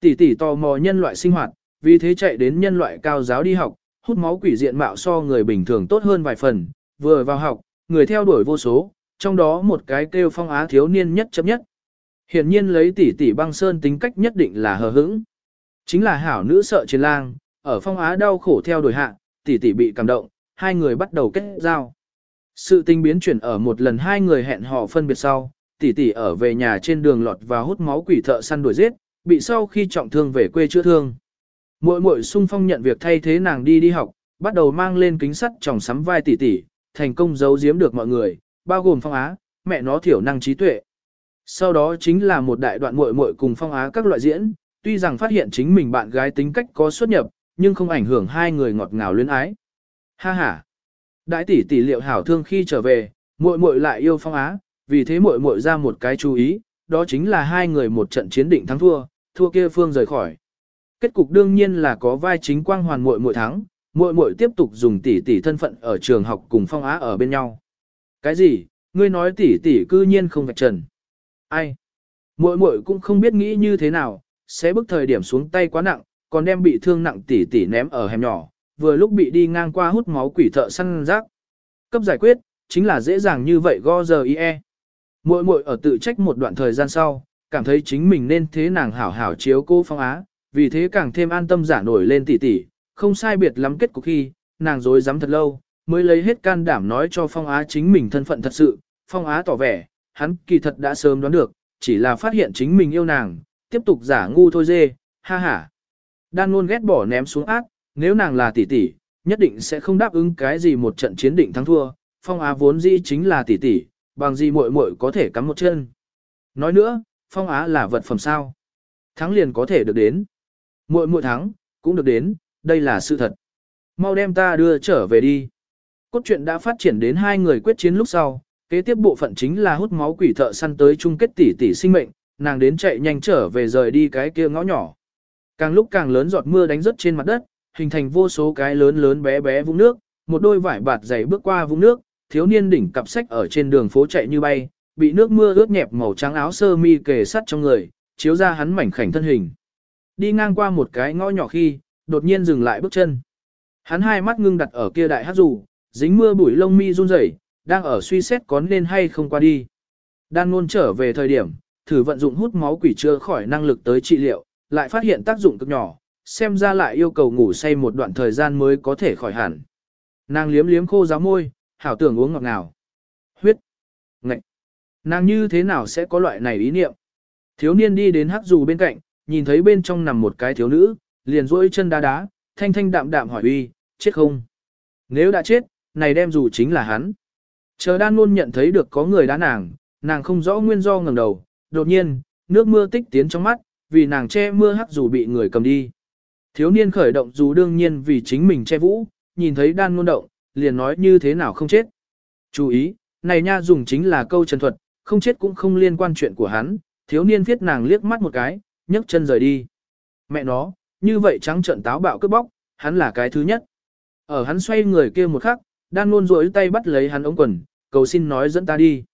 Tỷ tỷ tò mò nhân loại sinh hoạt, vì thế chạy đến nhân loại cao giáo đi học, hút máu quỷ diện mạo so người bình thường tốt hơn vài phần, vừa vào học, người theo đuổi vô số, trong đó một cái kêu phong á thiếu niên nhất chấp nhất. Hiển nhiên lấy tỷ tỷ băng sơn tính cách nhất định là hờ hững. Chính là hảo nữ sợ chiến lang, ở phong á đau khổ theo đuổi hạ, tỷ tỷ bị cảm động, hai người bắt đầu kết giao. Sự tình biến chuyển ở một lần hai người hẹn hò phân biệt sau, tỷ tỷ ở về nhà trên đường lọt và hút máu quỷ thợ săn đuổi giết, bị sau khi trọng thương về quê chữa thương. Muội muội sung phong nhận việc thay thế nàng đi đi học, bắt đầu mang lên kính sắt tròng sắm vai tỷ tỷ, thành công giấu giếm được mọi người, bao gồm phong á, mẹ nó thiểu năng trí tuệ. Sau đó chính là một đại đoạn muội muội cùng phong á các loại diễn, tuy rằng phát hiện chính mình bạn gái tính cách có xuất nhập, nhưng không ảnh hưởng hai người ngọt ngào luyến ái. Ha ha. Đại tỷ tỷ liệu hảo thương khi trở về, muội muội lại yêu phong á, vì thế muội muội ra một cái chú ý, đó chính là hai người một trận chiến định thắng thua, thua kia phương rời khỏi. Kết cục đương nhiên là có vai chính quang hoàn muội muội thắng, muội muội tiếp tục dùng tỷ tỷ thân phận ở trường học cùng phong á ở bên nhau. Cái gì? Ngươi nói tỷ tỷ cư nhiên không vạch trần. Ai? Muội muội cũng không biết nghĩ như thế nào, sẽ bức thời điểm xuống tay quá nặng, còn đem bị thương nặng tỷ tỷ ném ở hẻm nhỏ, vừa lúc bị đi ngang qua hút máu quỷ thợ săn rác. Cấp giải quyết, chính là dễ dàng như vậy go giờ ie. Muội muội ở tự trách một đoạn thời gian sau, cảm thấy chính mình nên thế nàng hảo hảo chiếu cô phong á, vì thế càng thêm an tâm giả nổi lên tỷ tỷ, không sai biệt lắm kết cục khi, nàng dối dám thật lâu, mới lấy hết can đảm nói cho phong á chính mình thân phận thật sự, phong á tỏ vẻ, hắn kỳ thật đã sớm đoán được, chỉ là phát hiện chính mình yêu nàng, tiếp tục giả ngu thôi dê, ha ha. Đan luôn ghét bỏ ném xuống ác, nếu nàng là tỷ tỷ, nhất định sẽ không đáp ứng cái gì một trận chiến định thắng thua, phong á vốn dĩ chính là tỷ tỷ, bằng gì muội muội có thể cắm một chân. Nói nữa, phong á là vật phẩm sao? Thắng liền có thể được đến. Muội muội thắng, cũng được đến, đây là sự thật. Mau đem ta đưa trở về đi. Cốt truyện đã phát triển đến hai người quyết chiến lúc sau, kế tiếp bộ phận chính là hút máu quỷ thợ săn tới chung kết tỷ tỷ sinh mệnh, nàng đến chạy nhanh trở về rời đi cái kia ngõ nhỏ. Càng lúc càng lớn giọt mưa đánh rớt trên mặt đất, hình thành vô số cái lớn lớn bé bé vũng nước, một đôi vải bạt dày bước qua vũng nước, thiếu niên đỉnh cặp sách ở trên đường phố chạy như bay, bị nước mưa ướt nhẹp màu trắng áo sơ mi kề sắt trong người, chiếu ra hắn mảnh khảnh thân hình. Đi ngang qua một cái ngõ nhỏ khi, đột nhiên dừng lại bước chân. Hắn hai mắt ngưng đặt ở kia đại hát dù, dính mưa bụi lông mi run rẩy, đang ở suy xét có nên hay không qua đi. Đan ngôn trở về thời điểm, thử vận dụng hút máu quỷ chưa khỏi năng lực tới trị liệu, lại phát hiện tác dụng cực nhỏ, xem ra lại yêu cầu ngủ say một đoạn thời gian mới có thể khỏi hẳn. Nàng liếm liếm khô giáo môi, hảo tưởng uống ngọt ngào. Huyết. Ngậy. Nàng như thế nào sẽ có loại này ý niệm? Thiếu niên đi đến hắc dù bên cạnh, nhìn thấy bên trong nằm một cái thiếu nữ, liền duỗi chân đá đá, thanh thanh đạm đạm hỏi uy, chết không? Nếu đã chết, này đem dù chính là hắn. Chờ đan luôn nhận thấy được có người đá nàng, nàng không rõ nguyên do ngẩng đầu, đột nhiên, nước mưa tích tiến trong mắt, vì nàng che mưa hắc dù bị người cầm đi. Thiếu niên khởi động dù đương nhiên vì chính mình che vũ, nhìn thấy đan luôn động, liền nói như thế nào không chết. Chú ý, này nha dùng chính là câu trần thuật, không chết cũng không liên quan chuyện của hắn, thiếu niên viết nàng liếc mắt một cái, nhấc chân rời đi. Mẹ nó, như vậy trắng trận táo bạo cướp bóc, hắn là cái thứ nhất. Ở hắn xoay người kia một khắc, đang luôn rối tay bắt lấy hắn ống quần, cầu xin nói dẫn ta đi.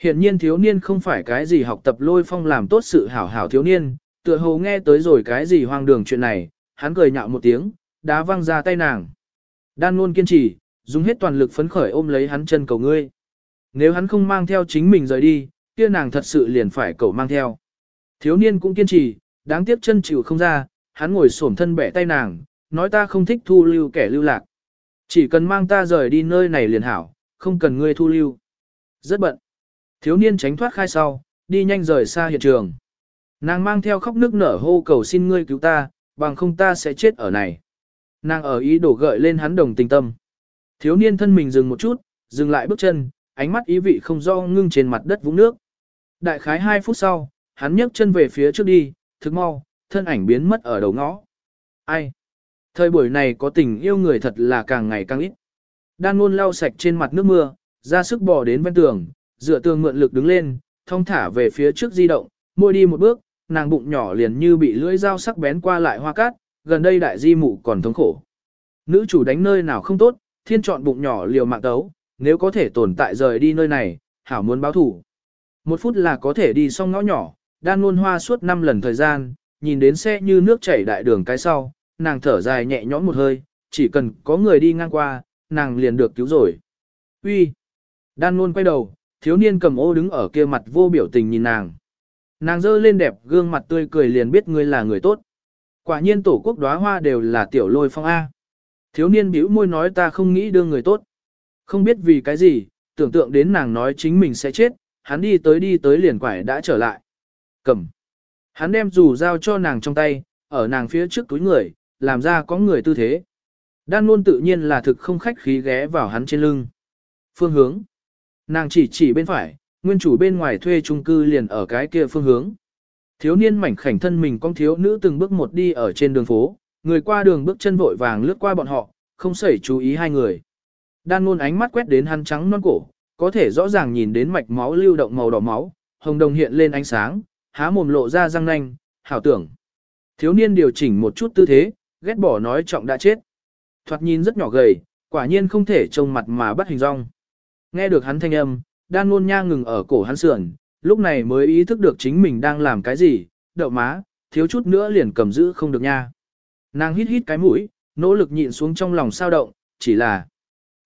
Hiện nhiên thiếu niên không phải cái gì học tập lôi phong làm tốt sự hảo hảo thiếu niên, tựa hồ nghe tới rồi cái gì hoang đường chuyện này, hắn cười nhạo một tiếng, đá văng ra tay nàng. Đan luôn kiên trì, dùng hết toàn lực phấn khởi ôm lấy hắn chân cầu ngươi. Nếu hắn không mang theo chính mình rời đi, kia nàng thật sự liền phải cầu mang theo. Thiếu niên cũng kiên trì, đáng tiếc chân chịu không ra, hắn ngồi xổm thân bẻ tay nàng, nói ta không thích thu lưu kẻ lưu lạc. Chỉ cần mang ta rời đi nơi này liền hảo, không cần ngươi thu lưu. Rất bận. Thiếu niên tránh thoát khai sau, đi nhanh rời xa hiện trường. Nàng mang theo khóc nước nở hô cầu xin ngươi cứu ta, bằng không ta sẽ chết ở này. Nàng ở ý đổ gợi lên hắn đồng tình tâm. Thiếu niên thân mình dừng một chút, dừng lại bước chân, ánh mắt ý vị không do ngưng trên mặt đất vũng nước. Đại khái 2 phút sau, hắn nhấc chân về phía trước đi, thức mau, thân ảnh biến mất ở đầu ngõ. Ai? Thời buổi này có tình yêu người thật là càng ngày càng ít. Đan luôn lau sạch trên mặt nước mưa, ra sức bò đến ven tường, dựa tường mượn lực đứng lên, thông thả về phía trước di động, môi đi một bước, nàng bụng nhỏ liền như bị lưỡi dao sắc bén qua lại hoa cát, gần đây đại di mụ còn thống khổ. Nữ chủ đánh nơi nào không tốt, thiên chọn bụng nhỏ liều mạng tấu nếu có thể tồn tại rời đi nơi này, hảo muốn báo thủ. Một phút là có thể đi xong ngõ nhỏ, đan luôn hoa suốt 5 lần thời gian, nhìn đến xe như nước chảy đại đường cái sau, nàng thở dài nhẹ nhõm một hơi, chỉ cần có người đi ngang qua, nàng liền được cứu rồi. Uy, Đan luôn quay đầu, thiếu niên cầm ô đứng ở kia mặt vô biểu tình nhìn nàng. Nàng dơ lên đẹp gương mặt tươi cười liền biết ngươi là người tốt. Quả nhiên tổ quốc đóa hoa đều là tiểu lôi phong A. Thiếu niên bĩu môi nói ta không nghĩ đưa người tốt. Không biết vì cái gì, tưởng tượng đến nàng nói chính mình sẽ chết, hắn đi tới đi tới liền quải đã trở lại. Cầm. Hắn đem dù dao cho nàng trong tay, ở nàng phía trước túi người, làm ra có người tư thế. Đan luôn tự nhiên là thực không khách khí ghé vào hắn trên lưng. Phương hướng. Nàng chỉ chỉ bên phải, nguyên chủ bên ngoài thuê chung cư liền ở cái kia phương hướng. Thiếu niên mảnh khảnh thân mình con thiếu nữ từng bước một đi ở trên đường phố, người qua đường bước chân vội vàng lướt qua bọn họ, không sẩy chú ý hai người. Đan Nôn ánh mắt quét đến hắn trắng non cổ, có thể rõ ràng nhìn đến mạch máu lưu động màu đỏ máu, hồng đồng hiện lên ánh sáng, há mồm lộ ra răng nanh, hảo tưởng. Thiếu niên điều chỉnh một chút tư thế, ghét bỏ nói trọng đã chết. Thoạt nhìn rất nhỏ gầy, quả nhiên không thể trông mặt mà bắt hình rong. Nghe được hắn thanh âm, đan Nôn nha ngừng ở cổ hắn sườn, lúc này mới ý thức được chính mình đang làm cái gì, đậu má, thiếu chút nữa liền cầm giữ không được nha. Nàng hít hít cái mũi, nỗ lực nhịn xuống trong lòng sao động, chỉ là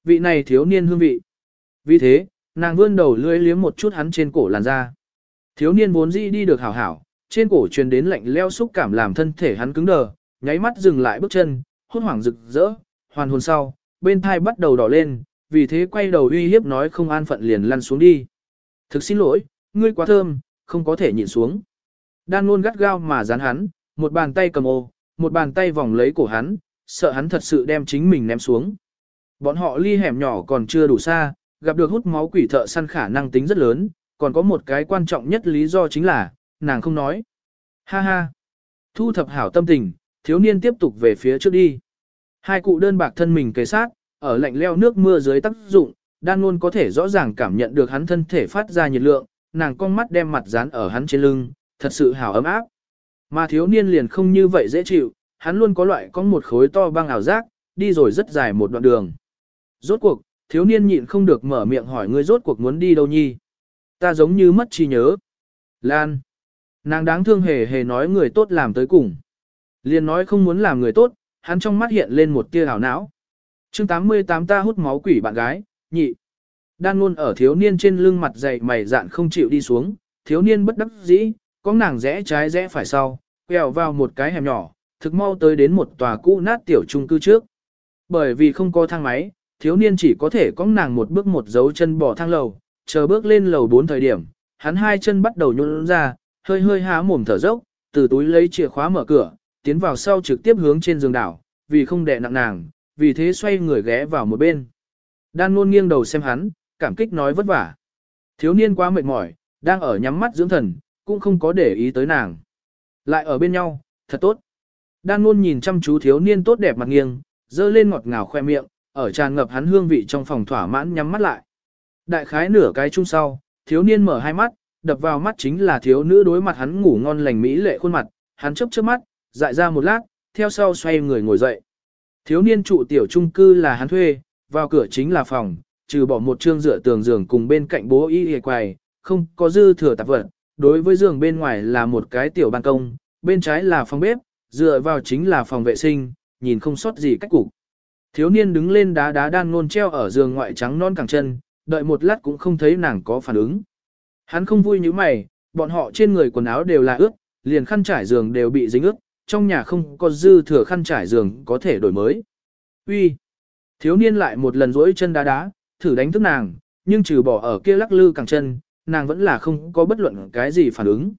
vị này thiếu niên hương vị. Vì thế, nàng vươn đầu lưỡi liếm một chút hắn trên cổ làn da. Thiếu niên vốn dĩ đi được hảo hảo, trên cổ truyền đến lạnh leo xúc cảm làm thân thể hắn cứng đờ, nháy mắt dừng lại bước chân, hốt hoảng rực rỡ, hoàn hồn sau, bên thai bắt đầu đỏ lên, vì thế quay đầu uy hiếp nói không an phận liền lăn xuống đi. Thực xin lỗi, ngươi quá thơm, không có thể nhịn xuống. Đan luôn gắt gao mà dán hắn, một bàn tay cầm ô, một bàn tay vòng lấy cổ hắn, sợ hắn thật sự đem chính mình ném xuống. Bọn họ ly hẻm nhỏ còn chưa đủ xa, gặp được hút máu quỷ thợ săn khả năng tính rất lớn, còn có một cái quan trọng nhất lý do chính là, nàng không nói. Ha ha. Thu thập hảo tâm tình, thiếu niên tiếp tục về phía trước đi. Hai cụ đơn bạc thân mình kề sát, ở lạnh leo nước mưa dưới tác dụng, đan luôn có thể rõ ràng cảm nhận được hắn thân thể phát ra nhiệt lượng, nàng con mắt đem mặt dán ở hắn trên lưng, thật sự hảo ấm áp. Mà thiếu niên liền không như vậy dễ chịu, hắn luôn có loại có một khối to băng ảo giác, đi rồi rất dài một đoạn đường. Rốt cuộc, thiếu niên nhịn không được mở miệng hỏi ngươi rốt cuộc muốn đi đâu nhi. Ta giống như mất trí nhớ. Lan. Nàng đáng thương hề hề nói người tốt làm tới cùng. Liền nói không muốn làm người tốt, hắn trong mắt hiện lên một tia hảo não. chương 88 ta hút máu quỷ bạn gái, nhị. Đan luôn ở thiếu niên trên lưng mặt dày mày dạn không chịu đi xuống, thiếu niên bất đắc dĩ, có nàng rẽ trái rẽ phải sau, quẹo vào một cái hẻm nhỏ, thực mau tới đến một tòa cũ nát tiểu trung cư trước. Bởi vì không có thang máy, thiếu niên chỉ có thể có nàng một bước một dấu chân bỏ thang lầu, chờ bước lên lầu 4 thời điểm, hắn hai chân bắt đầu nhún ra, hơi hơi há mồm thở dốc, từ túi lấy chìa khóa mở cửa, tiến vào sau trực tiếp hướng trên giường đảo, vì không đè nặng nàng, vì thế xoay người ghé vào một bên. Đan luôn nghiêng đầu xem hắn, cảm kích nói vất vả. Thiếu niên quá mệt mỏi, đang ở nhắm mắt dưỡng thần, cũng không có để ý tới nàng. Lại ở bên nhau, thật tốt. Đan luôn nhìn chăm chú thiếu niên tốt đẹp mặt nghiêng, dơ lên ngọt ngào khoe miệng, ở tràn ngập hắn hương vị trong phòng thỏa mãn nhắm mắt lại. Đại khái nửa cái chung sau, thiếu niên mở hai mắt, đập vào mắt chính là thiếu nữ đối mặt hắn ngủ ngon lành mỹ lệ khuôn mặt, hắn chớp chớp mắt, dại ra một lát, theo sau xoay người ngồi dậy. Thiếu niên trụ tiểu trung cư là hắn thuê, vào cửa chính là phòng, trừ bỏ một trương dựa tường giường cùng bên cạnh bố y hề quầy, không có dư thừa tạp vật. Đối với giường bên ngoài là một cái tiểu ban công, bên trái là phòng bếp, dựa vào chính là phòng vệ sinh, nhìn không sót gì cách cục. Thiếu niên đứng lên đá đá đan nôn treo ở giường ngoại trắng non cẳng chân, đợi một lát cũng không thấy nàng có phản ứng. Hắn không vui như mày, bọn họ trên người quần áo đều là ướt, liền khăn trải giường đều bị dính ướt, trong nhà không có dư thừa khăn trải giường có thể đổi mới. Uy, Thiếu niên lại một lần rỗi chân đá đá, thử đánh thức nàng, nhưng trừ bỏ ở kia lắc lư cẳng chân, nàng vẫn là không có bất luận cái gì phản ứng.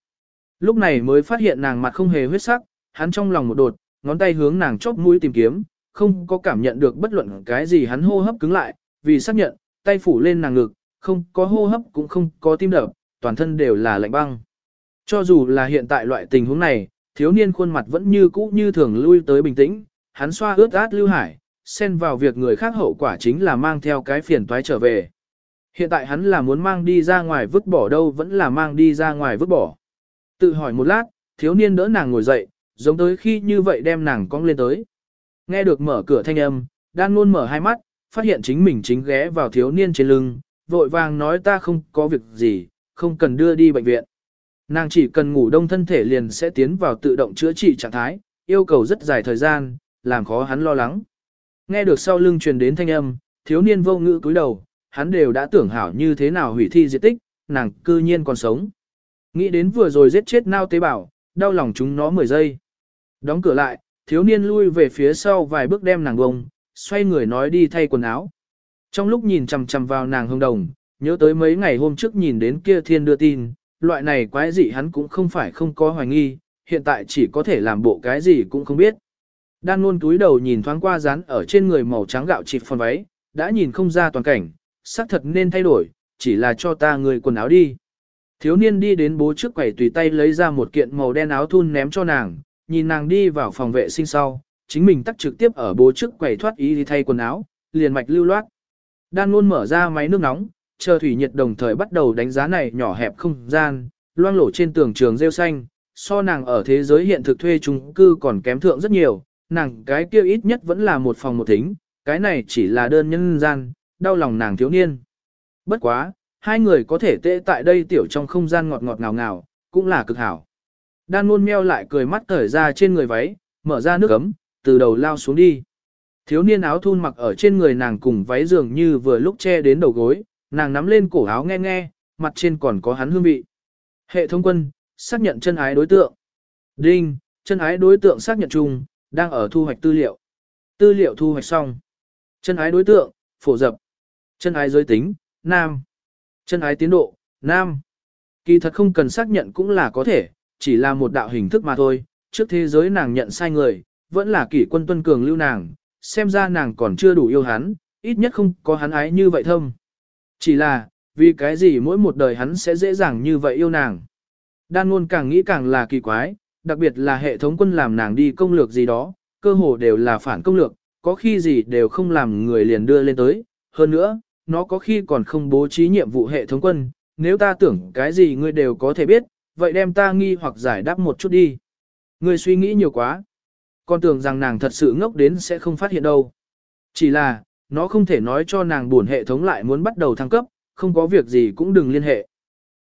Lúc này mới phát hiện nàng mặt không hề huyết sắc, hắn trong lòng một đột, ngón tay hướng nàng chóp mũi tìm kiếm, không có cảm nhận được bất luận cái gì hắn hô hấp cứng lại, vì xác nhận, tay phủ lên nàng ngực, không có hô hấp cũng không có tim đập, toàn thân đều là lạnh băng. Cho dù là hiện tại loại tình huống này, thiếu niên khuôn mặt vẫn như cũ như thường lui tới bình tĩnh, hắn xoa ướt át lưu hải, xen vào việc người khác hậu quả chính là mang theo cái phiền toái trở về. Hiện tại hắn là muốn mang đi ra ngoài vứt bỏ đâu vẫn là mang đi ra ngoài vứt bỏ. Tự hỏi một lát, thiếu niên đỡ nàng ngồi dậy, giống tới khi như vậy đem nàng cong lên tới. Nghe được mở cửa thanh âm, đan luôn mở hai mắt, phát hiện chính mình chính ghé vào thiếu niên trên lưng, vội vàng nói ta không có việc gì, không cần đưa đi bệnh viện. Nàng chỉ cần ngủ đông thân thể liền sẽ tiến vào tự động chữa trị trạng thái, yêu cầu rất dài thời gian, làm khó hắn lo lắng. Nghe được sau lưng truyền đến thanh âm, thiếu niên vô ngữ cúi đầu, hắn đều đã tưởng hảo như thế nào hủy thi diệt tích, nàng cư nhiên còn sống. Nghĩ đến vừa rồi giết chết nao tế bào, đau lòng chúng nó 10 giây. Đóng cửa lại, thiếu niên lui về phía sau vài bước đem nàng bông, xoay người nói đi thay quần áo. Trong lúc nhìn chằm chằm vào nàng hương đồng, nhớ tới mấy ngày hôm trước nhìn đến kia thiên đưa tin, loại này quái gì hắn cũng không phải không có hoài nghi, hiện tại chỉ có thể làm bộ cái gì cũng không biết. Đan luôn túi đầu nhìn thoáng qua dán ở trên người màu trắng gạo chịt phần váy, đã nhìn không ra toàn cảnh, xác thật nên thay đổi, chỉ là cho ta người quần áo đi. Thiếu niên đi đến bố trước quầy tùy tay lấy ra một kiện màu đen áo thun ném cho nàng, nhìn nàng đi vào phòng vệ sinh sau, chính mình tắt trực tiếp ở bố trước quầy thoát ý đi thay quần áo, liền mạch lưu loát. Đan luôn mở ra máy nước nóng, chờ thủy nhiệt đồng thời bắt đầu đánh giá này nhỏ hẹp không gian, loang lổ trên tường trường rêu xanh, so nàng ở thế giới hiện thực thuê chung cư còn kém thượng rất nhiều, nàng cái kia ít nhất vẫn là một phòng một thính, cái này chỉ là đơn nhân gian, đau lòng nàng thiếu niên. Bất quá, hai người có thể tệ tại đây tiểu trong không gian ngọt ngọt ngào ngào, cũng là cực hảo. Đan luôn meo lại cười mắt thở ra trên người váy, mở ra nước ấm, từ đầu lao xuống đi. Thiếu niên áo thun mặc ở trên người nàng cùng váy dường như vừa lúc che đến đầu gối, nàng nắm lên cổ áo nghe nghe, mặt trên còn có hắn hương vị. Hệ thống quân, xác nhận chân ái đối tượng. Đinh, chân ái đối tượng xác nhận chung, đang ở thu hoạch tư liệu. Tư liệu thu hoạch xong. Chân ái đối tượng, phổ dập. Chân ái giới tính, nam. Chân ái tiến độ, nam. Kỳ thật không cần xác nhận cũng là có thể, chỉ là một đạo hình thức mà thôi. Trước thế giới nàng nhận sai người, vẫn là kỷ quân tuân cường lưu nàng, xem ra nàng còn chưa đủ yêu hắn, ít nhất không có hắn ái như vậy thâm. Chỉ là, vì cái gì mỗi một đời hắn sẽ dễ dàng như vậy yêu nàng. Đan luôn càng nghĩ càng là kỳ quái, đặc biệt là hệ thống quân làm nàng đi công lược gì đó, cơ hồ đều là phản công lược, có khi gì đều không làm người liền đưa lên tới. Hơn nữa, nó có khi còn không bố trí nhiệm vụ hệ thống quân, nếu ta tưởng cái gì ngươi đều có thể biết, vậy đem ta nghi hoặc giải đáp một chút đi. Ngươi suy nghĩ nhiều quá. Con tưởng rằng nàng thật sự ngốc đến sẽ không phát hiện đâu. Chỉ là, nó không thể nói cho nàng buồn hệ thống lại muốn bắt đầu thăng cấp, không có việc gì cũng đừng liên hệ.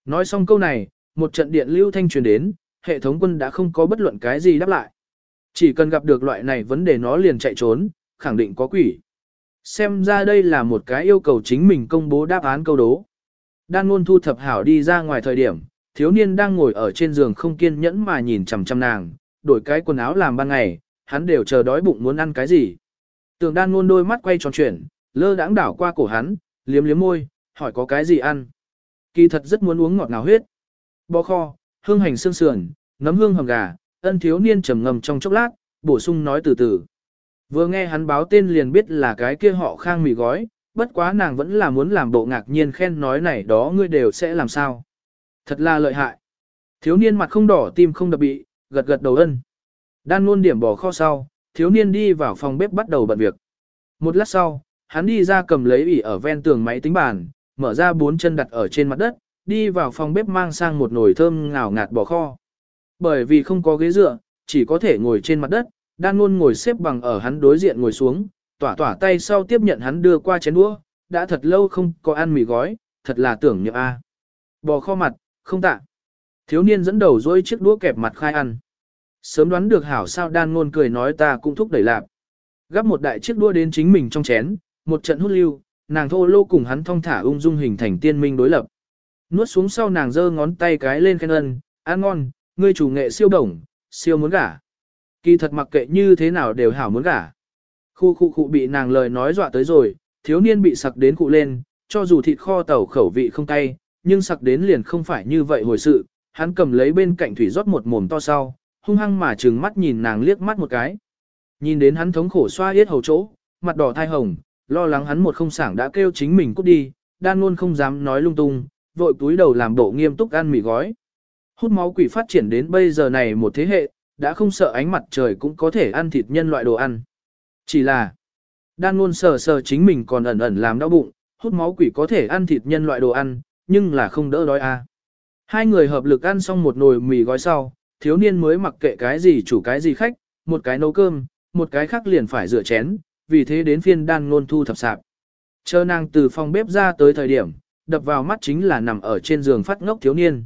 Nói xong câu này, một trận điện lưu thanh truyền đến, hệ thống quân đã không có bất luận cái gì đáp lại. Chỉ cần gặp được loại này vấn đề nó liền chạy trốn, khẳng định có quỷ. Xem ra đây là một cái yêu cầu chính mình công bố đáp án câu đố. Đan ngôn thu thập hảo đi ra ngoài thời điểm, thiếu niên đang ngồi ở trên giường không kiên nhẫn mà nhìn chằm chằm nàng, đổi cái quần áo làm ban ngày, hắn đều chờ đói bụng muốn ăn cái gì. Tường đan luôn đôi mắt quay tròn chuyển, lơ đãng đảo qua cổ hắn, liếm liếm môi, hỏi có cái gì ăn. Kỳ thật rất muốn uống ngọt ngào huyết. Bò kho, hương hành xương sườn, nấm hương hầm gà, ân thiếu niên trầm ngầm trong chốc lát, bổ sung nói từ từ. Vừa nghe hắn báo tên liền biết là cái kia họ khang mì gói, bất quá nàng vẫn là muốn làm bộ ngạc nhiên khen nói này đó ngươi đều sẽ làm sao. Thật là lợi hại. Thiếu niên mặt không đỏ tim không đập bị, gật gật đầu ân. Đan luôn điểm bỏ kho sau, thiếu niên đi vào phòng bếp bắt đầu bận việc. Một lát sau, hắn đi ra cầm lấy ỉ ở ven tường máy tính bàn, mở ra bốn chân đặt ở trên mặt đất, đi vào phòng bếp mang sang một nồi thơm ngào ngạt bỏ kho. Bởi vì không có ghế dựa, chỉ có thể ngồi trên mặt đất, đan luôn ngồi xếp bằng ở hắn đối diện ngồi xuống, tỏa tỏa tay sau tiếp nhận hắn đưa qua chén đũa, đã thật lâu không có ăn mì gói, thật là tưởng nhậm a. Bò kho mặt, không tạ. Thiếu niên dẫn đầu dối chiếc đũa kẹp mặt khai ăn. Sớm đoán được hảo sao đan ngôn cười nói ta cũng thúc đẩy lạp. Gắp một đại chiếc đũa đến chính mình trong chén, một trận hút lưu, nàng thô lô cùng hắn thong thả ung dung hình thành tiên minh đối lập. Nuốt xuống sau nàng giơ ngón tay cái lên khen ân, ăn ngon, ngươi chủ nghệ siêu đồng, siêu muốn gả. Kỳ thật mặc kệ như thế nào đều hảo muốn gả. Khu khu khu bị nàng lời nói dọa tới rồi, thiếu niên bị sặc đến cụ lên, cho dù thịt kho tàu khẩu vị không cay, nhưng sặc đến liền không phải như vậy hồi sự, hắn cầm lấy bên cạnh thủy rót một mồm to sau, hung hăng mà trừng mắt nhìn nàng liếc mắt một cái. Nhìn đến hắn thống khổ xoa yết hầu chỗ, mặt đỏ thai hồng, lo lắng hắn một không sảng đã kêu chính mình cút đi, đan luôn không dám nói lung tung, vội túi đầu làm bộ nghiêm túc ăn mì gói. Hút máu quỷ phát triển đến bây giờ này một thế hệ, đã không sợ ánh mặt trời cũng có thể ăn thịt nhân loại đồ ăn. Chỉ là, đan luôn sờ sờ chính mình còn ẩn ẩn làm đau bụng, hút máu quỷ có thể ăn thịt nhân loại đồ ăn, nhưng là không đỡ đói à. Hai người hợp lực ăn xong một nồi mì gói sau, thiếu niên mới mặc kệ cái gì chủ cái gì khách, một cái nấu cơm, một cái khác liền phải rửa chén, vì thế đến phiên đan ngôn thu thập sạp. Chờ nàng từ phòng bếp ra tới thời điểm, đập vào mắt chính là nằm ở trên giường phát ngốc thiếu niên.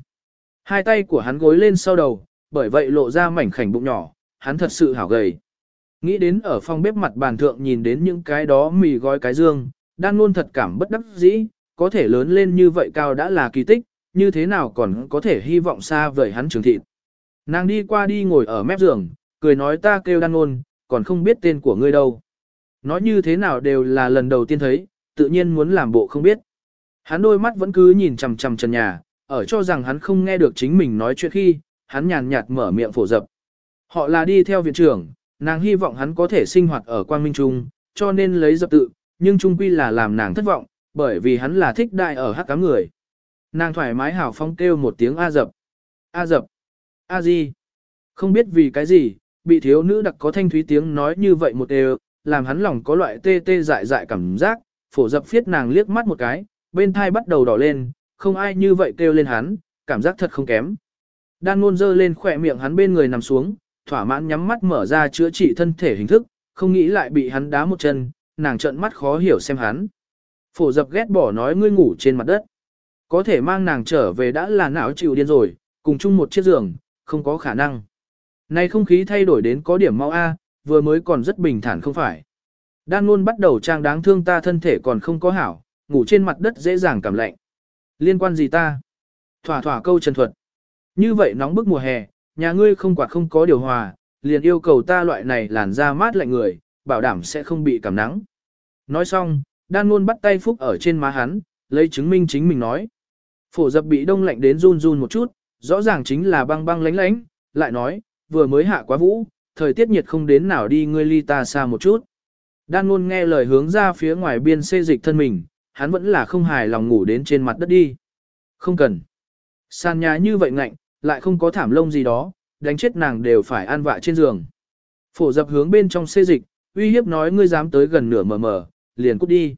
Hai tay của hắn gối lên sau đầu, bởi vậy lộ ra mảnh khảnh bụng nhỏ, hắn thật sự hảo gầy. Nghĩ đến ở phòng bếp mặt bàn thượng nhìn đến những cái đó mì gói cái dương, đan luôn thật cảm bất đắc dĩ, có thể lớn lên như vậy cao đã là kỳ tích, như thế nào còn có thể hy vọng xa vời hắn trường thịt. Nàng đi qua đi ngồi ở mép giường, cười nói ta kêu đan ôn còn không biết tên của ngươi đâu. Nói như thế nào đều là lần đầu tiên thấy, tự nhiên muốn làm bộ không biết. Hắn đôi mắt vẫn cứ nhìn chằm chằm trần nhà, ở cho rằng hắn không nghe được chính mình nói chuyện khi, hắn nhàn nhạt mở miệng phổ dập. Họ là đi theo viện trưởng, nàng hy vọng hắn có thể sinh hoạt ở quang minh trung, cho nên lấy dập tự, nhưng trung quy là làm nàng thất vọng, bởi vì hắn là thích đại ở hắc cám người. Nàng thoải mái hào phong kêu một tiếng A dập. A dập. A di. Không biết vì cái gì, bị thiếu nữ đặc có thanh thúy tiếng nói như vậy một đều, làm hắn lòng có loại tê tê dại dại cảm giác, phổ dập phiết nàng liếc mắt một cái, bên thai bắt đầu đỏ lên, không ai như vậy kêu lên hắn, cảm giác thật không kém. Đan ngôn dơ lên khỏe miệng hắn bên người nằm xuống, thỏa mãn nhắm mắt mở ra chữa trị thân thể hình thức, không nghĩ lại bị hắn đá một chân, nàng trợn mắt khó hiểu xem hắn. Phổ dập ghét bỏ nói ngươi ngủ trên mặt đất. Có thể mang nàng trở về đã là não chịu điên rồi, cùng chung một chiếc giường, không có khả năng. Nay không khí thay đổi đến có điểm mau A, vừa mới còn rất bình thản không phải. Đan luôn bắt đầu trang đáng thương ta thân thể còn không có hảo, ngủ trên mặt đất dễ dàng cảm lạnh. Liên quan gì ta? Thỏa thỏa câu trần thuật. Như vậy nóng bức mùa hè, nhà ngươi không quạt không có điều hòa, liền yêu cầu ta loại này làn da mát lạnh người, bảo đảm sẽ không bị cảm nắng. Nói xong, đan ngôn bắt tay phúc ở trên má hắn, lấy chứng minh chính mình nói. Phổ dập bị đông lạnh đến run run một chút, rõ ràng chính là băng băng lánh lánh, lại nói, vừa mới hạ quá vũ, thời tiết nhiệt không đến nào đi ngươi ly ta xa một chút. Đan ngôn nghe lời hướng ra phía ngoài biên xê dịch thân mình, hắn vẫn là không hài lòng ngủ đến trên mặt đất đi. Không cần. Sàn nhà như vậy ngạnh, lại không có thảm lông gì đó, đánh chết nàng đều phải an vạ trên giường. Phổ dập hướng bên trong xê dịch, uy hiếp nói ngươi dám tới gần nửa mờ mờ, liền cút đi.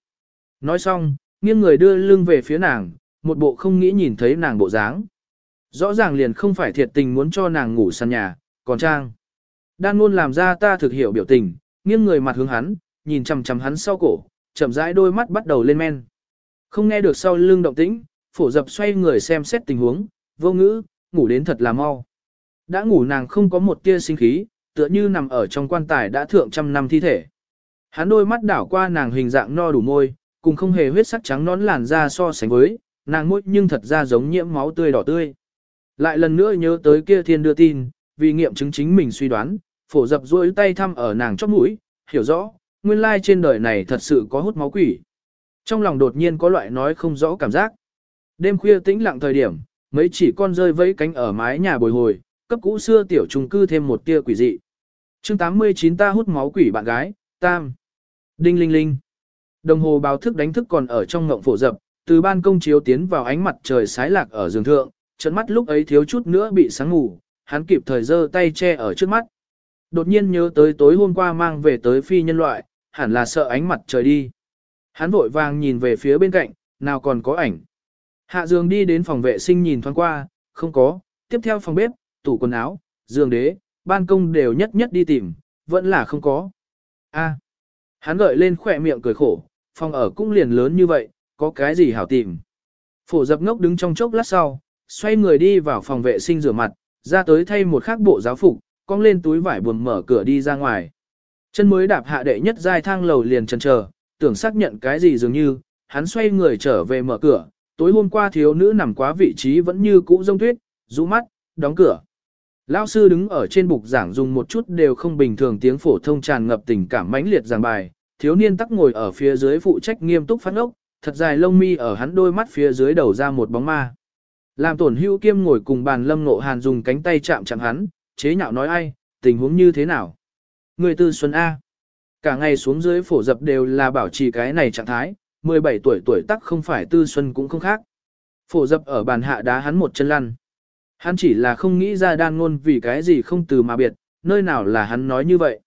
Nói xong, nghiêng người đưa lưng về phía nàng, một bộ không nghĩ nhìn thấy nàng bộ dáng. Rõ ràng liền không phải thiệt tình muốn cho nàng ngủ sàn nhà, còn trang. Đan luôn làm ra ta thực hiểu biểu tình, nghiêng người mặt hướng hắn, nhìn chằm chằm hắn sau cổ, chậm rãi đôi mắt bắt đầu lên men. Không nghe được sau lưng động tĩnh, phổ dập xoay người xem xét tình huống, vô ngữ, ngủ đến thật là mau. Đã ngủ nàng không có một tia sinh khí, tựa như nằm ở trong quan tài đã thượng trăm năm thi thể. Hắn đôi mắt đảo qua nàng hình dạng no đủ môi, cùng không hề huyết sắc trắng nón làn da so sánh với, nàng môi nhưng thật ra giống nhiễm máu tươi đỏ tươi. Lại lần nữa nhớ tới kia thiên đưa tin, vì nghiệm chứng chính mình suy đoán, phổ dập duỗi tay thăm ở nàng chóp mũi, hiểu rõ, nguyên lai trên đời này thật sự có hút máu quỷ. Trong lòng đột nhiên có loại nói không rõ cảm giác. Đêm khuya tĩnh lặng thời điểm, mấy chỉ con rơi vẫy cánh ở mái nhà bồi hồi, cấp cũ xưa tiểu trùng cư thêm một tia quỷ dị. chương 89 ta hút máu quỷ bạn gái, tam. Đinh linh linh. Đồng hồ báo thức đánh thức còn ở trong ngộng phổ dập, từ ban công chiếu tiến vào ánh mặt trời sái lạc ở giường thượng, trận mắt lúc ấy thiếu chút nữa bị sáng ngủ, hắn kịp thời giơ tay che ở trước mắt. Đột nhiên nhớ tới tối hôm qua mang về tới phi nhân loại, hẳn là sợ ánh mặt trời đi. Hắn vội vàng nhìn về phía bên cạnh, nào còn có ảnh. Hạ giường đi đến phòng vệ sinh nhìn thoáng qua, không có, tiếp theo phòng bếp, tủ quần áo, giường đế, ban công đều nhất nhất đi tìm, vẫn là không có. A. hắn gợi lên khỏe miệng cười khổ, phòng ở cũng liền lớn như vậy, có cái gì hảo tìm. Phổ dập ngốc đứng trong chốc lát sau, xoay người đi vào phòng vệ sinh rửa mặt, ra tới thay một khác bộ giáo phục, cong lên túi vải buồm mở cửa đi ra ngoài. Chân mới đạp hạ đệ nhất giai thang lầu liền chần chờ, tưởng xác nhận cái gì dường như, hắn xoay người trở về mở cửa, tối hôm qua thiếu nữ nằm quá vị trí vẫn như cũ rông tuyết, rũ mắt, đóng cửa. Lão sư đứng ở trên bục giảng dùng một chút đều không bình thường tiếng phổ thông tràn ngập tình cảm mãnh liệt giảng bài, thiếu niên tắc ngồi ở phía dưới phụ trách nghiêm túc phát ốc, thật dài lông mi ở hắn đôi mắt phía dưới đầu ra một bóng ma. Làm tổn hữu kiêm ngồi cùng bàn lâm ngộ hàn dùng cánh tay chạm chạm hắn, chế nhạo nói ai, tình huống như thế nào. Người tư xuân A. Cả ngày xuống dưới phổ dập đều là bảo trì cái này trạng thái, 17 tuổi tuổi tắc không phải tư xuân cũng không khác. Phổ dập ở bàn hạ đá hắn một chân lăn. Hắn chỉ là không nghĩ ra đan ngôn vì cái gì không từ mà biệt, nơi nào là hắn nói như vậy.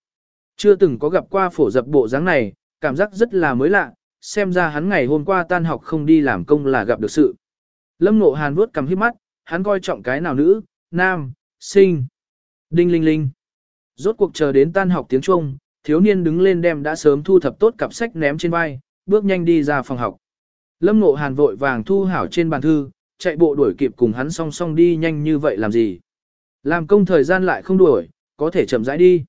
Chưa từng có gặp qua phổ dập bộ dáng này, cảm giác rất là mới lạ, xem ra hắn ngày hôm qua tan học không đi làm công là gặp được sự. Lâm Nộ Hàn vuốt cầm hít mắt, hắn coi trọng cái nào nữ, nam, sinh. Đinh linh linh. Rốt cuộc chờ đến tan học tiếng Trung, thiếu niên đứng lên đem đã sớm thu thập tốt cặp sách ném trên vai, bước nhanh đi ra phòng học. Lâm Nộ Hàn vội vàng thu hảo trên bàn thư, chạy bộ đuổi kịp cùng hắn song song đi nhanh như vậy làm gì. Làm công thời gian lại không đuổi, có thể chậm rãi đi.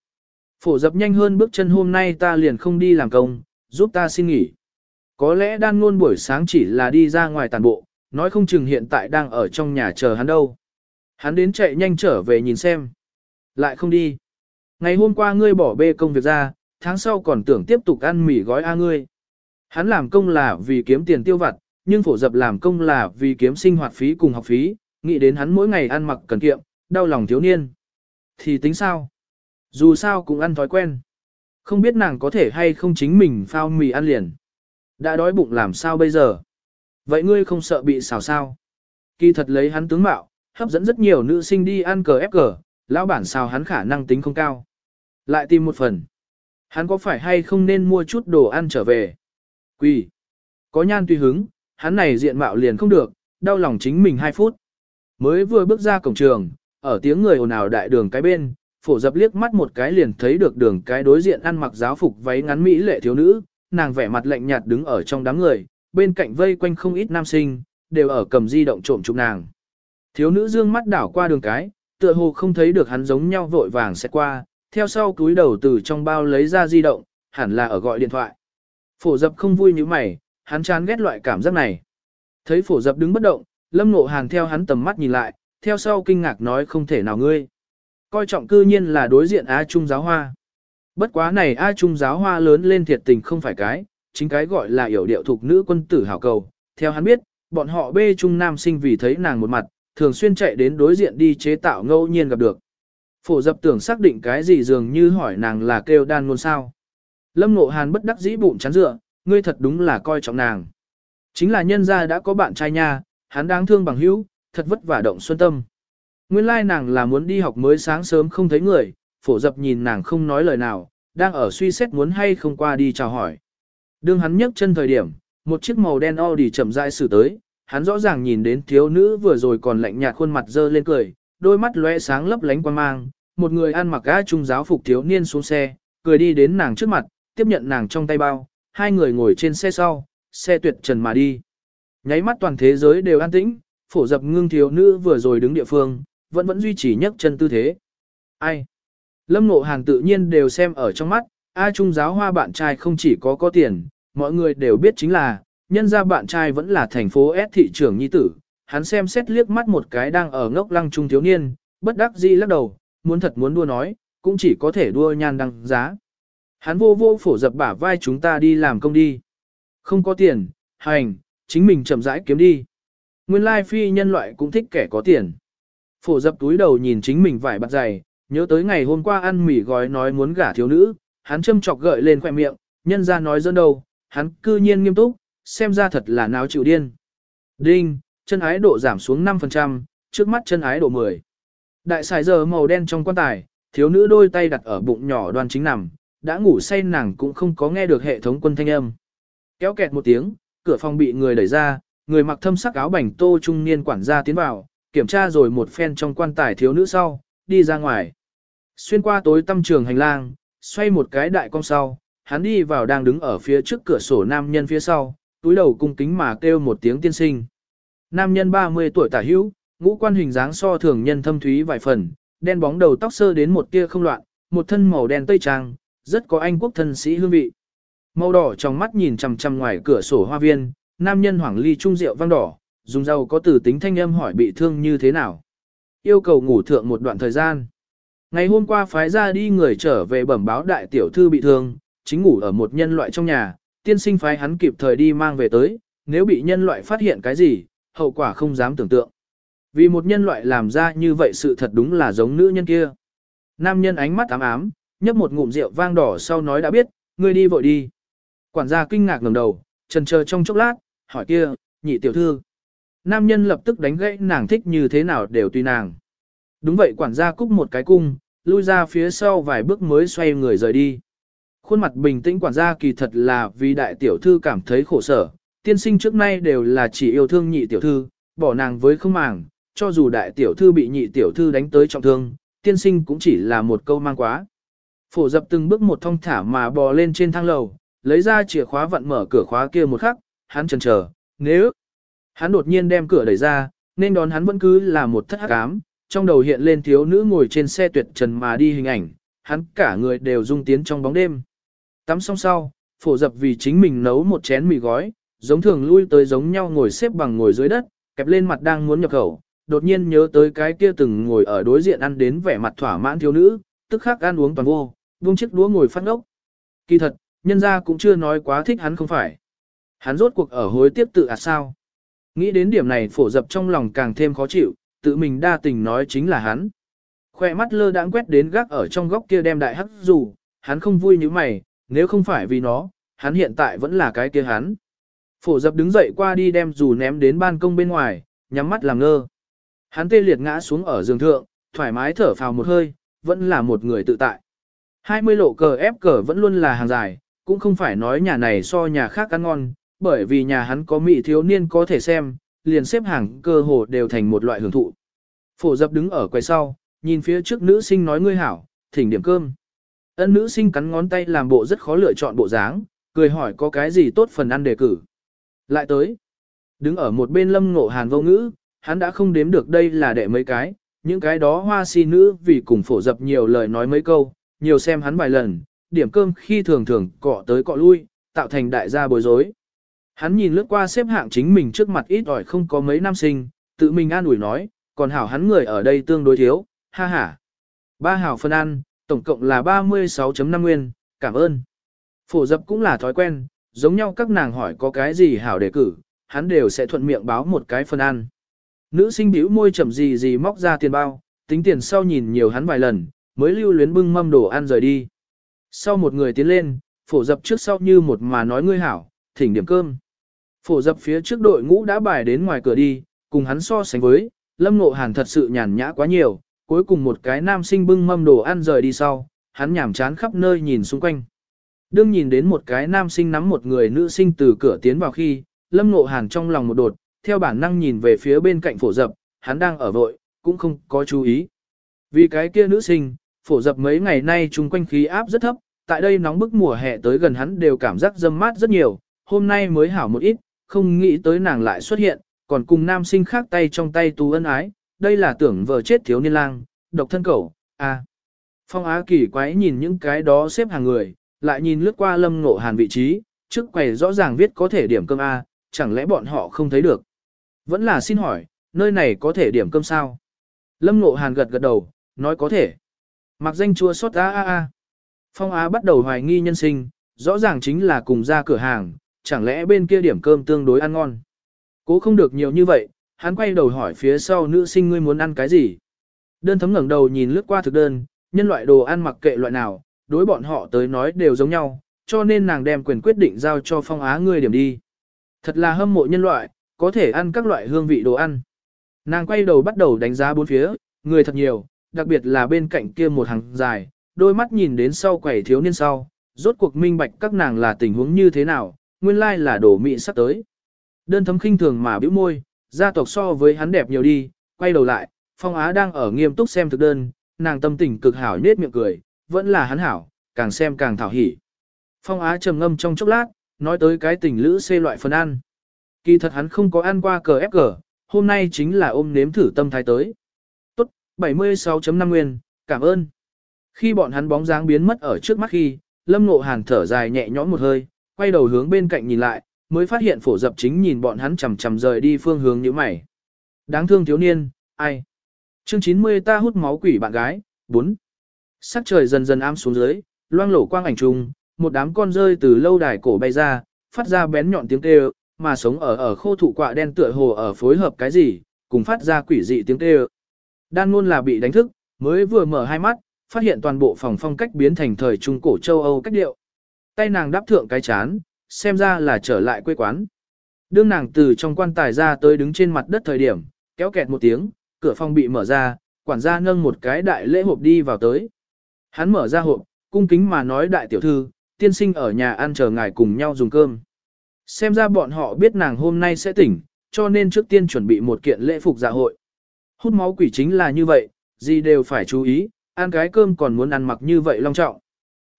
Phổ dập nhanh hơn bước chân hôm nay ta liền không đi làm công, giúp ta xin nghỉ. Có lẽ đan ngôn buổi sáng chỉ là đi ra ngoài tàn bộ, nói không chừng hiện tại đang ở trong nhà chờ hắn đâu. Hắn đến chạy nhanh trở về nhìn xem. Lại không đi. Ngày hôm qua ngươi bỏ bê công việc ra, tháng sau còn tưởng tiếp tục ăn mì gói A ngươi. Hắn làm công là vì kiếm tiền tiêu vặt, nhưng phổ dập làm công là vì kiếm sinh hoạt phí cùng học phí, nghĩ đến hắn mỗi ngày ăn mặc cần kiệm, đau lòng thiếu niên. Thì tính sao? Dù sao cũng ăn thói quen. Không biết nàng có thể hay không chính mình phao mì ăn liền. Đã đói bụng làm sao bây giờ? Vậy ngươi không sợ bị xào sao? Kỳ thật lấy hắn tướng mạo, hấp dẫn rất nhiều nữ sinh đi ăn cờ ép cờ, lão bản xào hắn khả năng tính không cao. Lại tìm một phần. Hắn có phải hay không nên mua chút đồ ăn trở về? Quỳ. Có nhan tùy hứng, hắn này diện mạo liền không được, đau lòng chính mình 2 phút. Mới vừa bước ra cổng trường, ở tiếng người ồn ào đại đường cái bên, phổ dập liếc mắt một cái liền thấy được đường cái đối diện ăn mặc giáo phục váy ngắn mỹ lệ thiếu nữ, nàng vẻ mặt lạnh nhạt đứng ở trong đám người, bên cạnh vây quanh không ít nam sinh, đều ở cầm di động trộm chụp nàng. Thiếu nữ dương mắt đảo qua đường cái, tựa hồ không thấy được hắn giống nhau vội vàng sẽ qua, theo sau túi đầu từ trong bao lấy ra di động, hẳn là ở gọi điện thoại. Phổ dập không vui như mày, hắn chán ghét loại cảm giác này. Thấy phổ dập đứng bất động, lâm ngộ hàng theo hắn tầm mắt nhìn lại, theo sau kinh ngạc nói không thể nào ngươi. Coi trọng cư nhiên là đối diện A Trung giáo hoa. Bất quá này A Trung giáo hoa lớn lên thiệt tình không phải cái, chính cái gọi là hiểu điệu thuộc nữ quân tử hảo cầu. Theo hắn biết, bọn họ bê Trung nam sinh vì thấy nàng một mặt, thường xuyên chạy đến đối diện đi chế tạo ngẫu nhiên gặp được. Phổ dập tưởng xác định cái gì dường như hỏi nàng là kêu đan luôn sao. Lâm Ngộ Hàn bất đắc dĩ bụng chán dựa, ngươi thật đúng là coi trọng nàng. Chính là nhân gia đã có bạn trai nha, hắn đáng thương bằng hữu, thật vất vả động xuân tâm. Nguyên lai nàng là muốn đi học mới sáng sớm không thấy người, phổ dập nhìn nàng không nói lời nào, đang ở suy xét muốn hay không qua đi chào hỏi. Đương hắn nhấc chân thời điểm, một chiếc màu đen Audi chậm rãi xử tới, hắn rõ ràng nhìn đến thiếu nữ vừa rồi còn lạnh nhạt khuôn mặt dơ lên cười, đôi mắt lóe sáng lấp lánh quan mang, một người ăn mặc á trung giáo phục thiếu niên xuống xe, cười đi đến nàng trước mặt, tiếp nhận nàng trong tay bao, hai người ngồi trên xe sau, xe tuyệt trần mà đi. Nháy mắt toàn thế giới đều an tĩnh, phổ dập ngưng thiếu nữ vừa rồi đứng địa phương, vẫn vẫn duy trì nhấc chân tư thế. Ai? Lâm Ngộ Hàn tự nhiên đều xem ở trong mắt, A Trung giáo hoa bạn trai không chỉ có có tiền, mọi người đều biết chính là, nhân ra bạn trai vẫn là thành phố S thị trưởng nhi tử. Hắn xem xét liếc mắt một cái đang ở ngốc lăng trung thiếu niên, bất đắc dĩ lắc đầu, muốn thật muốn đua nói, cũng chỉ có thể đua nhan đăng giá. Hắn vô vô phổ dập bả vai chúng ta đi làm công đi. Không có tiền, hành, chính mình chậm rãi kiếm đi. Nguyên lai phi nhân loại cũng thích kẻ có tiền. Phổ dập túi đầu nhìn chính mình vải bạt dày, nhớ tới ngày hôm qua ăn mì gói nói muốn gả thiếu nữ, hắn châm chọc gợi lên khoẻ miệng, nhân ra nói dẫn đâu, hắn cư nhiên nghiêm túc, xem ra thật là náo chịu điên. Đinh, chân ái độ giảm xuống 5%, trước mắt chân ái độ 10. Đại xài giờ màu đen trong quan tài, thiếu nữ đôi tay đặt ở bụng nhỏ đoan chính nằm, đã ngủ say nàng cũng không có nghe được hệ thống quân thanh âm. Kéo kẹt một tiếng, cửa phòng bị người đẩy ra, người mặc thâm sắc áo bảnh tô trung niên quản gia tiến vào, kiểm tra rồi một phen trong quan tài thiếu nữ sau, đi ra ngoài. Xuyên qua tối tăm trường hành lang, xoay một cái đại cong sau, hắn đi vào đang đứng ở phía trước cửa sổ nam nhân phía sau, túi đầu cung kính mà kêu một tiếng tiên sinh. Nam nhân 30 tuổi tả hữu, ngũ quan hình dáng so thường nhân thâm thúy vài phần, đen bóng đầu tóc sơ đến một tia không loạn, một thân màu đen tây trang, rất có anh quốc thân sĩ hương vị. Màu đỏ trong mắt nhìn chằm chằm ngoài cửa sổ hoa viên, nam nhân hoảng ly trung rượu vang đỏ, dùng dầu có từ tính thanh âm hỏi bị thương như thế nào. Yêu cầu ngủ thượng một đoạn thời gian. Ngày hôm qua phái ra đi người trở về bẩm báo đại tiểu thư bị thương, chính ngủ ở một nhân loại trong nhà, tiên sinh phái hắn kịp thời đi mang về tới, nếu bị nhân loại phát hiện cái gì, hậu quả không dám tưởng tượng. Vì một nhân loại làm ra như vậy sự thật đúng là giống nữ nhân kia. Nam nhân ánh mắt ám ám, nhấp một ngụm rượu vang đỏ sau nói đã biết, ngươi đi vội đi. Quản gia kinh ngạc ngẩng đầu, trần chờ trong chốc lát, hỏi kia, nhị tiểu thư. Nam nhân lập tức đánh gãy nàng thích như thế nào đều tùy nàng. Đúng vậy quản gia cúc một cái cung, lui ra phía sau vài bước mới xoay người rời đi. Khuôn mặt bình tĩnh quản gia kỳ thật là vì đại tiểu thư cảm thấy khổ sở, tiên sinh trước nay đều là chỉ yêu thương nhị tiểu thư, bỏ nàng với không màng, cho dù đại tiểu thư bị nhị tiểu thư đánh tới trọng thương, tiên sinh cũng chỉ là một câu mang quá. Phổ dập từng bước một thong thả mà bò lên trên thang lầu, lấy ra chìa khóa vặn mở cửa khóa kia một khắc, hắn chần chờ, nếu Hắn đột nhiên đem cửa đẩy ra, nên đón hắn vẫn cứ là một thất hắc ám, trong đầu hiện lên thiếu nữ ngồi trên xe tuyệt trần mà đi hình ảnh, hắn cả người đều rung tiến trong bóng đêm. Tắm xong sau, phổ dập vì chính mình nấu một chén mì gói, giống thường lui tới giống nhau ngồi xếp bằng ngồi dưới đất, kẹp lên mặt đang muốn nhập khẩu, đột nhiên nhớ tới cái kia từng ngồi ở đối diện ăn đến vẻ mặt thỏa mãn thiếu nữ, tức khắc ăn uống toàn vô, buông chiếc đũa ngồi phát ngốc. Kỳ thật, nhân gia cũng chưa nói quá thích hắn không phải. Hắn rốt cuộc ở hối tiếp tự à sao. Nghĩ đến điểm này phổ dập trong lòng càng thêm khó chịu, tự mình đa tình nói chính là hắn. Khoe mắt lơ đãng quét đến gác ở trong góc kia đem đại hắc dù, hắn không vui như mày, nếu không phải vì nó, hắn hiện tại vẫn là cái kia hắn. Phổ dập đứng dậy qua đi đem dù ném đến ban công bên ngoài, nhắm mắt làm ngơ. Hắn tê liệt ngã xuống ở giường thượng, thoải mái thở phào một hơi, vẫn là một người tự tại. 20 lộ cờ ép cờ vẫn luôn là hàng dài, cũng không phải nói nhà này so nhà khác ăn ngon, bởi vì nhà hắn có mỹ thiếu niên có thể xem, liền xếp hàng cơ hồ đều thành một loại hưởng thụ. Phổ dập đứng ở quầy sau, nhìn phía trước nữ sinh nói ngươi hảo, thỉnh điểm cơm. Ân nữ sinh cắn ngón tay làm bộ rất khó lựa chọn bộ dáng, cười hỏi có cái gì tốt phần ăn đề cử. Lại tới, đứng ở một bên lâm ngộ hàn vô ngữ, hắn đã không đếm được đây là đệ mấy cái, những cái đó hoa si nữ vì cùng phổ dập nhiều lời nói mấy câu, nhiều xem hắn vài lần, điểm cơm khi thường thường cọ tới cọ lui, tạo thành đại gia bối rối. Hắn nhìn lướt qua xếp hạng chính mình trước mặt ít ỏi không có mấy nam sinh, tự mình an ủi nói, còn hảo hắn người ở đây tương đối thiếu, ha ha. Ba hảo phân ăn, tổng cộng là 36.5 nguyên, cảm ơn. Phổ dập cũng là thói quen, giống nhau các nàng hỏi có cái gì hảo đề cử, hắn đều sẽ thuận miệng báo một cái phân ăn. Nữ sinh bĩu môi chậm gì gì móc ra tiền bao, tính tiền sau nhìn nhiều hắn vài lần, mới lưu luyến bưng mâm đồ ăn rời đi. Sau một người tiến lên, phổ dập trước sau như một mà nói ngươi hảo, thỉnh điểm cơm. Phổ dập phía trước đội ngũ đã bài đến ngoài cửa đi, cùng hắn so sánh với, Lâm Ngộ Hàn thật sự nhàn nhã quá nhiều, cuối cùng một cái nam sinh bưng mâm đồ ăn rời đi sau, hắn nhảm chán khắp nơi nhìn xung quanh. Đương nhìn đến một cái nam sinh nắm một người nữ sinh từ cửa tiến vào khi, Lâm Ngộ Hàn trong lòng một đột, theo bản năng nhìn về phía bên cạnh phổ dập, hắn đang ở vội, cũng không có chú ý. Vì cái kia nữ sinh, phổ dập mấy ngày nay chung quanh khí áp rất thấp, tại đây nóng bức mùa hè tới gần hắn đều cảm giác dâm mát rất nhiều, hôm nay mới hảo một ít, không nghĩ tới nàng lại xuất hiện, còn cùng nam sinh khác tay trong tay tú ân ái, đây là tưởng vợ chết thiếu niên lang, độc thân cẩu, à. Phong Á kỳ quái nhìn những cái đó xếp hàng người, lại nhìn lướt qua lâm ngộ hàn vị trí, trước quầy rõ ràng viết có thể điểm cơm A, chẳng lẽ bọn họ không thấy được. Vẫn là xin hỏi, nơi này có thể điểm cơm sao? Lâm ngộ hàn gật gật đầu, nói có thể. Mặc danh chua xót a a a. Phong Á bắt đầu hoài nghi nhân sinh, rõ ràng chính là cùng ra cửa hàng, chẳng lẽ bên kia điểm cơm tương đối ăn ngon. Cố không được nhiều như vậy, hắn quay đầu hỏi phía sau nữ sinh ngươi muốn ăn cái gì. Đơn thấm ngẩng đầu nhìn lướt qua thực đơn, nhân loại đồ ăn mặc kệ loại nào, đối bọn họ tới nói đều giống nhau, cho nên nàng đem quyền quyết định giao cho phong á ngươi điểm đi. Thật là hâm mộ nhân loại, có thể ăn các loại hương vị đồ ăn. Nàng quay đầu bắt đầu đánh giá bốn phía, người thật nhiều, đặc biệt là bên cạnh kia một hàng dài, đôi mắt nhìn đến sau quầy thiếu niên sau, rốt cuộc minh bạch các nàng là tình huống như thế nào, nguyên lai là đổ mị sắp tới. Đơn thấm khinh thường mà bĩu môi, gia tộc so với hắn đẹp nhiều đi, quay đầu lại, Phong Á đang ở nghiêm túc xem thực đơn, nàng tâm tình cực hảo nết miệng cười, vẫn là hắn hảo, càng xem càng thảo hỉ. Phong Á trầm ngâm trong chốc lát, nói tới cái tình lữ xê loại phần ăn. Kỳ thật hắn không có ăn qua cờ ép cờ, hôm nay chính là ôm nếm thử tâm thái tới. 76.5 nguyên, cảm ơn. Khi bọn hắn bóng dáng biến mất ở trước mắt khi, Lâm Ngộ Hàn thở dài nhẹ nhõm một hơi, quay đầu hướng bên cạnh nhìn lại, mới phát hiện phổ dập chính nhìn bọn hắn chầm chầm rời đi phương hướng như mày. Đáng thương thiếu niên, ai? Chương 90 ta hút máu quỷ bạn gái, 4. Sắc trời dần dần am xuống dưới, loang lổ quang ảnh trùng, một đám con rơi từ lâu đài cổ bay ra, phát ra bén nhọn tiếng kêu, mà sống ở ở khô thụ quạ đen tựa hồ ở phối hợp cái gì, cùng phát ra quỷ dị tiếng kêu. Đan luôn là bị đánh thức, mới vừa mở hai mắt, phát hiện toàn bộ phòng phong cách biến thành thời trung cổ châu Âu cách điệu. Tay nàng đáp thượng cái chán, xem ra là trở lại quê quán. Đương nàng từ trong quan tài ra tới đứng trên mặt đất thời điểm, kéo kẹt một tiếng, cửa phòng bị mở ra, quản gia nâng một cái đại lễ hộp đi vào tới. Hắn mở ra hộp, cung kính mà nói đại tiểu thư, tiên sinh ở nhà ăn chờ ngài cùng nhau dùng cơm. Xem ra bọn họ biết nàng hôm nay sẽ tỉnh, cho nên trước tiên chuẩn bị một kiện lễ phục dạ hội. Hút máu quỷ chính là như vậy, gì đều phải chú ý, ăn cái cơm còn muốn ăn mặc như vậy long trọng.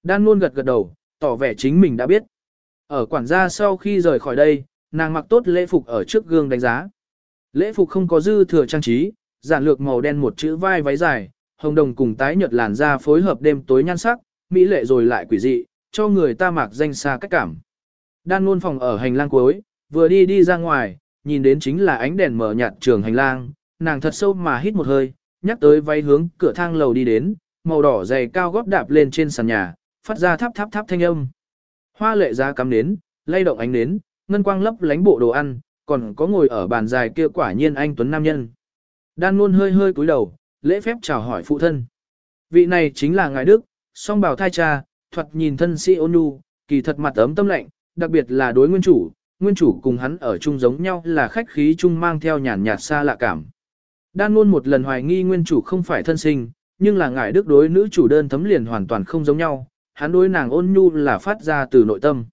Đan luôn gật gật đầu, tỏ vẻ chính mình đã biết. Ở quản gia sau khi rời khỏi đây, nàng mặc tốt lễ phục ở trước gương đánh giá. Lễ phục không có dư thừa trang trí, giản lược màu đen một chữ vai váy dài, hồng đồng cùng tái nhợt làn da phối hợp đêm tối nhan sắc, mỹ lệ rồi lại quỷ dị, cho người ta mặc danh xa cách cảm. Đan luôn phòng ở hành lang cuối, vừa đi đi ra ngoài, nhìn đến chính là ánh đèn mở nhạt trường hành lang, nàng thật sâu mà hít một hơi, nhắc tới váy hướng cửa thang lầu đi đến, màu đỏ dày cao gót đạp lên trên sàn nhà, phát ra tháp tháp tháp thanh âm. Hoa lệ giá cắm nến, lay động ánh nến, ngân quang lấp lánh bộ đồ ăn, còn có ngồi ở bàn dài kia quả nhiên anh tuấn nam nhân. Đan luôn hơi hơi cúi đầu, lễ phép chào hỏi phụ thân. Vị này chính là ngài Đức, song bào thai cha, thuật nhìn thân sĩ ôn nhu, kỳ thật mặt ấm tâm lạnh, đặc biệt là đối nguyên chủ, nguyên chủ cùng hắn ở chung giống nhau là khách khí chung mang theo nhàn nhạt xa lạ cảm. Đan luôn một lần hoài nghi nguyên chủ không phải thân sinh, nhưng là ngài Đức đối nữ chủ đơn thấm liền hoàn toàn không giống nhau, hắn đối nàng ôn nhu là phát ra từ nội tâm.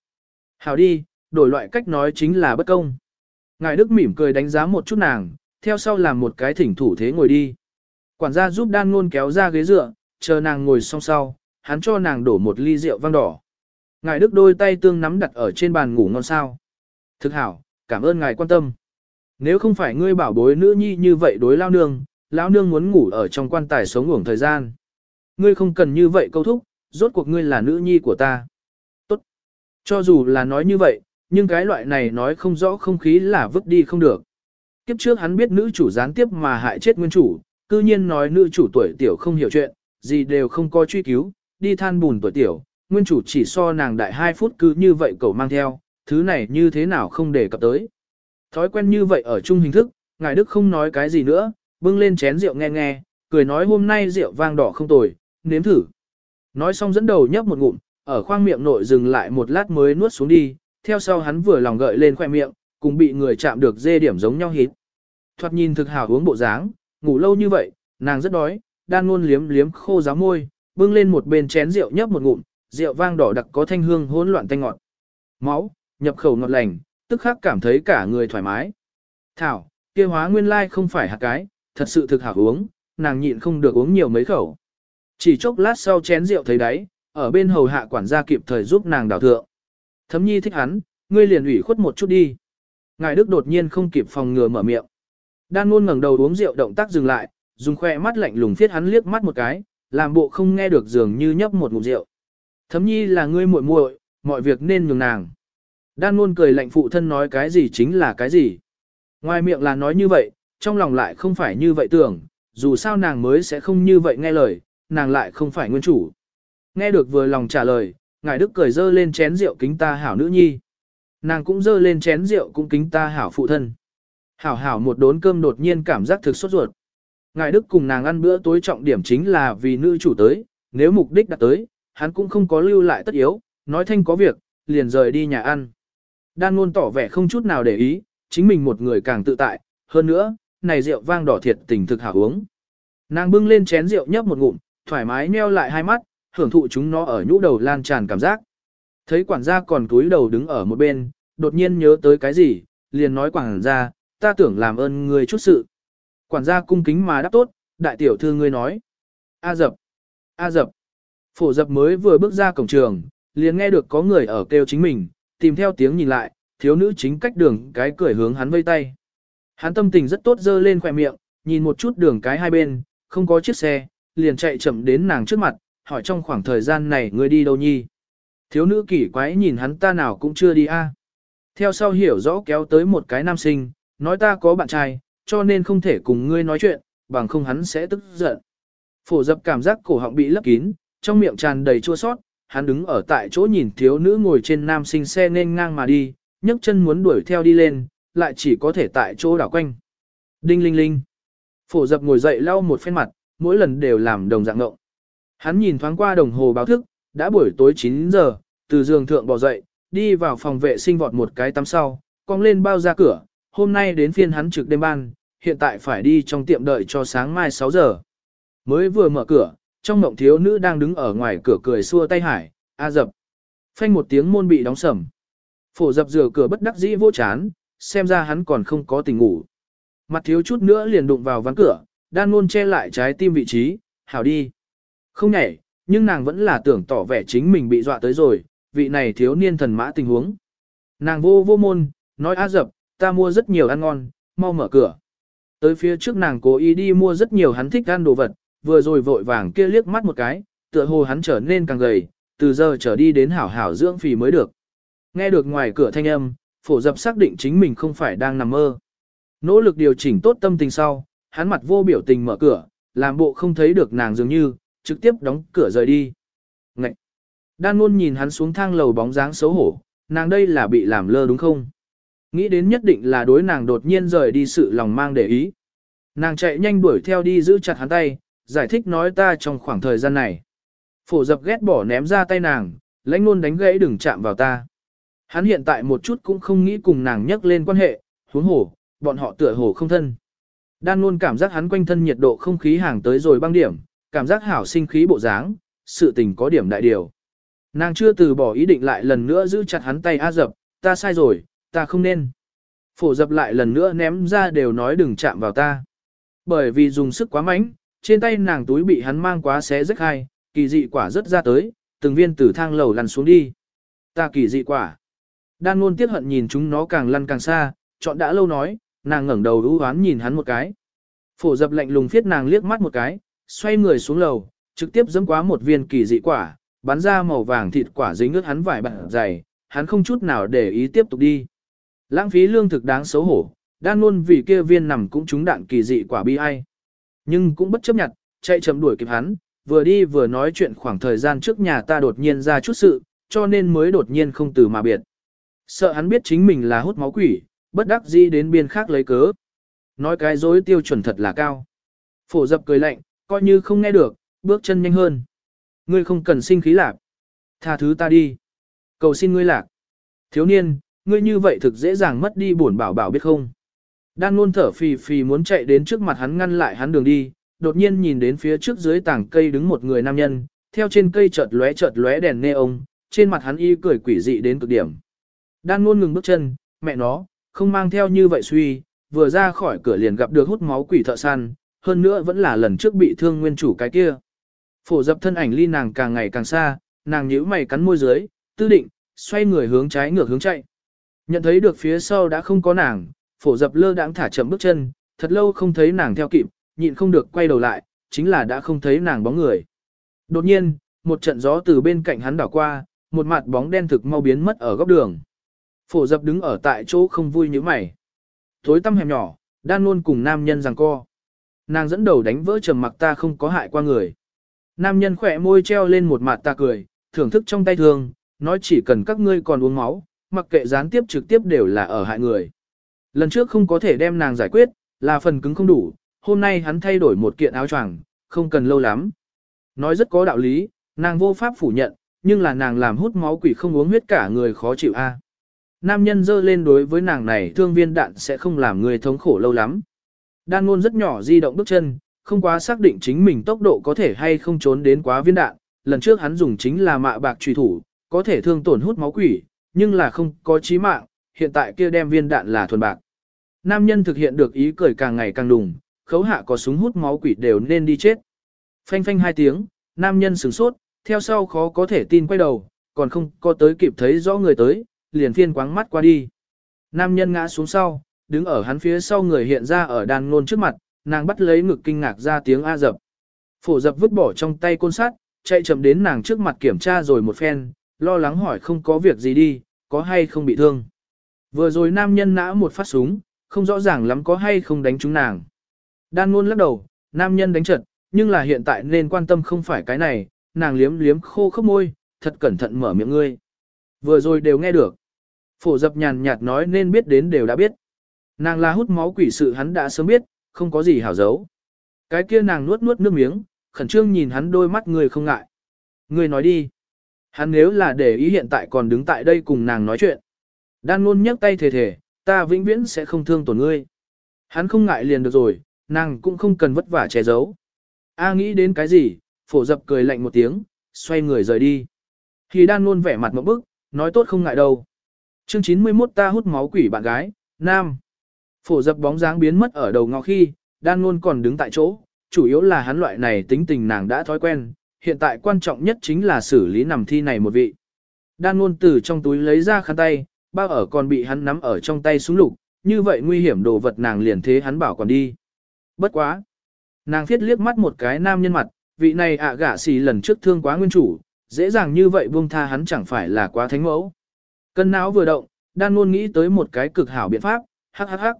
Hào đi, đổi loại cách nói chính là bất công. Ngài Đức mỉm cười đánh giá một chút nàng, theo sau làm một cái thỉnh thủ thế ngồi đi. Quản gia giúp đan ngôn kéo ra ghế dựa, chờ nàng ngồi song sau, hắn cho nàng đổ một ly rượu vang đỏ. Ngài Đức đôi tay tương nắm đặt ở trên bàn ngủ ngon sao. Thực hảo, cảm ơn ngài quan tâm. Nếu không phải ngươi bảo bối nữ nhi như vậy đối lao nương, lão nương muốn ngủ ở trong quan tài sống ngủng thời gian. Ngươi không cần như vậy câu thúc, rốt cuộc ngươi là nữ nhi của ta. Tốt. Cho dù là nói như vậy, nhưng cái loại này nói không rõ không khí là vứt đi không được. Kiếp trước hắn biết nữ chủ gián tiếp mà hại chết nguyên chủ, cư nhiên nói nữ chủ tuổi tiểu không hiểu chuyện, gì đều không có truy cứu, đi than bùn tuổi tiểu, nguyên chủ chỉ so nàng đại 2 phút cứ như vậy cậu mang theo, thứ này như thế nào không để cập tới. Thói quen như vậy ở chung hình thức, ngài Đức không nói cái gì nữa, bưng lên chén rượu nghe nghe, cười nói hôm nay rượu vang đỏ không tồi, nếm thử. Nói xong dẫn đầu nhấp một ngụm, ở khoang miệng nội dừng lại một lát mới nuốt xuống đi, theo sau hắn vừa lòng gợi lên khoe miệng, cùng bị người chạm được dê điểm giống nhau hít. Thoạt nhìn thực hào uống bộ dáng, ngủ lâu như vậy, nàng rất đói, đang luôn liếm liếm khô giáo môi, bưng lên một bên chén rượu nhấp một ngụm, rượu vang đỏ đặc có thanh hương hỗn loạn tanh ngọt. Máu, nhập khẩu ngọt lành, tức khắc cảm thấy cả người thoải mái. Thảo, kia hóa nguyên lai không phải hạt cái, thật sự thực hảo uống, nàng nhịn không được uống nhiều mấy khẩu. Chỉ chốc lát sau chén rượu thấy đáy, ở bên hầu hạ quản gia kịp thời giúp nàng đào thượng. Thấm nhi thích hắn, ngươi liền ủy khuất một chút đi. Ngài Đức đột nhiên không kịp phòng ngừa mở miệng. Đan ngôn ngẩng đầu uống rượu động tác dừng lại, dùng khoe mắt lạnh lùng phiết hắn liếc mắt một cái, làm bộ không nghe được dường như nhấp một ngụm rượu. Thấm nhi là ngươi muội muội, mọi việc nên nhường nàng. Đan luôn cười lạnh phụ thân nói cái gì chính là cái gì. Ngoài miệng là nói như vậy, trong lòng lại không phải như vậy tưởng, dù sao nàng mới sẽ không như vậy nghe lời, nàng lại không phải nguyên chủ. Nghe được vừa lòng trả lời, ngài đức cười dơ lên chén rượu kính ta hảo nữ nhi. Nàng cũng dơ lên chén rượu cũng kính ta hảo phụ thân. Hảo hảo một đốn cơm đột nhiên cảm giác thực sốt ruột. Ngài Đức cùng nàng ăn bữa tối trọng điểm chính là vì nữ chủ tới, nếu mục đích đã tới, hắn cũng không có lưu lại tất yếu, nói thanh có việc, liền rời đi nhà ăn. Đan luôn tỏ vẻ không chút nào để ý, chính mình một người càng tự tại, hơn nữa, này rượu vang đỏ thiệt tình thực hảo uống. Nàng bưng lên chén rượu nhấp một ngụm, thoải mái nheo lại hai mắt, hưởng thụ chúng nó ở nhũ đầu lan tràn cảm giác. Thấy quản gia còn túi đầu đứng ở một bên, đột nhiên nhớ tới cái gì, liền nói quản gia, ta tưởng làm ơn người chút sự. Quản gia cung kính mà đáp tốt, đại tiểu thư ngươi nói. A dập, A dập. Phổ dập mới vừa bước ra cổng trường, liền nghe được có người ở kêu chính mình, tìm theo tiếng nhìn lại, thiếu nữ chính cách đường cái cười hướng hắn vây tay. Hắn tâm tình rất tốt dơ lên khỏe miệng, nhìn một chút đường cái hai bên, không có chiếc xe, liền chạy chậm đến nàng trước mặt, hỏi trong khoảng thời gian này ngươi đi đâu nhi. Thiếu nữ kỳ quái nhìn hắn ta nào cũng chưa đi a. Theo sau hiểu rõ kéo tới một cái nam sinh, nói ta có bạn trai, cho nên không thể cùng ngươi nói chuyện, bằng không hắn sẽ tức giận. Phổ dập cảm giác cổ họng bị lấp kín, trong miệng tràn đầy chua sót, hắn đứng ở tại chỗ nhìn thiếu nữ ngồi trên nam sinh xe nên ngang mà đi, nhấc chân muốn đuổi theo đi lên, lại chỉ có thể tại chỗ đảo quanh. Đinh linh linh. Phổ dập ngồi dậy lau một phen mặt, mỗi lần đều làm đồng dạng ngộng. Hắn nhìn thoáng qua đồng hồ báo thức, đã buổi tối 9 giờ, từ giường thượng bò dậy, đi vào phòng vệ sinh vọt một cái tắm sau, cong lên bao ra cửa, hôm nay đến phiên hắn trực đêm ban, hiện tại phải đi trong tiệm đợi cho sáng mai 6 giờ. Mới vừa mở cửa, trong mộng thiếu nữ đang đứng ở ngoài cửa cười xua tay hải, a dập. Phanh một tiếng môn bị đóng sầm. Phổ dập rửa cửa bất đắc dĩ vô chán, xem ra hắn còn không có tình ngủ. Mặt thiếu chút nữa liền đụng vào ván cửa, đan luôn che lại trái tim vị trí, hảo đi. Không nhảy, nhưng nàng vẫn là tưởng tỏ vẻ chính mình bị dọa tới rồi, vị này thiếu niên thần mã tình huống. Nàng vô vô môn, nói a dập, ta mua rất nhiều ăn ngon, mau mở cửa. Tới phía trước nàng cố ý đi mua rất nhiều hắn thích ăn đồ vật, vừa rồi vội vàng kia liếc mắt một cái, tựa hồ hắn trở nên càng gầy, từ giờ trở đi đến hảo hảo dưỡng phì mới được. Nghe được ngoài cửa thanh âm, phổ dập xác định chính mình không phải đang nằm mơ. Nỗ lực điều chỉnh tốt tâm tình sau, hắn mặt vô biểu tình mở cửa, làm bộ không thấy được nàng dường như, trực tiếp đóng cửa rời đi. Ngậy! Đan luôn nhìn hắn xuống thang lầu bóng dáng xấu hổ, nàng đây là bị làm lơ đúng không? Nghĩ đến nhất định là đối nàng đột nhiên rời đi sự lòng mang để ý. Nàng chạy nhanh đuổi theo đi giữ chặt hắn tay, giải thích nói ta trong khoảng thời gian này. Phổ dập ghét bỏ ném ra tay nàng, lãnh Nôn đánh gãy đừng chạm vào ta. Hắn hiện tại một chút cũng không nghĩ cùng nàng nhắc lên quan hệ, huống hổ, bọn họ tựa hồ không thân. Đan luôn cảm giác hắn quanh thân nhiệt độ không khí hàng tới rồi băng điểm, cảm giác hảo sinh khí bộ dáng, sự tình có điểm đại điều. Nàng chưa từ bỏ ý định lại lần nữa giữ chặt hắn tay A dập, ta sai rồi, ta không nên. Phổ dập lại lần nữa ném ra đều nói đừng chạm vào ta. Bởi vì dùng sức quá mạnh, trên tay nàng túi bị hắn mang quá xé rách hai, kỳ dị quả rất ra tới, từng viên từ thang lầu lăn xuống đi. Ta kỳ dị quả. Đan luôn tiếc hận nhìn chúng nó càng lăn càng xa, chọn đã lâu nói, nàng ngẩng đầu ưu hoán nhìn hắn một cái. Phổ dập lạnh lùng phiết nàng liếc mắt một cái, xoay người xuống lầu, trực tiếp dẫm quá một viên kỳ dị quả, bắn ra màu vàng thịt quả dính ướt hắn vải bạc dày, hắn không chút nào để ý tiếp tục đi. Lãng phí lương thực đáng xấu hổ, đan luôn vì kia viên nằm cũng trúng đạn kỳ dị quả bi ai. Nhưng cũng bất chấp nhặt chạy chậm đuổi kịp hắn, vừa đi vừa nói chuyện khoảng thời gian trước nhà ta đột nhiên ra chút sự, cho nên mới đột nhiên không từ mà biệt. Sợ hắn biết chính mình là hút máu quỷ, bất đắc dĩ đến biên khác lấy cớ. Nói cái dối tiêu chuẩn thật là cao. Phổ dập cười lạnh, coi như không nghe được, bước chân nhanh hơn. Ngươi không cần sinh khí lạc. Tha thứ ta đi. Cầu xin ngươi lạc. Thiếu niên, ngươi như vậy thực dễ dàng mất đi bổn bảo bảo biết không. Đan luôn thở phì phì muốn chạy đến trước mặt hắn ngăn lại hắn đường đi, đột nhiên nhìn đến phía trước dưới tảng cây đứng một người nam nhân, theo trên cây chợt lóe chợt lóe đèn neon, trên mặt hắn y cười quỷ dị đến cực điểm. Đan luôn ngừng bước chân, mẹ nó, không mang theo như vậy suy, vừa ra khỏi cửa liền gặp được hút máu quỷ thợ săn, hơn nữa vẫn là lần trước bị thương nguyên chủ cái kia. Phổ dập thân ảnh ly nàng càng ngày càng xa, nàng nhíu mày cắn môi dưới, tư định, xoay người hướng trái ngược hướng chạy. Nhận thấy được phía sau đã không có nàng, phổ dập lơ đãng thả chậm bước chân, thật lâu không thấy nàng theo kịp, nhịn không được quay đầu lại, chính là đã không thấy nàng bóng người. Đột nhiên, một trận gió từ bên cạnh hắn đảo qua, một mặt bóng đen thực mau biến mất ở góc đường. Phổ dập đứng ở tại chỗ không vui như mày. Thối tăm hẻm nhỏ, đan luôn cùng nam nhân rằng co. Nàng dẫn đầu đánh vỡ trầm mặc ta không có hại qua người. Nam nhân khỏe môi treo lên một mặt ta cười, thưởng thức trong tay thương, nói chỉ cần các ngươi còn uống máu, mặc kệ gián tiếp trực tiếp đều là ở hại người. Lần trước không có thể đem nàng giải quyết, là phần cứng không đủ, hôm nay hắn thay đổi một kiện áo choàng, không cần lâu lắm. Nói rất có đạo lý, nàng vô pháp phủ nhận, nhưng là nàng làm hút máu quỷ không uống huyết cả người khó chịu a. Nam nhân dơ lên đối với nàng này thương viên đạn sẽ không làm người thống khổ lâu lắm. Đan ngôn rất nhỏ di động bước chân, không quá xác định chính mình tốc độ có thể hay không trốn đến quá viên đạn. Lần trước hắn dùng chính là mạ bạc trùy thủ, có thể thương tổn hút máu quỷ, nhưng là không có chí mạng, hiện tại kia đem viên đạn là thuần bạc. Nam nhân thực hiện được ý cười càng ngày càng đùng, khấu hạ có súng hút máu quỷ đều nên đi chết. Phanh phanh hai tiếng, nam nhân sửng sốt, theo sau khó có thể tin quay đầu, còn không có tới kịp thấy rõ người tới, liền phiên quáng mắt qua đi. Nam nhân ngã xuống sau, đứng ở hắn phía sau người hiện ra ở đàn ngôn trước mặt, nàng bắt lấy ngực kinh ngạc ra tiếng A dập. Phổ dập vứt bỏ trong tay côn sắt, chạy chậm đến nàng trước mặt kiểm tra rồi một phen, lo lắng hỏi không có việc gì đi, có hay không bị thương. Vừa rồi nam nhân nã một phát súng, không rõ ràng lắm có hay không đánh trúng nàng. Đan ngôn lắc đầu, nam nhân đánh trật, nhưng là hiện tại nên quan tâm không phải cái này, nàng liếm liếm khô khốc môi, thật cẩn thận mở miệng ngươi. Vừa rồi đều nghe được. Phổ dập nhàn nhạt nói nên biết đến đều đã biết. Nàng là hút máu quỷ sự hắn đã sớm biết, không có gì hảo giấu. Cái kia nàng nuốt nuốt nước miếng, khẩn trương nhìn hắn đôi mắt người không ngại. Người nói đi. Hắn nếu là để ý hiện tại còn đứng tại đây cùng nàng nói chuyện. Đan luôn nhấc tay thề thề, ta vĩnh viễn sẽ không thương tổn ngươi. Hắn không ngại liền được rồi, nàng cũng không cần vất vả che giấu. A nghĩ đến cái gì, phổ dập cười lạnh một tiếng, xoay người rời đi. Thì đan luôn vẻ mặt một bức, nói tốt không ngại đâu. Chương 91 ta hút máu quỷ bạn gái, nam. Phổ dập bóng dáng biến mất ở đầu ngõ khi, đan luôn còn đứng tại chỗ, chủ yếu là hắn loại này tính tình nàng đã thói quen, hiện tại quan trọng nhất chính là xử lý nằm thi này một vị. Đan luôn từ trong túi lấy ra khăn tay, bao ở còn bị hắn nắm ở trong tay súng lục, như vậy nguy hiểm đồ vật nàng liền thế hắn bảo còn đi. Bất quá. Nàng thiết liếc mắt một cái nam nhân mặt, vị này ạ gả xì lần trước thương quá nguyên chủ, dễ dàng như vậy buông tha hắn chẳng phải là quá thánh mẫu. Cân não vừa động, đan luôn nghĩ tới một cái cực hảo biện pháp, hắc hắc hắc.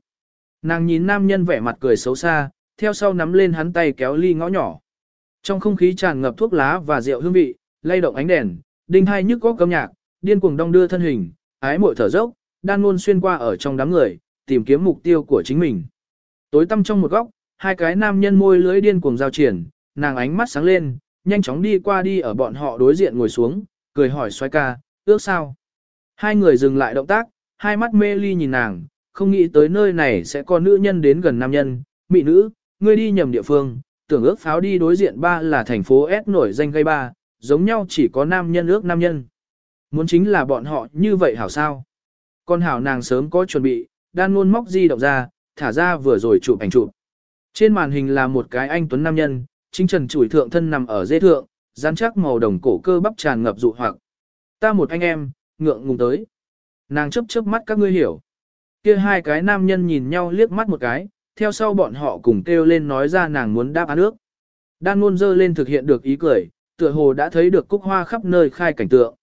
Nàng nhìn nam nhân vẻ mặt cười xấu xa, theo sau nắm lên hắn tay kéo ly ngõ nhỏ. Trong không khí tràn ngập thuốc lá và rượu hương vị, lay động ánh đèn, đinh hai nhức có cấm nhạc, điên cuồng đong đưa thân hình, ái muội thở dốc, đan luôn xuyên qua ở trong đám người, tìm kiếm mục tiêu của chính mình. Tối tăm trong một góc, hai cái nam nhân môi lưỡi điên cuồng giao triển, nàng ánh mắt sáng lên, nhanh chóng đi qua đi ở bọn họ đối diện ngồi xuống, cười hỏi xoay ca, ước sao? Hai người dừng lại động tác, hai mắt mê ly nhìn nàng, không nghĩ tới nơi này sẽ có nữ nhân đến gần nam nhân, mị nữ, ngươi đi nhầm địa phương, tưởng ước pháo đi đối diện ba là thành phố S nổi danh gây ba, giống nhau chỉ có nam nhân ước nam nhân. Muốn chính là bọn họ như vậy hảo sao? Con hảo nàng sớm có chuẩn bị, đan luôn móc di động ra, thả ra vừa rồi chụp ảnh chụp. Trên màn hình là một cái anh tuấn nam nhân, chính trần chủi thượng thân nằm ở dê thượng, rắn chắc màu đồng cổ cơ bắp tràn ngập dụ hoặc. Ta một anh em, ngượng ngùng tới. Nàng chấp chớp mắt các ngươi hiểu. Kia hai cái nam nhân nhìn nhau liếc mắt một cái, theo sau bọn họ cùng kêu lên nói ra nàng muốn đáp án nước. Đan luôn dơ lên thực hiện được ý cười, tựa hồ đã thấy được cúc hoa khắp nơi khai cảnh tượng.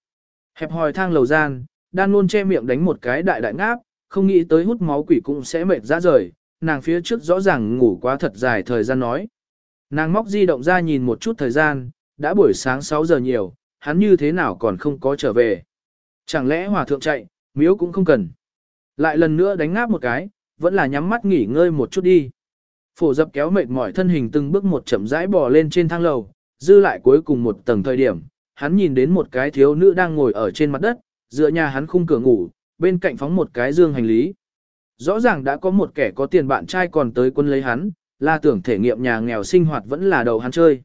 Hẹp hòi thang lầu gian, đan luôn che miệng đánh một cái đại đại ngáp, không nghĩ tới hút máu quỷ cũng sẽ mệt ra rời, nàng phía trước rõ ràng ngủ quá thật dài thời gian nói. Nàng móc di động ra nhìn một chút thời gian, đã buổi sáng 6 giờ nhiều, hắn như thế nào còn không có trở về. Chẳng lẽ hòa thượng chạy, miếu cũng không cần. Lại lần nữa đánh ngáp một cái, vẫn là nhắm mắt nghỉ ngơi một chút đi. Phổ dập kéo mệt mỏi thân hình từng bước một chậm rãi bò lên trên thang lầu, dư lại cuối cùng một tầng thời điểm, hắn nhìn đến một cái thiếu nữ đang ngồi ở trên mặt đất, dựa nhà hắn khung cửa ngủ, bên cạnh phóng một cái dương hành lý. Rõ ràng đã có một kẻ có tiền bạn trai còn tới quân lấy hắn, là tưởng thể nghiệm nhà nghèo sinh hoạt vẫn là đầu hắn chơi.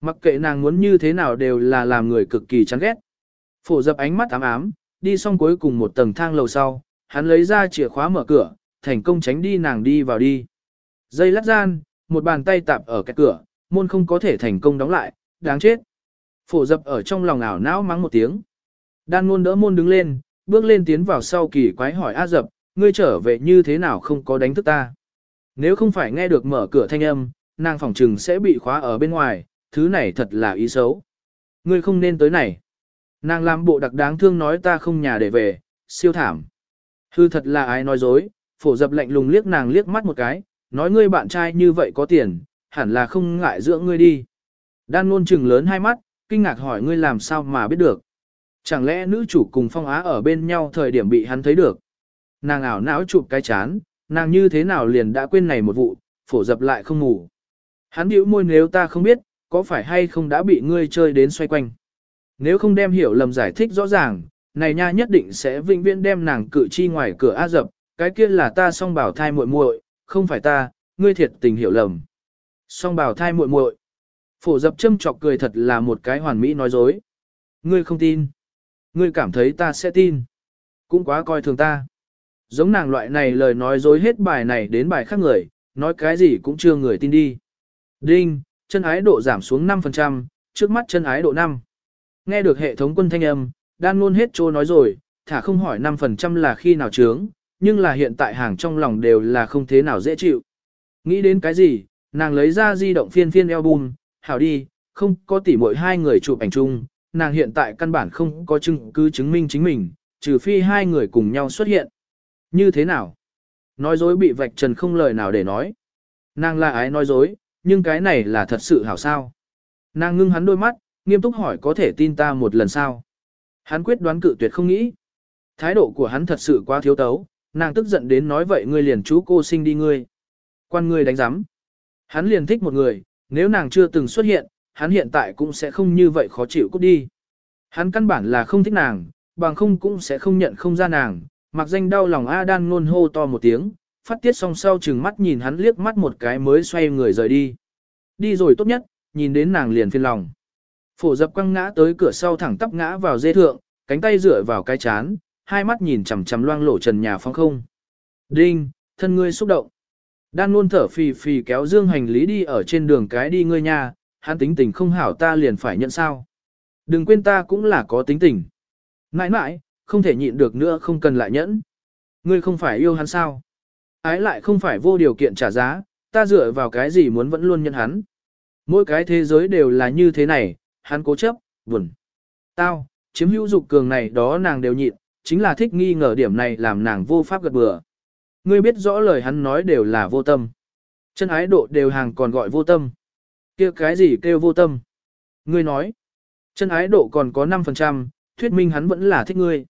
Mặc kệ nàng muốn như thế nào đều là làm người cực kỳ chán ghét. Phổ dập ánh mắt ám ám, đi xong cuối cùng một tầng thang lầu sau, hắn lấy ra chìa khóa mở cửa, thành công tránh đi nàng đi vào đi. Dây lát gian, một bàn tay tạp ở cái cửa, môn không có thể thành công đóng lại, đáng chết. Phổ dập ở trong lòng ảo não mắng một tiếng. Đan ngôn đỡ môn đứng lên, bước lên tiến vào sau kỳ quái hỏi A dập, ngươi trở về như thế nào không có đánh thức ta. Nếu không phải nghe được mở cửa thanh âm, nàng phòng trừng sẽ bị khóa ở bên ngoài, thứ này thật là ý xấu. Ngươi không nên tới này. Nàng làm bộ đặc đáng thương nói ta không nhà để về, siêu thảm. Hư thật là ai nói dối, phổ dập lạnh lùng liếc nàng liếc mắt một cái, nói ngươi bạn trai như vậy có tiền, hẳn là không ngại dưỡng ngươi đi. Đan luôn chừng lớn hai mắt, kinh ngạc hỏi ngươi làm sao mà biết được. Chẳng lẽ nữ chủ cùng phong á ở bên nhau thời điểm bị hắn thấy được. Nàng ảo não chụp cái chán, nàng như thế nào liền đã quên này một vụ, phổ dập lại không ngủ. Hắn điệu môi nếu ta không biết, có phải hay không đã bị ngươi chơi đến xoay quanh. Nếu không đem hiểu lầm giải thích rõ ràng, này nha nhất định sẽ vĩnh viễn đem nàng cự chi ngoài cửa A dập, cái kia là ta song bảo thai muội muội, không phải ta, ngươi thiệt tình hiểu lầm. Song bảo thai muội muội. Phổ dập châm chọc cười thật là một cái hoàn mỹ nói dối. Ngươi không tin. Ngươi cảm thấy ta sẽ tin. Cũng quá coi thường ta. Giống nàng loại này lời nói dối hết bài này đến bài khác người, nói cái gì cũng chưa người tin đi. Đinh, chân ái độ giảm xuống 5%, trước mắt chân ái độ 5. Nghe được hệ thống quân thanh âm, đan luôn hết trô nói rồi, thả không hỏi 5% là khi nào trướng, nhưng là hiện tại hàng trong lòng đều là không thế nào dễ chịu. Nghĩ đến cái gì, nàng lấy ra di động phiên phiên album, hảo đi, không có tỉ mỗi hai người chụp ảnh chung, nàng hiện tại căn bản không có chứng cứ chứng minh chính mình, trừ phi hai người cùng nhau xuất hiện. Như thế nào? Nói dối bị vạch trần không lời nào để nói. Nàng là ái nói dối, nhưng cái này là thật sự hảo sao. Nàng ngưng hắn đôi mắt, nghiêm túc hỏi có thể tin ta một lần sao. Hắn quyết đoán cự tuyệt không nghĩ. Thái độ của hắn thật sự quá thiếu tấu, nàng tức giận đến nói vậy ngươi liền chú cô sinh đi ngươi. Quan ngươi đánh giám. Hắn liền thích một người, nếu nàng chưa từng xuất hiện, hắn hiện tại cũng sẽ không như vậy khó chịu cút đi. Hắn căn bản là không thích nàng, bằng không cũng sẽ không nhận không ra nàng, mặc danh đau lòng A đan ngôn hô to một tiếng, phát tiết xong sau chừng mắt nhìn hắn liếc mắt một cái mới xoay người rời đi. Đi rồi tốt nhất, nhìn đến nàng liền phiền lòng. Phổ dập quăng ngã tới cửa sau thẳng tắp ngã vào dê thượng, cánh tay dựa vào cái chán, hai mắt nhìn chằm chằm loang lổ trần nhà phong không. Đinh, thân ngươi xúc động. Đan luôn thở phì phì kéo dương hành lý đi ở trên đường cái đi ngươi nhà, hắn tính tình không hảo ta liền phải nhận sao. Đừng quên ta cũng là có tính tình. Nãi nãi, không thể nhịn được nữa không cần lại nhẫn. Ngươi không phải yêu hắn sao? Ái lại không phải vô điều kiện trả giá, ta dựa vào cái gì muốn vẫn luôn nhận hắn. Mỗi cái thế giới đều là như thế này, hắn cố chấp, buồn. Tao, chiếm hữu dục cường này đó nàng đều nhịn, chính là thích nghi ngờ điểm này làm nàng vô pháp gật bừa. Ngươi biết rõ lời hắn nói đều là vô tâm. Chân ái độ đều hàng còn gọi vô tâm. kia cái gì kêu vô tâm? Ngươi nói, chân ái độ còn có 5%, thuyết minh hắn vẫn là thích ngươi.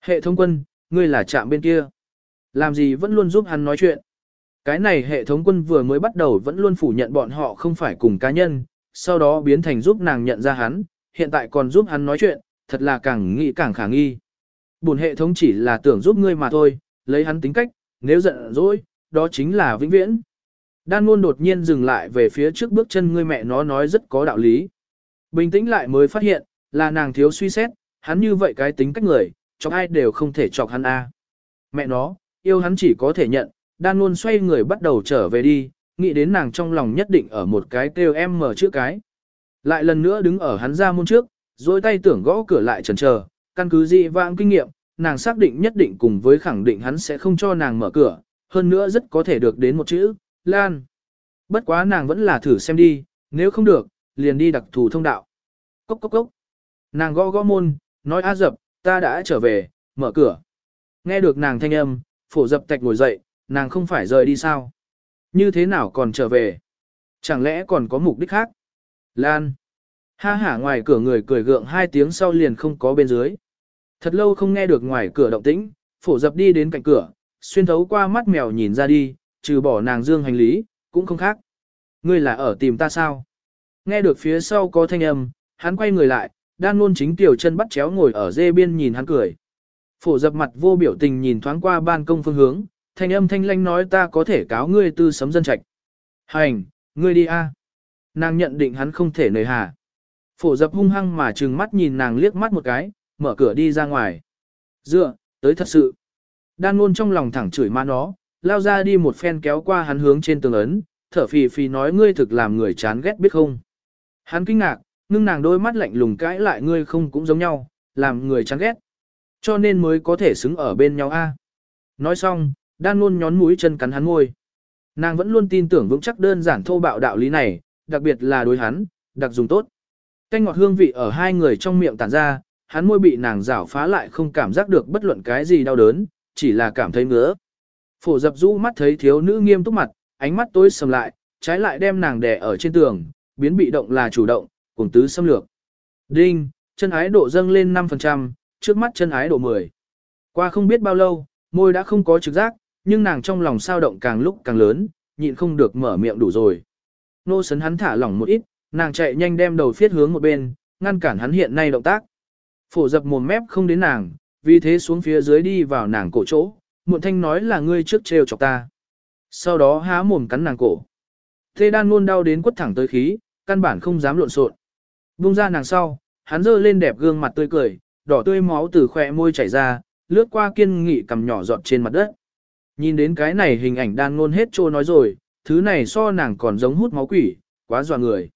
Hệ thống quân, ngươi là chạm bên kia. Làm gì vẫn luôn giúp hắn nói chuyện. Cái này hệ thống quân vừa mới bắt đầu vẫn luôn phủ nhận bọn họ không phải cùng cá nhân, sau đó biến thành giúp nàng nhận ra hắn, hiện tại còn giúp hắn nói chuyện, thật là càng nghĩ càng khả nghi. Buồn hệ thống chỉ là tưởng giúp ngươi mà thôi, lấy hắn tính cách, nếu giận dỗi, đó chính là vĩnh viễn. Đan luôn đột nhiên dừng lại về phía trước bước chân ngươi mẹ nó nói rất có đạo lý. Bình tĩnh lại mới phát hiện, là nàng thiếu suy xét, hắn như vậy cái tính cách người, chọc ai đều không thể chọc hắn a. Mẹ nó, yêu hắn chỉ có thể nhận, đan luôn xoay người bắt đầu trở về đi, nghĩ đến nàng trong lòng nhất định ở một cái kêu em mở trước cái. Lại lần nữa đứng ở hắn ra môn trước, rồi tay tưởng gõ cửa lại chần chờ, căn cứ dị vãng kinh nghiệm, nàng xác định nhất định cùng với khẳng định hắn sẽ không cho nàng mở cửa, hơn nữa rất có thể được đến một chữ, Lan. Bất quá nàng vẫn là thử xem đi, nếu không được, liền đi đặc thù thông đạo. Cốc cốc cốc. Nàng gõ gõ môn, nói a dập, ta đã trở về, mở cửa. Nghe được nàng thanh âm, phổ dập tạch ngồi dậy, nàng không phải rời đi sao? Như thế nào còn trở về? Chẳng lẽ còn có mục đích khác? Lan. Ha hả ngoài cửa người cười gượng hai tiếng sau liền không có bên dưới. Thật lâu không nghe được ngoài cửa động tĩnh, phổ dập đi đến cạnh cửa, xuyên thấu qua mắt mèo nhìn ra đi, trừ bỏ nàng dương hành lý, cũng không khác. Ngươi là ở tìm ta sao? Nghe được phía sau có thanh âm, hắn quay người lại, đan luôn chính tiểu chân bắt chéo ngồi ở dê biên nhìn hắn cười. Phổ dập mặt vô biểu tình nhìn thoáng qua ban công phương hướng, thanh âm thanh lanh nói ta có thể cáo ngươi tư sấm dân trạch. Hành, ngươi đi a. Nàng nhận định hắn không thể nời hà. Phổ dập hung hăng mà trừng mắt nhìn nàng liếc mắt một cái, mở cửa đi ra ngoài. Dựa, tới thật sự. Đan ngôn trong lòng thẳng chửi ma nó, lao ra đi một phen kéo qua hắn hướng trên tường ấn, thở phì phì nói ngươi thực làm người chán ghét biết không. Hắn kinh ngạc, ngưng nàng đôi mắt lạnh lùng cãi lại ngươi không cũng giống nhau, làm người chán ghét. Cho nên mới có thể xứng ở bên nhau a. Nói xong, đan luôn nhón mũi chân cắn hắn ngôi. Nàng vẫn luôn tin tưởng vững chắc đơn giản thô bạo đạo lý này, đặc biệt là đối hắn, đặc dùng tốt. Canh ngọt hương vị ở hai người trong miệng tản ra, hắn môi bị nàng rảo phá lại không cảm giác được bất luận cái gì đau đớn, chỉ là cảm thấy ngứa. Phổ dập rũ mắt thấy thiếu nữ nghiêm túc mặt, ánh mắt tối sầm lại, trái lại đem nàng đè ở trên tường, biến bị động là chủ động, cùng tứ xâm lược. Đinh, chân ái độ dâng lên 5%, trước mắt chân ái độ 10. Qua không biết bao lâu, môi đã không có trực giác, nhưng nàng trong lòng sao động càng lúc càng lớn, nhịn không được mở miệng đủ rồi. Nô sấn hắn thả lỏng một ít, nàng chạy nhanh đem đầu phiết hướng một bên, ngăn cản hắn hiện nay động tác. Phổ dập mồm mép không đến nàng, vì thế xuống phía dưới đi vào nàng cổ chỗ, muộn thanh nói là ngươi trước trêu chọc ta. Sau đó há mồm cắn nàng cổ. Thế đan luôn đau đến quất thẳng tới khí, căn bản không dám lộn xộn. Bung ra nàng sau, hắn giơ lên đẹp gương mặt tươi cười, đỏ tươi máu từ khỏe môi chảy ra, lướt qua kiên nghị cầm nhỏ giọt trên mặt đất. Nhìn đến cái này hình ảnh đan ngôn hết trô nói rồi, thứ này so nàng còn giống hút máu quỷ, quá dọa người.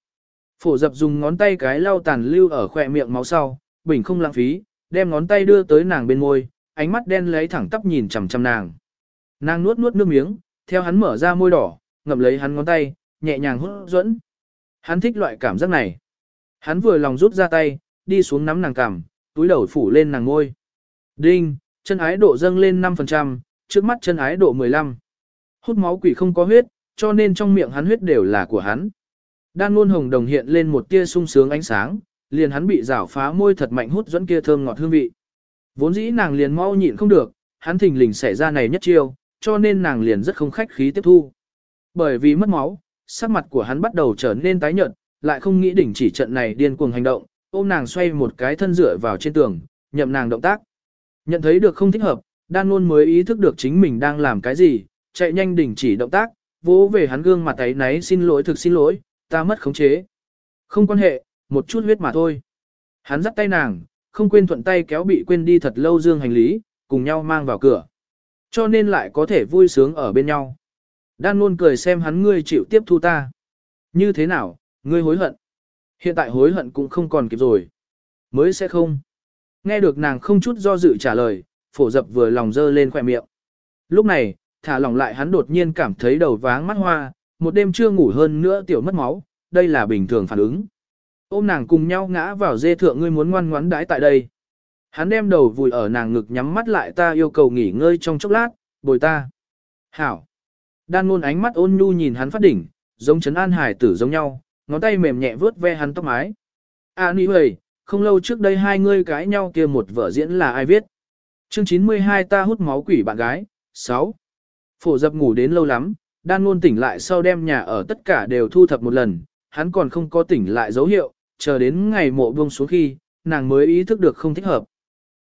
Phổ dập dùng ngón tay cái lau tàn lưu ở khỏe miệng máu sau, bình không lãng phí, đem ngón tay đưa tới nàng bên môi, ánh mắt đen lấy thẳng tắp nhìn chằm chằm nàng. Nàng nuốt nuốt nước miếng, theo hắn mở ra môi đỏ, ngậm lấy hắn ngón tay, nhẹ nhàng hút dẫn. Hắn thích loại cảm giác này. Hắn vừa lòng rút ra tay, đi xuống nắm nàng cằm, túi đầu phủ lên nàng ngôi. Đinh, chân ái độ dâng lên 5%, trước mắt chân ái độ 15. Hút máu quỷ không có huyết, cho nên trong miệng hắn huyết đều là của hắn. Đan luôn hồng đồng hiện lên một tia sung sướng ánh sáng, liền hắn bị rảo phá môi thật mạnh hút dẫn kia thơm ngọt hương vị. Vốn dĩ nàng liền mau nhịn không được, hắn thình lình xảy ra này nhất chiêu, cho nên nàng liền rất không khách khí tiếp thu. Bởi vì mất máu, sắc mặt của hắn bắt đầu trở nên tái nhợt, lại không nghĩ đỉnh chỉ trận này điên cuồng hành động, ôm nàng xoay một cái thân dựa vào trên tường, nhậm nàng động tác. Nhận thấy được không thích hợp, đan luôn mới ý thức được chính mình đang làm cái gì, chạy nhanh đỉnh chỉ động tác, vỗ về hắn gương mặt ấy náy xin lỗi thực xin lỗi, ta mất khống chế. Không quan hệ, một chút huyết mà thôi. Hắn dắt tay nàng, không quên thuận tay kéo bị quên đi thật lâu dương hành lý, cùng nhau mang vào cửa. Cho nên lại có thể vui sướng ở bên nhau. Đan luôn cười xem hắn ngươi chịu tiếp thu ta. Như thế nào, ngươi hối hận. Hiện tại hối hận cũng không còn kịp rồi. Mới sẽ không. Nghe được nàng không chút do dự trả lời, phổ dập vừa lòng dơ lên khỏe miệng. Lúc này, thả lỏng lại hắn đột nhiên cảm thấy đầu váng mắt hoa, một đêm chưa ngủ hơn nữa tiểu mất máu, đây là bình thường phản ứng. Ôm nàng cùng nhau ngã vào dê thượng ngươi muốn ngoan ngoãn đãi tại đây. Hắn đem đầu vùi ở nàng ngực nhắm mắt lại ta yêu cầu nghỉ ngơi trong chốc lát, bồi ta. Hảo. Đan ngôn ánh mắt ôn nhu nhìn hắn phát đỉnh, giống chấn an hải tử giống nhau, ngón tay mềm nhẹ vướt ve hắn tóc mái. À nỉ hầy, không lâu trước đây hai ngươi cãi nhau kia một vở diễn là ai viết. Chương 92 ta hút máu quỷ bạn gái, 6. Phổ dập ngủ đến lâu lắm, đan luôn tỉnh lại sau đem nhà ở tất cả đều thu thập một lần, hắn còn không có tỉnh lại dấu hiệu, chờ đến ngày mộ buông xuống khi, nàng mới ý thức được không thích hợp.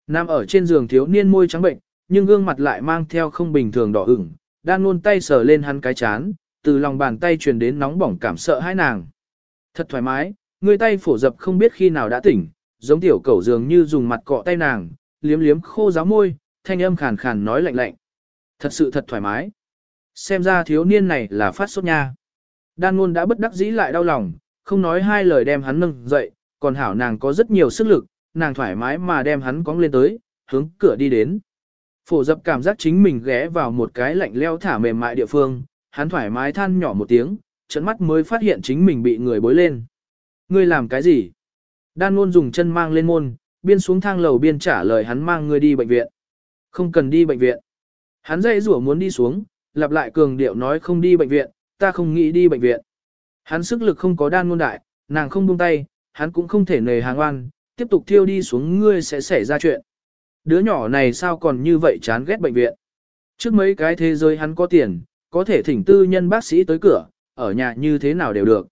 Nam ở trên giường thiếu niên môi trắng bệnh, nhưng gương mặt lại mang theo không bình thường đỏ ửng, đang luôn tay sờ lên hắn cái chán, từ lòng bàn tay truyền đến nóng bỏng cảm sợ hai nàng. Thật thoải mái, người tay phổ dập không biết khi nào đã tỉnh, giống tiểu cẩu dường như dùng mặt cọ tay nàng, liếm liếm khô giáo môi, thanh âm khàn khàn nói lạnh lạnh. Thật sự thật thoải mái. Xem ra thiếu niên này là phát sốt nha. Đan luôn đã bất đắc dĩ lại đau lòng, không nói hai lời đem hắn nâng dậy, còn hảo nàng có rất nhiều sức lực, nàng thoải mái mà đem hắn cong lên tới, hướng cửa đi đến. Phổ dập cảm giác chính mình ghé vào một cái lạnh leo thả mềm mại địa phương, hắn thoải mái than nhỏ một tiếng, trận mắt mới phát hiện chính mình bị người bối lên. Ngươi làm cái gì? Đan luôn dùng chân mang lên môn, biên xuống thang lầu biên trả lời hắn mang ngươi đi bệnh viện. Không cần đi bệnh viện. Hắn dây rủa muốn đi xuống, lặp lại cường điệu nói không đi bệnh viện, ta không nghĩ đi bệnh viện. Hắn sức lực không có đan ngôn đại, nàng không buông tay, hắn cũng không thể nề hàng oan, tiếp tục thiêu đi xuống ngươi sẽ xảy ra chuyện. Đứa nhỏ này sao còn như vậy chán ghét bệnh viện. Trước mấy cái thế giới hắn có tiền, có thể thỉnh tư nhân bác sĩ tới cửa, ở nhà như thế nào đều được.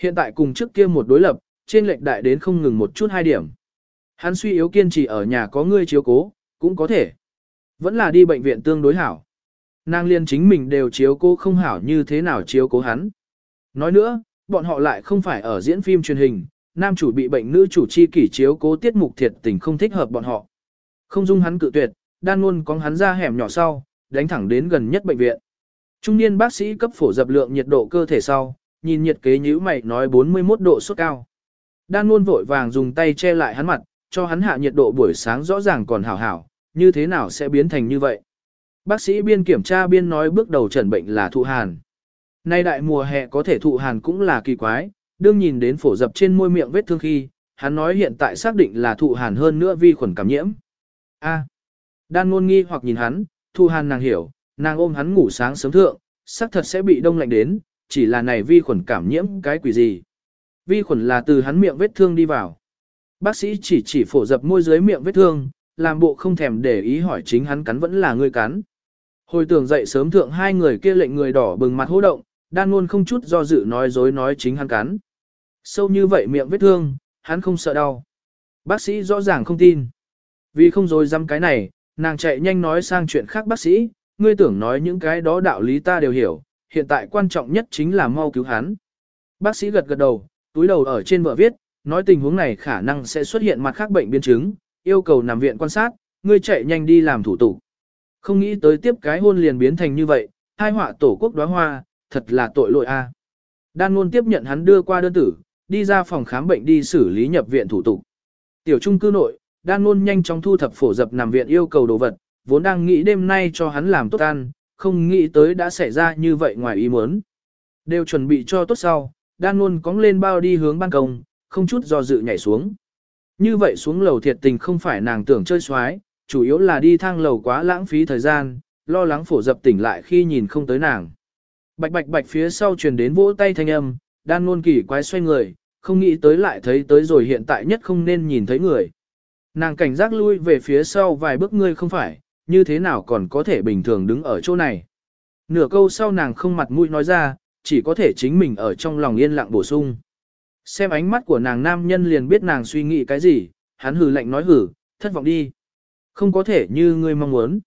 Hiện tại cùng trước kia một đối lập, trên lệch đại đến không ngừng một chút hai điểm. Hắn suy yếu kiên trì ở nhà có ngươi chiếu cố, cũng có thể. Vẫn là đi bệnh viện tương đối hảo. Nàng liên chính mình đều chiếu cố không hảo như thế nào chiếu cố hắn. Nói nữa, bọn họ lại không phải ở diễn phim truyền hình, nam chủ bị bệnh nữ chủ chi kỷ chiếu cố tiết mục thiệt tình không thích hợp bọn họ. Không dung hắn cự tuyệt, đan luôn có hắn ra hẻm nhỏ sau, đánh thẳng đến gần nhất bệnh viện. Trung niên bác sĩ cấp phổ dập lượng nhiệt độ cơ thể sau, nhìn nhiệt kế nhíu mày nói 41 độ sốt cao. Đan luôn vội vàng dùng tay che lại hắn mặt, cho hắn hạ nhiệt độ buổi sáng rõ ràng còn hảo hảo, như thế nào sẽ biến thành như vậy. Bác sĩ biên kiểm tra biên nói bước đầu chẩn bệnh là thụ hàn. Nay đại mùa hè có thể thụ hàn cũng là kỳ quái, đương nhìn đến phổ dập trên môi miệng vết thương khi, hắn nói hiện tại xác định là thụ hàn hơn nữa vi khuẩn cảm nhiễm. A. đan ngôn nghi hoặc nhìn hắn, thụ hàn nàng hiểu, nàng ôm hắn ngủ sáng sớm thượng, xác thật sẽ bị đông lạnh đến, chỉ là này vi khuẩn cảm nhiễm cái quỷ gì. Vi khuẩn là từ hắn miệng vết thương đi vào. Bác sĩ chỉ chỉ phổ dập môi dưới miệng vết thương, làm bộ không thèm để ý hỏi chính hắn cắn vẫn là người cắn. Hồi tưởng dậy sớm thượng hai người kia lệnh người đỏ bừng mặt hô động, đan luôn không chút do dự nói dối nói chính hắn cắn. Sâu như vậy miệng vết thương, hắn không sợ đau. Bác sĩ rõ ràng không tin. Vì không dối dăm cái này, nàng chạy nhanh nói sang chuyện khác bác sĩ, ngươi tưởng nói những cái đó đạo lý ta đều hiểu, hiện tại quan trọng nhất chính là mau cứu hắn. Bác sĩ gật gật đầu, túi đầu ở trên vợ viết, nói tình huống này khả năng sẽ xuất hiện mặt khác bệnh biến chứng, yêu cầu nằm viện quan sát, ngươi chạy nhanh đi làm thủ tục. Không nghĩ tới tiếp cái hôn liền biến thành như vậy, hai họa tổ quốc đóa hoa, thật là tội lỗi a. Đan luôn tiếp nhận hắn đưa qua đơn tử, đi ra phòng khám bệnh đi xử lý nhập viện thủ tục. Tiểu trung cư nội, Đan luôn nhanh chóng thu thập phổ dập nằm viện yêu cầu đồ vật, vốn đang nghĩ đêm nay cho hắn làm tốt ăn, không nghĩ tới đã xảy ra như vậy ngoài ý muốn. Đều chuẩn bị cho tốt sau, Đan luôn cóng lên bao đi hướng ban công, không chút do dự nhảy xuống. Như vậy xuống lầu thiệt tình không phải nàng tưởng chơi xoái, chủ yếu là đi thang lầu quá lãng phí thời gian, lo lắng phổ dập tỉnh lại khi nhìn không tới nàng. Bạch bạch bạch phía sau truyền đến vỗ tay thanh âm, đan ngôn kỳ quái xoay người, không nghĩ tới lại thấy tới rồi hiện tại nhất không nên nhìn thấy người. Nàng cảnh giác lui về phía sau vài bước ngươi không phải, như thế nào còn có thể bình thường đứng ở chỗ này. Nửa câu sau nàng không mặt mũi nói ra, chỉ có thể chính mình ở trong lòng yên lặng bổ sung. Xem ánh mắt của nàng nam nhân liền biết nàng suy nghĩ cái gì, hắn hừ lạnh nói hử, thất vọng đi. Không có thể như ngươi mong muốn.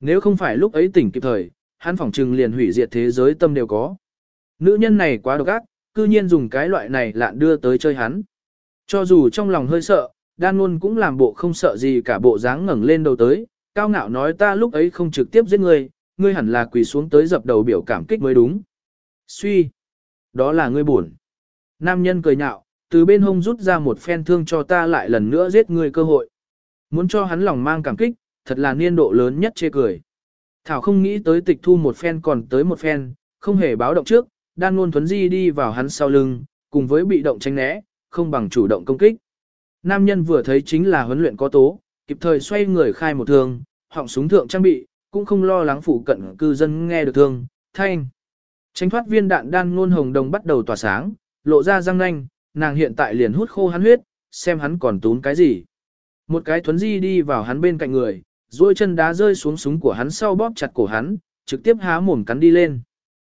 Nếu không phải lúc ấy tỉnh kịp thời, hắn phỏng trừng liền hủy diệt thế giới tâm đều có. Nữ nhân này quá độc ác, cư nhiên dùng cái loại này lạn đưa tới chơi hắn. Cho dù trong lòng hơi sợ, đan luôn cũng làm bộ không sợ gì cả bộ dáng ngẩng lên đầu tới, cao ngạo nói ta lúc ấy không trực tiếp giết ngươi, ngươi hẳn là quỳ xuống tới dập đầu biểu cảm kích mới đúng. Suy, đó là ngươi buồn. Nam nhân cười nhạo, từ bên hông rút ra một phen thương cho ta lại lần nữa giết ngươi cơ hội. Muốn cho hắn lòng mang cảm kích, thật là niên độ lớn nhất chê cười. Thảo không nghĩ tới tịch thu một phen còn tới một phen, không hề báo động trước, đan luôn thuấn di đi vào hắn sau lưng, cùng với bị động tránh né, không bằng chủ động công kích. Nam nhân vừa thấy chính là huấn luyện có tố, kịp thời xoay người khai một thương, họng súng thượng trang bị, cũng không lo lắng phụ cận cư dân nghe được thương, thanh. Tránh thoát viên đạn đan ngôn hồng đồng bắt đầu tỏa sáng, lộ ra răng nanh, nàng hiện tại liền hút khô hắn huyết, xem hắn còn tún cái gì. Một cái thuấn di đi vào hắn bên cạnh người, duỗi chân đá rơi xuống súng của hắn sau bóp chặt cổ hắn, trực tiếp há mồm cắn đi lên.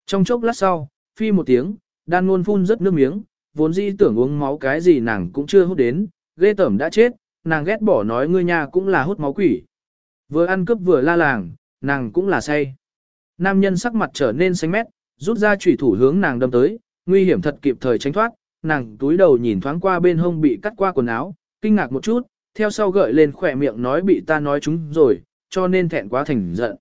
Trong chốc lát sau, phi một tiếng, đan Nôn phun rất nước miếng, vốn di tưởng uống máu cái gì nàng cũng chưa hút đến, ghê tởm đã chết, nàng ghét bỏ nói ngươi nhà cũng là hút máu quỷ. Vừa ăn cướp vừa la làng, nàng cũng là say. Nam nhân sắc mặt trở nên xanh mét, rút ra chủy thủ hướng nàng đâm tới, nguy hiểm thật kịp thời tránh thoát, nàng túi đầu nhìn thoáng qua bên hông bị cắt qua quần áo, kinh ngạc một chút, theo sau gợi lên khỏe miệng nói bị ta nói chúng rồi, cho nên thẹn quá thành giận.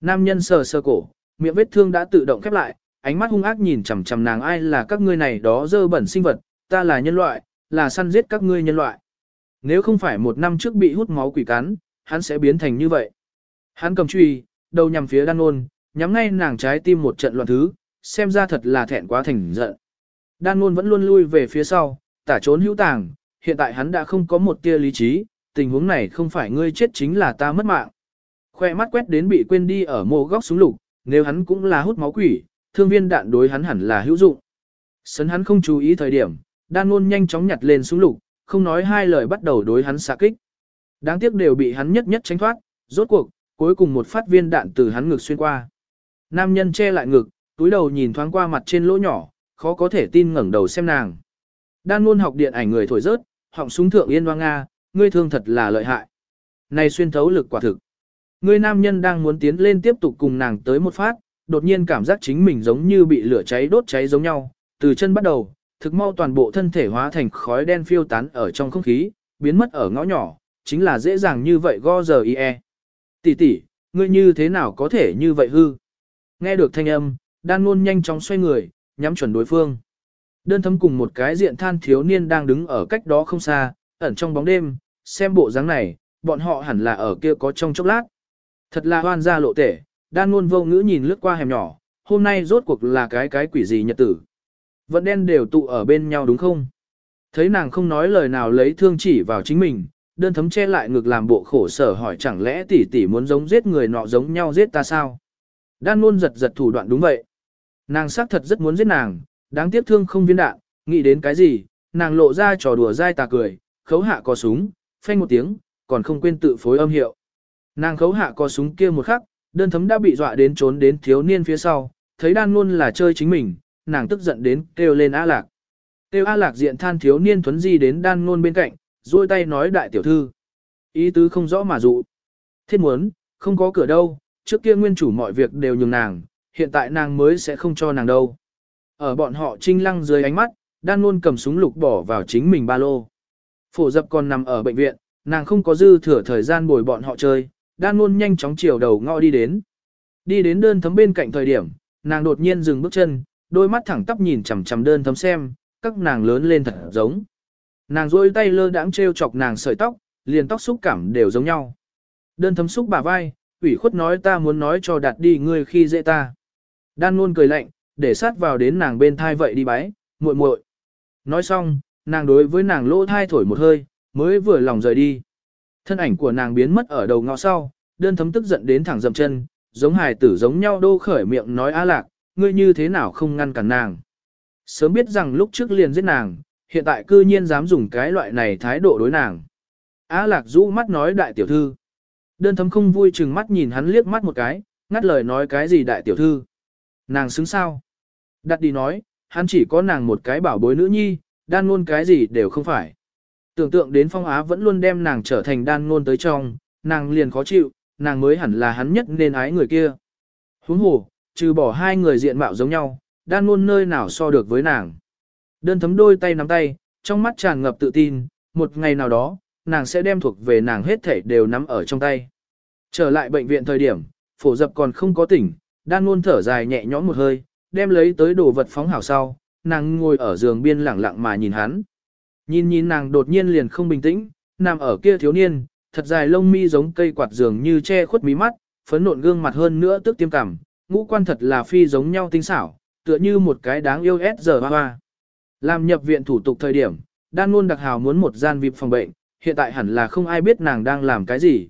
Nam nhân sờ sờ cổ, miệng vết thương đã tự động khép lại, ánh mắt hung ác nhìn chằm chằm nàng ai là các ngươi này đó dơ bẩn sinh vật, ta là nhân loại, là săn giết các ngươi nhân loại. Nếu không phải một năm trước bị hút máu quỷ cắn, hắn sẽ biến thành như vậy. Hắn cầm truy, đầu nhằm phía đan ôn, nhắm ngay nàng trái tim một trận loạn thứ, xem ra thật là thẹn quá thành giận. Đan ôn vẫn luôn lui về phía sau, tả trốn hữu tàng, hiện tại hắn đã không có một tia lý trí, tình huống này không phải ngươi chết chính là ta mất mạng. Khoe mắt quét đến bị quên đi ở mô góc súng lục, nếu hắn cũng là hút máu quỷ, thương viên đạn đối hắn hẳn là hữu dụng. Sấn hắn không chú ý thời điểm, đan ngôn nhanh chóng nhặt lên súng lục, không nói hai lời bắt đầu đối hắn xạ kích. Đáng tiếc đều bị hắn nhất nhất tránh thoát, rốt cuộc, cuối cùng một phát viên đạn từ hắn ngực xuyên qua. Nam nhân che lại ngực, túi đầu nhìn thoáng qua mặt trên lỗ nhỏ, khó có thể tin ngẩng đầu xem nàng. Đan luôn học điện ảnh người thổi rớt, họng súng thượng yên hoang nga, ngươi thương thật là lợi hại. Này xuyên thấu lực quả thực. Ngươi nam nhân đang muốn tiến lên tiếp tục cùng nàng tới một phát, đột nhiên cảm giác chính mình giống như bị lửa cháy đốt cháy giống nhau, từ chân bắt đầu, thực mau toàn bộ thân thể hóa thành khói đen phiêu tán ở trong không khí, biến mất ở ngõ nhỏ, chính là dễ dàng như vậy go giờ ie. Tỷ tỷ, ngươi như thế nào có thể như vậy hư? Nghe được thanh âm, đan ngôn nhanh chóng xoay người, nhắm chuẩn đối phương. Đơn thấm cùng một cái diện than thiếu niên đang đứng ở cách đó không xa, ẩn trong bóng đêm, xem bộ dáng này, bọn họ hẳn là ở kia có trong chốc lát. Thật là hoan gia lộ tể, đan luôn vô ngữ nhìn lướt qua hẻm nhỏ, hôm nay rốt cuộc là cái cái quỷ gì nhật tử. Vận đen đều tụ ở bên nhau đúng không? Thấy nàng không nói lời nào lấy thương chỉ vào chính mình, đơn thấm che lại ngực làm bộ khổ sở hỏi chẳng lẽ tỷ tỷ muốn giống giết người nọ giống nhau giết ta sao? Đan luôn giật giật thủ đoạn đúng vậy. Nàng xác thật rất muốn giết nàng, đáng tiếc thương không viên đạn, nghĩ đến cái gì, nàng lộ ra trò đùa dai tà cười, khấu hạ có súng, phanh một tiếng, còn không quên tự phối âm hiệu. Nàng khấu hạ có súng kia một khắc, đơn thấm đã bị dọa đến trốn đến thiếu niên phía sau, thấy đan luôn là chơi chính mình, nàng tức giận đến kêu lên A Lạc. Kêu A Lạc diện than thiếu niên thuấn di đến đan ngôn bên cạnh, duỗi tay nói đại tiểu thư. Ý tứ không rõ mà dụ. Thiết muốn, không có cửa đâu, trước kia nguyên chủ mọi việc đều nhường nàng, hiện tại nàng mới sẽ không cho nàng đâu. Ở bọn họ trinh lăng dưới ánh mắt, đan luôn cầm súng lục bỏ vào chính mình ba lô. Phổ dập còn nằm ở bệnh viện, nàng không có dư thừa thời gian bồi bọn họ chơi, đan luôn nhanh chóng chiều đầu ngõ đi đến. Đi đến đơn thấm bên cạnh thời điểm, nàng đột nhiên dừng bước chân, đôi mắt thẳng tắp nhìn chằm chằm đơn thấm xem, các nàng lớn lên thật giống. Nàng rôi tay lơ đãng treo chọc nàng sợi tóc, liền tóc xúc cảm đều giống nhau. Đơn thấm xúc bả vai, ủy khuất nói ta muốn nói cho đạt đi ngươi khi dễ ta. Đan luôn cười lạnh, để sát vào đến nàng bên thai vậy đi bái, muội muội. Nói xong, nàng đối với nàng lỗ thai thổi một hơi, mới vừa lòng rời đi. Thân ảnh của nàng biến mất ở đầu ngõ sau, đơn thấm tức giận đến thẳng dậm chân, giống hài tử giống nhau đô khởi miệng nói á lạc, ngươi như thế nào không ngăn cản nàng. Sớm biết rằng lúc trước liền giết nàng, hiện tại cư nhiên dám dùng cái loại này thái độ đối nàng. Á lạc rũ mắt nói đại tiểu thư. Đơn thấm không vui chừng mắt nhìn hắn liếc mắt một cái, ngắt lời nói cái gì đại tiểu thư. Nàng xứng sao? Đặt đi nói, hắn chỉ có nàng một cái bảo bối nữ nhi, đan ngôn cái gì đều không phải. Tưởng tượng đến phong á vẫn luôn đem nàng trở thành đan ngôn tới trong, nàng liền khó chịu, nàng mới hẳn là hắn nhất nên ái người kia. Huống hồ, trừ bỏ hai người diện mạo giống nhau, đan ngôn nơi nào so được với nàng. Đơn thấm đôi tay nắm tay, trong mắt tràn ngập tự tin, một ngày nào đó, nàng sẽ đem thuộc về nàng hết thể đều nắm ở trong tay. Trở lại bệnh viện thời điểm, phổ dập còn không có tỉnh, đan ngôn thở dài nhẹ nhõm một hơi, đem lấy tới đồ vật phóng hảo sau, nàng ngồi ở giường biên lẳng lặng mà nhìn hắn. Nhìn nhìn nàng đột nhiên liền không bình tĩnh, nằm ở kia thiếu niên, thật dài lông mi giống cây quạt giường như che khuất mí mắt, phấn nộn gương mặt hơn nữa tức tiêm cảm, ngũ quan thật là phi giống nhau tinh xảo, tựa như một cái đáng yêu s giờ hoa. Làm nhập viện thủ tục thời điểm, đan ngôn đặc hào muốn một gian vip phòng bệnh, hiện tại hẳn là không ai biết nàng đang làm cái gì.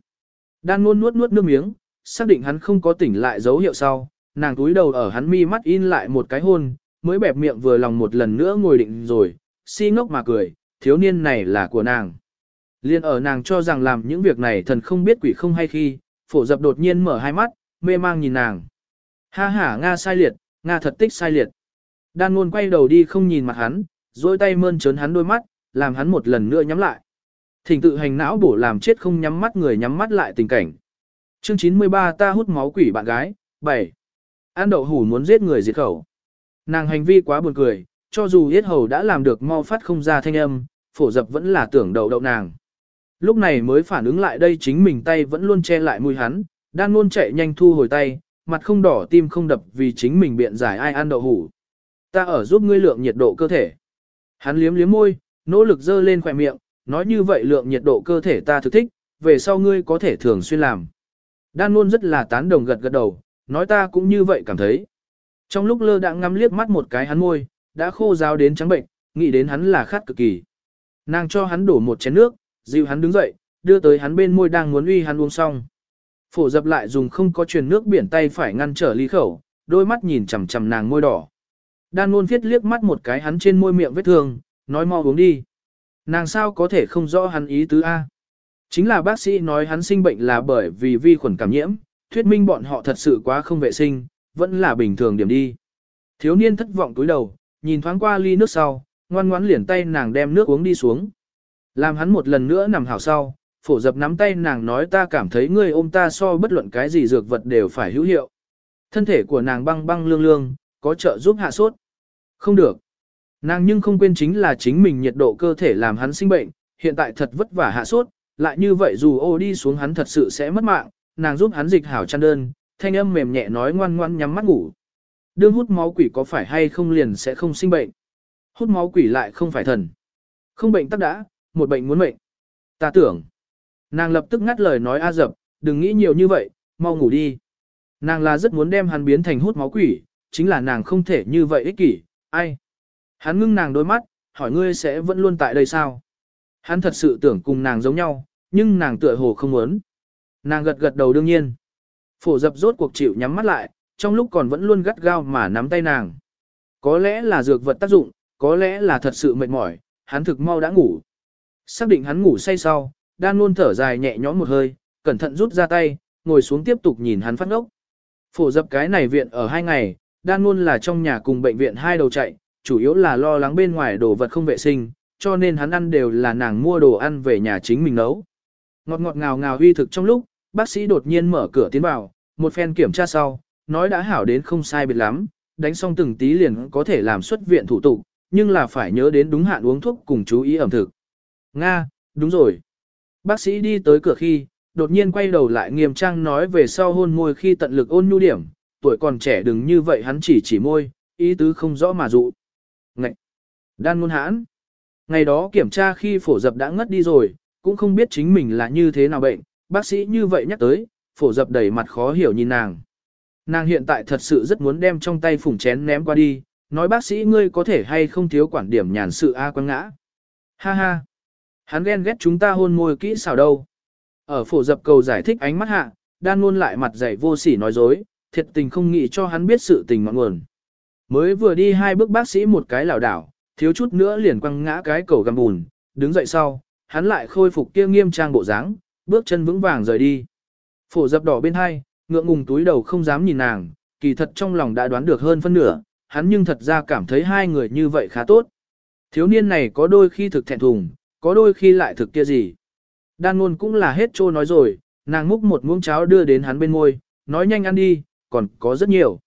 Đan ngôn nuốt nuốt nước miếng, xác định hắn không có tỉnh lại dấu hiệu sau, nàng túi đầu ở hắn mi mắt in lại một cái hôn, mới bẹp miệng vừa lòng một lần nữa ngồi định rồi, si ngốc mà cười, thiếu niên này là của nàng. Liên ở nàng cho rằng làm những việc này thần không biết quỷ không hay khi, phổ dập đột nhiên mở hai mắt, mê mang nhìn nàng. Ha ha Nga sai liệt, Nga thật tích sai liệt. Đan ngôn quay đầu đi không nhìn mặt hắn, dôi tay mơn trớn hắn đôi mắt, làm hắn một lần nữa nhắm lại. Thỉnh tự hành não bổ làm chết không nhắm mắt người nhắm mắt lại tình cảnh. Chương 93 ta hút máu quỷ bạn gái, 7. An đậu hủ muốn giết người diệt khẩu. Nàng hành vi quá buồn cười, cho dù yết hầu đã làm được mau phát không ra thanh âm, phổ dập vẫn là tưởng đầu đậu nàng. Lúc này mới phản ứng lại đây chính mình tay vẫn luôn che lại mũi hắn, đang luôn chạy nhanh thu hồi tay, mặt không đỏ tim không đập vì chính mình biện giải ai ăn đậu hủ. Ta ở giúp ngươi lượng nhiệt độ cơ thể. Hắn liếm liếm môi, nỗ lực dơ lên khỏe miệng, nói như vậy lượng nhiệt độ cơ thể ta thực thích, về sau ngươi có thể thường xuyên làm. Đan luôn rất là tán đồng gật gật đầu, nói ta cũng như vậy cảm thấy. Trong lúc lơ đãng ngắm liếc mắt một cái hắn môi, đã khô ráo đến trắng bệnh, nghĩ đến hắn là khát cực kỳ. Nàng cho hắn đổ một chén nước, dịu hắn đứng dậy, đưa tới hắn bên môi đang muốn uy hắn uống xong. Phổ dập lại dùng không có truyền nước biển tay phải ngăn trở ly khẩu, đôi mắt nhìn chằm chằm nàng môi đỏ. Đan luôn viết liếc mắt một cái hắn trên môi miệng vết thương, nói mau uống đi. Nàng sao có thể không rõ hắn ý tứ A. Chính là bác sĩ nói hắn sinh bệnh là bởi vì vi khuẩn cảm nhiễm, thuyết minh bọn họ thật sự quá không vệ sinh, vẫn là bình thường điểm đi. Thiếu niên thất vọng túi đầu, nhìn thoáng qua ly nước sau, ngoan ngoãn liền tay nàng đem nước uống đi xuống. Làm hắn một lần nữa nằm hảo sau, phổ dập nắm tay nàng nói ta cảm thấy ngươi ôm ta so bất luận cái gì dược vật đều phải hữu hiệu. Thân thể của nàng băng băng lương lương, có trợ giúp hạ sốt. Không được. Nàng nhưng không quên chính là chính mình nhiệt độ cơ thể làm hắn sinh bệnh, hiện tại thật vất vả hạ sốt, lại như vậy dù ô đi xuống hắn thật sự sẽ mất mạng, nàng giúp hắn dịch hảo chăn đơn, thanh âm mềm nhẹ nói ngoan ngoan nhắm mắt ngủ. Đương hút máu quỷ có phải hay không liền sẽ không sinh bệnh. Hút máu quỷ lại không phải thần. Không bệnh tắc đã, một bệnh muốn mệnh. Ta tưởng. Nàng lập tức ngắt lời nói A dập, đừng nghĩ nhiều như vậy, mau ngủ đi. Nàng là rất muốn đem hắn biến thành hút máu quỷ, chính là nàng không thể như vậy ích kỷ, ai. Hắn ngưng nàng đôi mắt, hỏi ngươi sẽ vẫn luôn tại đây sao? Hắn thật sự tưởng cùng nàng giống nhau, nhưng nàng tựa hồ không muốn. Nàng gật gật đầu đương nhiên. Phổ dập rốt cuộc chịu nhắm mắt lại, trong lúc còn vẫn luôn gắt gao mà nắm tay nàng. Có lẽ là dược vật tác dụng, có lẽ là thật sự mệt mỏi, hắn thực mau đã ngủ. Xác định hắn ngủ say sau, đan luôn thở dài nhẹ nhõm một hơi, cẩn thận rút ra tay, ngồi xuống tiếp tục nhìn hắn phát ngốc. Phổ dập cái này viện ở hai ngày, đan luôn là trong nhà cùng bệnh viện hai đầu chạy, chủ yếu là lo lắng bên ngoài đồ vật không vệ sinh, cho nên hắn ăn đều là nàng mua đồ ăn về nhà chính mình nấu. Ngọt ngọt ngào ngào huy thực trong lúc, bác sĩ đột nhiên mở cửa tiến vào, một phen kiểm tra sau, nói đã hảo đến không sai biệt lắm, đánh xong từng tí liền có thể làm xuất viện thủ tục, nhưng là phải nhớ đến đúng hạn uống thuốc cùng chú ý ẩm thực. Nga, đúng rồi. Bác sĩ đi tới cửa khi, đột nhiên quay đầu lại nghiêm trang nói về sau hôn môi khi tận lực ôn nhu điểm, tuổi còn trẻ đừng như vậy hắn chỉ chỉ môi, ý tứ không rõ mà dụ. Ngậy! Đan ngôn hãn! Ngày đó kiểm tra khi phổ dập đã ngất đi rồi, cũng không biết chính mình là như thế nào bệnh, bác sĩ như vậy nhắc tới, phổ dập đầy mặt khó hiểu nhìn nàng. Nàng hiện tại thật sự rất muốn đem trong tay phủng chén ném qua đi, nói bác sĩ ngươi có thể hay không thiếu quản điểm nhàn sự A quăng ngã. Ha ha! Hắn ghen ghét chúng ta hôn môi kỹ xảo đâu. Ở phổ dập cầu giải thích ánh mắt hạ, đan luôn lại mặt dày vô sỉ nói dối, thiệt tình không nghĩ cho hắn biết sự tình ngọn nguồn. Mới vừa đi hai bước bác sĩ một cái lảo đảo, thiếu chút nữa liền quăng ngã cái cầu găm bùn, đứng dậy sau, hắn lại khôi phục kia nghiêm trang bộ dáng, bước chân vững vàng rời đi. Phổ dập đỏ bên hai, ngượng ngùng túi đầu không dám nhìn nàng, kỳ thật trong lòng đã đoán được hơn phân nửa, hắn nhưng thật ra cảm thấy hai người như vậy khá tốt. Thiếu niên này có đôi khi thực thẹn thùng, có đôi khi lại thực kia gì. Đan ngôn cũng là hết trô nói rồi, nàng múc một muỗng cháo đưa đến hắn bên môi, nói nhanh ăn đi, còn có rất nhiều.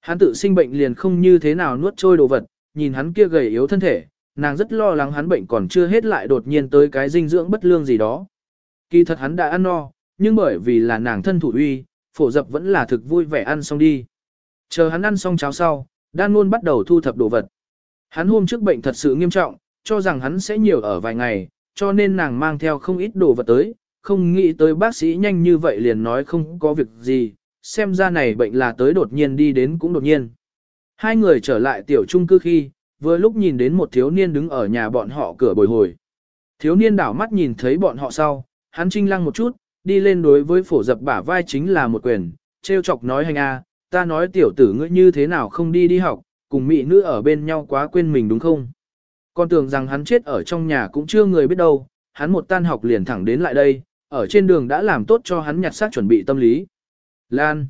Hắn tự sinh bệnh liền không như thế nào nuốt trôi đồ vật, nhìn hắn kia gầy yếu thân thể, nàng rất lo lắng hắn bệnh còn chưa hết lại đột nhiên tới cái dinh dưỡng bất lương gì đó. Kỳ thật hắn đã ăn no, nhưng bởi vì là nàng thân thủ uy, phổ dập vẫn là thực vui vẻ ăn xong đi. Chờ hắn ăn xong cháo sau, đan luôn bắt đầu thu thập đồ vật. Hắn hôm trước bệnh thật sự nghiêm trọng, cho rằng hắn sẽ nhiều ở vài ngày, cho nên nàng mang theo không ít đồ vật tới, không nghĩ tới bác sĩ nhanh như vậy liền nói không có việc gì, xem ra này bệnh là tới đột nhiên đi đến cũng đột nhiên. Hai người trở lại tiểu trung cư khi, vừa lúc nhìn đến một thiếu niên đứng ở nhà bọn họ cửa bồi hồi. Thiếu niên đảo mắt nhìn thấy bọn họ sau, hắn trinh lăng một chút, đi lên đối với phổ dập bả vai chính là một quyền, treo chọc nói hành a, ta nói tiểu tử ngươi như thế nào không đi đi học, cùng mỹ nữ ở bên nhau quá quên mình đúng không? Con tưởng rằng hắn chết ở trong nhà cũng chưa người biết đâu, hắn một tan học liền thẳng đến lại đây, ở trên đường đã làm tốt cho hắn nhặt xác chuẩn bị tâm lý. Lan.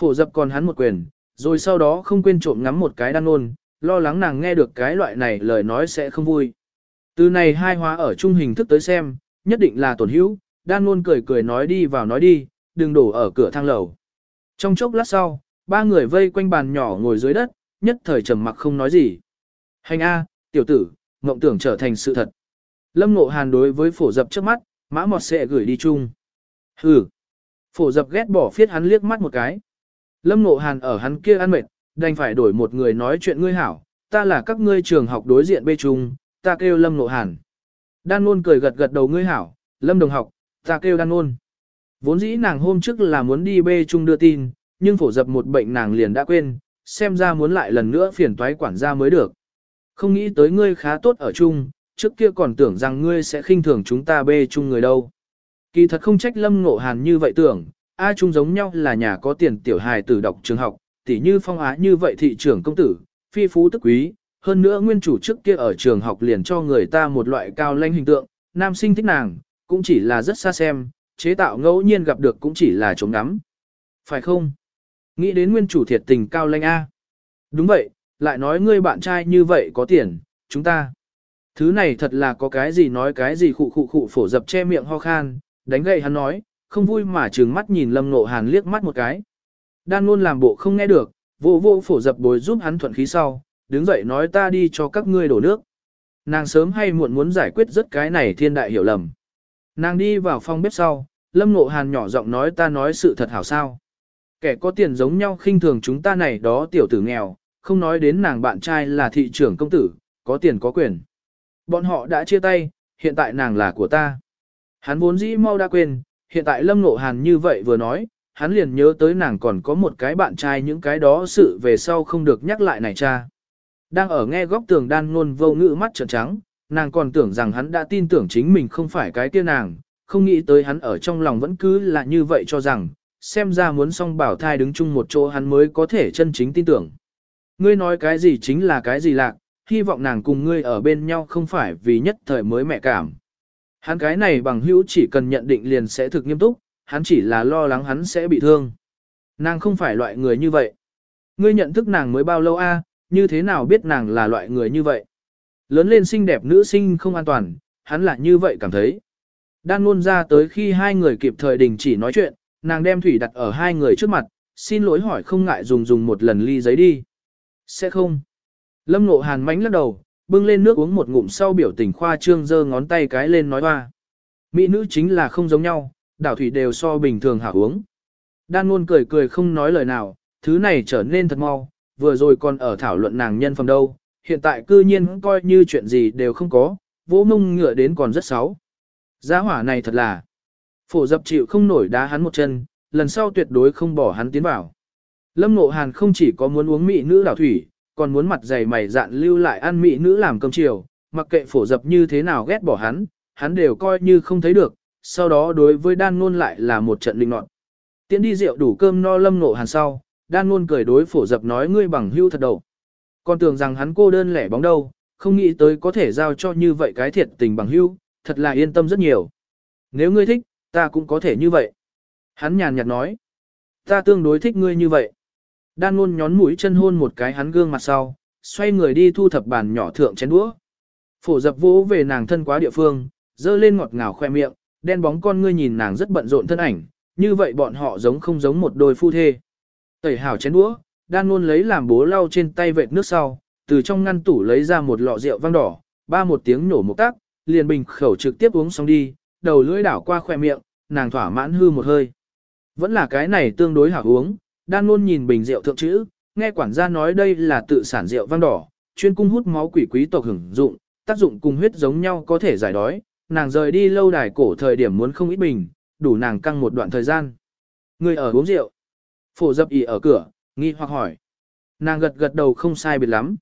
Phổ dập còn hắn một quyền, rồi sau đó không quên trộm ngắm một cái đan ôn, lo lắng nàng nghe được cái loại này lời nói sẽ không vui. Từ này hai hóa ở trung hình thức tới xem, nhất định là tổn hữu, đan luôn cười cười nói đi vào nói đi, đừng đổ ở cửa thang lầu. Trong chốc lát sau, ba người vây quanh bàn nhỏ ngồi dưới đất, nhất thời trầm mặc không nói gì. Hành A, tiểu tử, mộng tưởng trở thành sự thật. Lâm Ngộ Hàn đối với phổ dập trước mắt, mã mọt sẽ gửi đi chung. Hừ. Phổ dập ghét bỏ phiết hắn liếc mắt một cái. Lâm Ngộ Hàn ở hắn kia ăn mệt, đành phải đổi một người nói chuyện ngươi hảo, ta là các ngươi trường học đối diện bê chung, ta kêu Lâm Ngộ Hàn. Đan Nôn cười gật gật đầu ngươi hảo, Lâm đồng học, ta kêu Đan Nôn. Vốn dĩ nàng hôm trước là muốn đi bê chung đưa tin, nhưng phổ dập một bệnh nàng liền đã quên, xem ra muốn lại lần nữa phiền toái quản gia mới được. Không nghĩ tới ngươi khá tốt ở chung, trước kia còn tưởng rằng ngươi sẽ khinh thường chúng ta bê chung người đâu. Kỳ thật không trách Lâm Ngộ Hàn như vậy tưởng, A chung giống nhau là nhà có tiền tiểu hài tử đọc trường học, tỉ như phong á như vậy thị trưởng công tử, phi phú tức quý, hơn nữa nguyên chủ trước kia ở trường học liền cho người ta một loại cao lãnh hình tượng, nam sinh thích nàng, cũng chỉ là rất xa xem, chế tạo ngẫu nhiên gặp được cũng chỉ là chống ngắm. Phải không? Nghĩ đến nguyên chủ thiệt tình cao lãnh A. Đúng vậy, lại nói ngươi bạn trai như vậy có tiền, chúng ta. Thứ này thật là có cái gì nói cái gì khụ khụ khụ phổ dập che miệng ho khan, đánh gậy hắn nói, không vui mà trừng mắt nhìn lâm nộ hàn liếc mắt một cái. Đan luôn làm bộ không nghe được, vô vô phổ dập bồi giúp hắn thuận khí sau, đứng dậy nói ta đi cho các ngươi đổ nước. Nàng sớm hay muộn muốn giải quyết rất cái này thiên đại hiểu lầm. Nàng đi vào phòng bếp sau, lâm nộ hàn nhỏ giọng nói ta nói sự thật hảo sao. Kẻ có tiền giống nhau khinh thường chúng ta này đó tiểu tử nghèo, không nói đến nàng bạn trai là thị trưởng công tử, có tiền có quyền. Bọn họ đã chia tay, hiện tại nàng là của ta. Hắn vốn dĩ mau đã quên, hiện tại Lâm Ngộ Hàn như vậy vừa nói, hắn liền nhớ tới nàng còn có một cái bạn trai những cái đó sự về sau không được nhắc lại này cha. Đang ở nghe góc tường đan ngôn vô ngữ mắt trợn trắng, nàng còn tưởng rằng hắn đã tin tưởng chính mình không phải cái kia nàng, không nghĩ tới hắn ở trong lòng vẫn cứ là như vậy cho rằng, xem ra muốn song bảo thai đứng chung một chỗ hắn mới có thể chân chính tin tưởng. Ngươi nói cái gì chính là cái gì lạc, hy vọng nàng cùng ngươi ở bên nhau không phải vì nhất thời mới mẹ cảm. Hắn cái này bằng hữu chỉ cần nhận định liền sẽ thực nghiêm túc, hắn chỉ là lo lắng hắn sẽ bị thương. Nàng không phải loại người như vậy. Ngươi nhận thức nàng mới bao lâu a? Như thế nào biết nàng là loại người như vậy? Lớn lên xinh đẹp nữ sinh không an toàn, hắn là như vậy cảm thấy. Đan luôn ra tới khi hai người kịp thời đình chỉ nói chuyện, nàng đem thủy đặt ở hai người trước mặt, xin lỗi hỏi không ngại dùng dùng một lần ly giấy đi. Sẽ không. Lâm Nộ Hàn mánh lắc đầu, bưng lên nước uống một ngụm sau biểu tình khoa trương giơ ngón tay cái lên nói hoa. Mỹ nữ chính là không giống nhau, đảo thủy đều so bình thường hảo uống. Đan luôn cười cười không nói lời nào, thứ này trở nên thật mau, vừa rồi còn ở thảo luận nàng nhân phẩm đâu, hiện tại cư nhiên coi như chuyện gì đều không có, vỗ mông ngựa đến còn rất xấu. Giá hỏa này thật là, phổ dập chịu không nổi đá hắn một chân, lần sau tuyệt đối không bỏ hắn tiến vào. Lâm Ngộ Hàn không chỉ có muốn uống mỹ nữ đảo thủy, còn muốn mặt dày mày dạn lưu lại ăn mỹ nữ làm cơm chiều, mặc kệ phổ dập như thế nào ghét bỏ hắn, hắn đều coi như không thấy được, sau đó đối với đan ngôn lại là một trận linh nọt. Tiến đi rượu đủ cơm no lâm Ngộ hàn sau, đan luôn cười đối phổ dập nói ngươi bằng hưu thật đầu. Còn tưởng rằng hắn cô đơn lẻ bóng đâu, không nghĩ tới có thể giao cho như vậy cái thiệt tình bằng hưu, thật là yên tâm rất nhiều. Nếu ngươi thích, ta cũng có thể như vậy. Hắn nhàn nhạt nói, ta tương đối thích ngươi như vậy. Đan luôn nhón mũi chân hôn một cái hắn gương mặt sau, xoay người đi thu thập bàn nhỏ thượng chén đũa. Phổ dập vỗ về nàng thân quá địa phương, dơ lên ngọt ngào khoe miệng, đen bóng con ngươi nhìn nàng rất bận rộn thân ảnh, như vậy bọn họ giống không giống một đôi phu thê. Tẩy hảo chén đũa, đan luôn lấy làm bố lau trên tay vệt nước sau, từ trong ngăn tủ lấy ra một lọ rượu vang đỏ, ba một tiếng nổ một tác, liền bình khẩu trực tiếp uống xong đi, đầu lưỡi đảo qua khỏe miệng, nàng thỏa mãn hư một hơi. Vẫn là cái này tương đối hảo uống, đan luôn nhìn bình rượu thượng chữ, nghe quản gia nói đây là tự sản rượu vang đỏ, chuyên cung hút máu quỷ quý tộc hưởng dụng, tác dụng cùng huyết giống nhau có thể giải đói, nàng rời đi lâu đài cổ thời điểm muốn không ít bình, đủ nàng căng một đoạn thời gian. Người ở uống rượu. Phổ dập ỉ ở cửa, nghi hoặc hỏi. Nàng gật gật đầu không sai biệt lắm.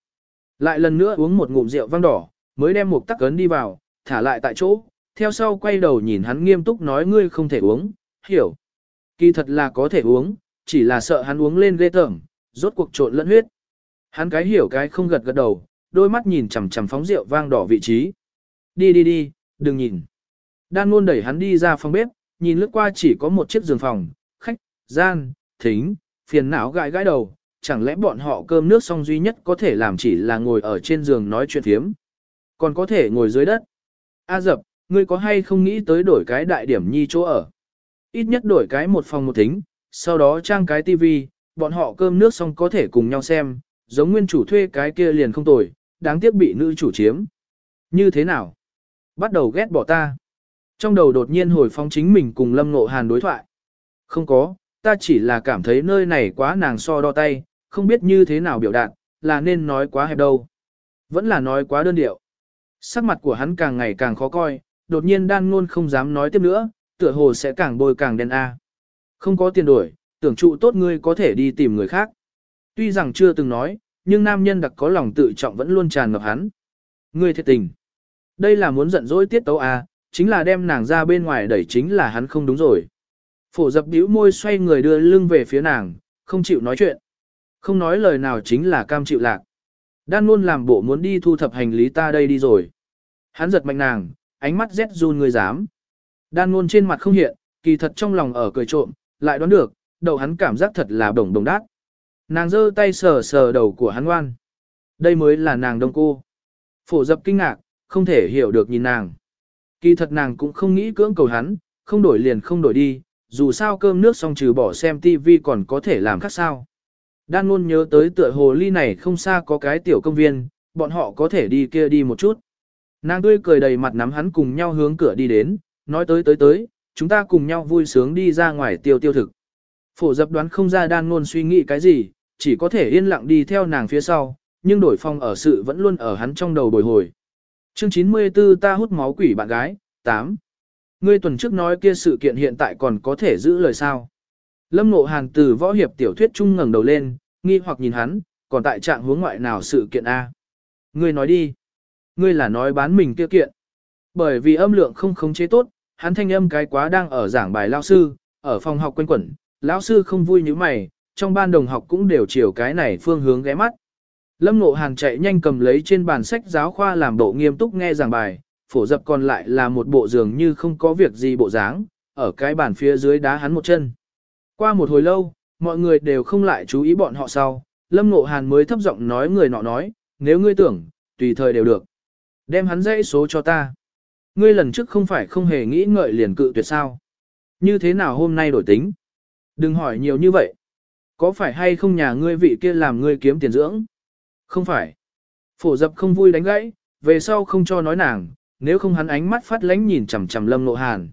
Lại lần nữa uống một ngụm rượu vang đỏ, mới đem một tắc cấn đi vào, thả lại tại chỗ, theo sau quay đầu nhìn hắn nghiêm túc nói ngươi không thể uống, hiểu. Kỳ thật là có thể uống, chỉ là sợ hắn uống lên ghê tởm, rốt cuộc trộn lẫn huyết. Hắn cái hiểu cái không gật gật đầu, đôi mắt nhìn chằm chằm phóng rượu vang đỏ vị trí. Đi đi đi, đừng nhìn. Đan luôn đẩy hắn đi ra phòng bếp, nhìn lướt qua chỉ có một chiếc giường phòng, khách, gian, thính, phiền não gãi gãi đầu, chẳng lẽ bọn họ cơm nước xong duy nhất có thể làm chỉ là ngồi ở trên giường nói chuyện thiếm. Còn có thể ngồi dưới đất. A dập, ngươi có hay không nghĩ tới đổi cái đại điểm nhi chỗ ở? Ít nhất đổi cái một phòng một thính, sau đó trang cái tivi, bọn họ cơm nước xong có thể cùng nhau xem, giống nguyên chủ thuê cái kia liền không tồi, đáng tiếc bị nữ chủ chiếm. Như thế nào? Bắt đầu ghét bỏ ta. Trong đầu đột nhiên hồi phong chính mình cùng Lâm Ngộ Hàn đối thoại. Không có, ta chỉ là cảm thấy nơi này quá nàng so đo tay, không biết như thế nào biểu đạt, là nên nói quá hẹp đâu. Vẫn là nói quá đơn điệu. Sắc mặt của hắn càng ngày càng khó coi, đột nhiên đan ngôn không dám nói tiếp nữa, tựa hồ sẽ càng bôi càng đen a. À. Không có tiền đổi, tưởng trụ tốt ngươi có thể đi tìm người khác. Tuy rằng chưa từng nói, nhưng nam nhân đặc có lòng tự trọng vẫn luôn tràn ngập hắn. Ngươi thiệt tình. Đây là muốn giận dỗi tiết tấu a, chính là đem nàng ra bên ngoài đẩy chính là hắn không đúng rồi. Phổ dập bĩu môi xoay người đưa lưng về phía nàng, không chịu nói chuyện. Không nói lời nào chính là cam chịu lạc. Đan luôn làm bộ muốn đi thu thập hành lý ta đây đi rồi. Hắn giật mạnh nàng, ánh mắt rét run người dám. Đan luôn trên mặt không hiện, kỳ thật trong lòng ở cười trộm, lại đoán được, đầu hắn cảm giác thật là đồng đồng đát. Nàng giơ tay sờ sờ đầu của hắn ngoan. Đây mới là nàng đông cô. Phổ dập kinh ngạc, không thể hiểu được nhìn nàng. Kỳ thật nàng cũng không nghĩ cưỡng cầu hắn, không đổi liền không đổi đi, dù sao cơm nước xong trừ bỏ xem tivi còn có thể làm khác sao. Đan luôn nhớ tới tựa hồ ly này không xa có cái tiểu công viên, bọn họ có thể đi kia đi một chút. Nàng tươi cười đầy mặt nắm hắn cùng nhau hướng cửa đi đến, nói tới tới tới, chúng ta cùng nhau vui sướng đi ra ngoài tiêu tiêu thực. Phổ dập đoán không ra đan luôn suy nghĩ cái gì, chỉ có thể yên lặng đi theo nàng phía sau, nhưng đổi phong ở sự vẫn luôn ở hắn trong đầu bồi hồi. Chương 94 ta hút máu quỷ bạn gái, 8. Ngươi tuần trước nói kia sự kiện hiện tại còn có thể giữ lời sao. Lâm Ngộ Hàn từ võ hiệp tiểu thuyết trung ngẩng đầu lên, nghi hoặc nhìn hắn, còn tại trạng hướng ngoại nào sự kiện A. Ngươi nói đi. Ngươi là nói bán mình kia kiện. Bởi vì âm lượng không khống chế tốt, hắn thanh âm cái quá đang ở giảng bài lao sư, ở phòng học quanh quẩn, lão sư không vui như mày, trong ban đồng học cũng đều chiều cái này phương hướng ghé mắt. Lâm Ngộ Hàn chạy nhanh cầm lấy trên bàn sách giáo khoa làm bộ nghiêm túc nghe giảng bài, phổ dập còn lại là một bộ giường như không có việc gì bộ dáng, ở cái bàn phía dưới đá hắn một chân. Qua một hồi lâu, mọi người đều không lại chú ý bọn họ sau, Lâm Ngộ Hàn mới thấp giọng nói người nọ nói, nếu ngươi tưởng, tùy thời đều được. Đem hắn dãy số cho ta. Ngươi lần trước không phải không hề nghĩ ngợi liền cự tuyệt sao. Như thế nào hôm nay đổi tính? Đừng hỏi nhiều như vậy. Có phải hay không nhà ngươi vị kia làm ngươi kiếm tiền dưỡng? Không phải. Phổ dập không vui đánh gãy, về sau không cho nói nàng, nếu không hắn ánh mắt phát lánh nhìn chằm chằm lâm nộ hàn.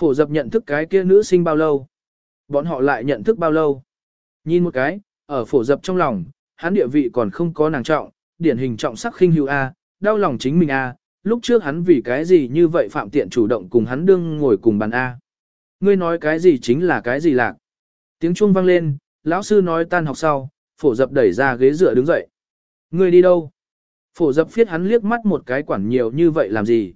Phổ dập nhận thức cái kia nữ sinh bao lâu? Bọn họ lại nhận thức bao lâu? Nhìn một cái, ở phổ dập trong lòng, hắn địa vị còn không có nàng trọng, điển hình trọng sắc khinh hữu A, đau lòng chính mình A, lúc trước hắn vì cái gì như vậy phạm tiện chủ động cùng hắn đương ngồi cùng bàn A. Ngươi nói cái gì chính là cái gì lạc. Tiếng chuông vang lên, lão sư nói tan học sau, phổ dập đẩy ra ghế dựa đứng dậy. Ngươi đi đâu? Phổ dập phiết hắn liếc mắt một cái quản nhiều như vậy làm gì?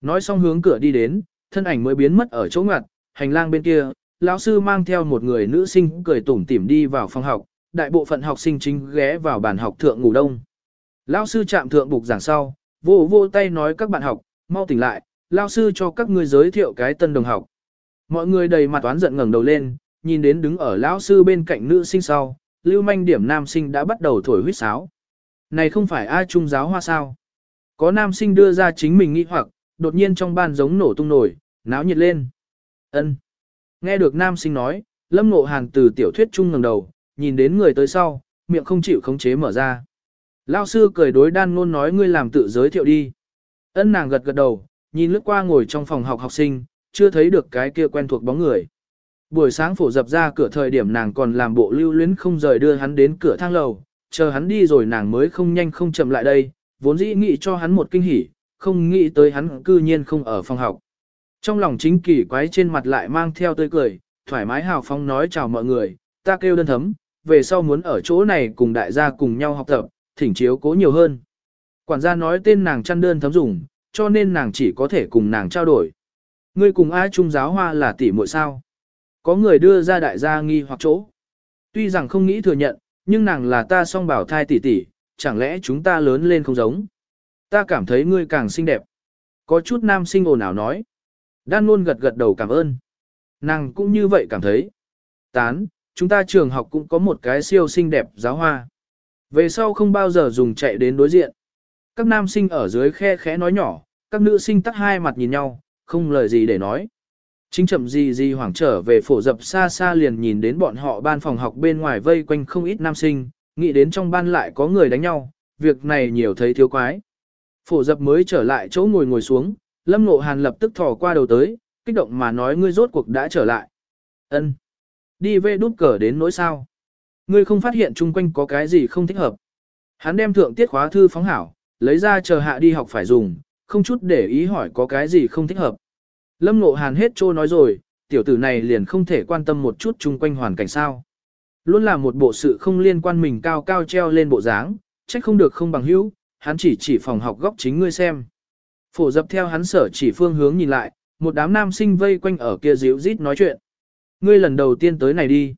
Nói xong hướng cửa đi đến, thân ảnh mới biến mất ở chỗ ngặt, hành lang bên kia, lão sư mang theo một người nữ sinh cười tủm tỉm đi vào phòng học, đại bộ phận học sinh chính ghé vào bàn học thượng ngủ đông. Lão sư chạm thượng bục giảng sau, vô vô tay nói các bạn học, mau tỉnh lại, lão sư cho các ngươi giới thiệu cái tân đồng học. Mọi người đầy mặt toán giận ngẩng đầu lên, nhìn đến đứng ở lão sư bên cạnh nữ sinh sau, lưu manh điểm nam sinh đã bắt đầu thổi huýt sáo. Này không phải ai trung giáo hoa sao? Có nam sinh đưa ra chính mình nghĩ hoặc, đột nhiên trong ban giống nổ tung nổi, náo nhiệt lên. Ân. Nghe được nam sinh nói, Lâm Ngộ Hàn từ tiểu thuyết trung ngẩng đầu, nhìn đến người tới sau, miệng không chịu khống chế mở ra. Lao sư cười đối đan ngôn nói ngươi làm tự giới thiệu đi. Ân nàng gật gật đầu, nhìn lướt qua ngồi trong phòng học học sinh, chưa thấy được cái kia quen thuộc bóng người. Buổi sáng phổ dập ra cửa thời điểm nàng còn làm bộ lưu luyến không rời đưa hắn đến cửa thang lầu, chờ hắn đi rồi nàng mới không nhanh không chậm lại đây, vốn dĩ nghĩ cho hắn một kinh hỉ, không nghĩ tới hắn cư nhiên không ở phòng học. Trong lòng chính kỳ quái trên mặt lại mang theo tươi cười, thoải mái hào phóng nói chào mọi người, ta kêu đơn thấm, về sau muốn ở chỗ này cùng đại gia cùng nhau học tập, thỉnh chiếu cố nhiều hơn. Quản gia nói tên nàng chăn đơn thấm dùng, cho nên nàng chỉ có thể cùng nàng trao đổi. Ngươi cùng ai trung giáo hoa là tỷ muội sao? Có người đưa ra đại gia nghi hoặc chỗ. Tuy rằng không nghĩ thừa nhận, nhưng nàng là ta song bảo thai tỷ tỷ, chẳng lẽ chúng ta lớn lên không giống? Ta cảm thấy ngươi càng xinh đẹp. Có chút nam sinh ồn ào nói. Đan luôn gật gật đầu cảm ơn. Nàng cũng như vậy cảm thấy. Tán, chúng ta trường học cũng có một cái siêu xinh đẹp giáo hoa. Về sau không bao giờ dùng chạy đến đối diện. Các nam sinh ở dưới khe khẽ nói nhỏ, các nữ sinh tắt hai mặt nhìn nhau, không lời gì để nói. Chính chậm gì gì hoảng trở về phổ dập xa xa liền nhìn đến bọn họ ban phòng học bên ngoài vây quanh không ít nam sinh, nghĩ đến trong ban lại có người đánh nhau, việc này nhiều thấy thiếu quái. Phổ dập mới trở lại chỗ ngồi ngồi xuống, Lâm Ngộ Hàn lập tức thò qua đầu tới, kích động mà nói ngươi rốt cuộc đã trở lại. Ân, Đi về đút cờ đến nỗi sao. Ngươi không phát hiện chung quanh có cái gì không thích hợp. Hắn đem thượng tiết khóa thư phóng hảo, lấy ra chờ hạ đi học phải dùng, không chút để ý hỏi có cái gì không thích hợp. Lâm Ngộ Hàn hết trô nói rồi, tiểu tử này liền không thể quan tâm một chút chung quanh hoàn cảnh sao. Luôn là một bộ sự không liên quan mình cao cao treo lên bộ dáng, trách không được không bằng hữu, hắn chỉ chỉ phòng học góc chính ngươi xem. Phổ dập theo hắn sở chỉ phương hướng nhìn lại, một đám nam sinh vây quanh ở kia díu rít nói chuyện. Ngươi lần đầu tiên tới này đi.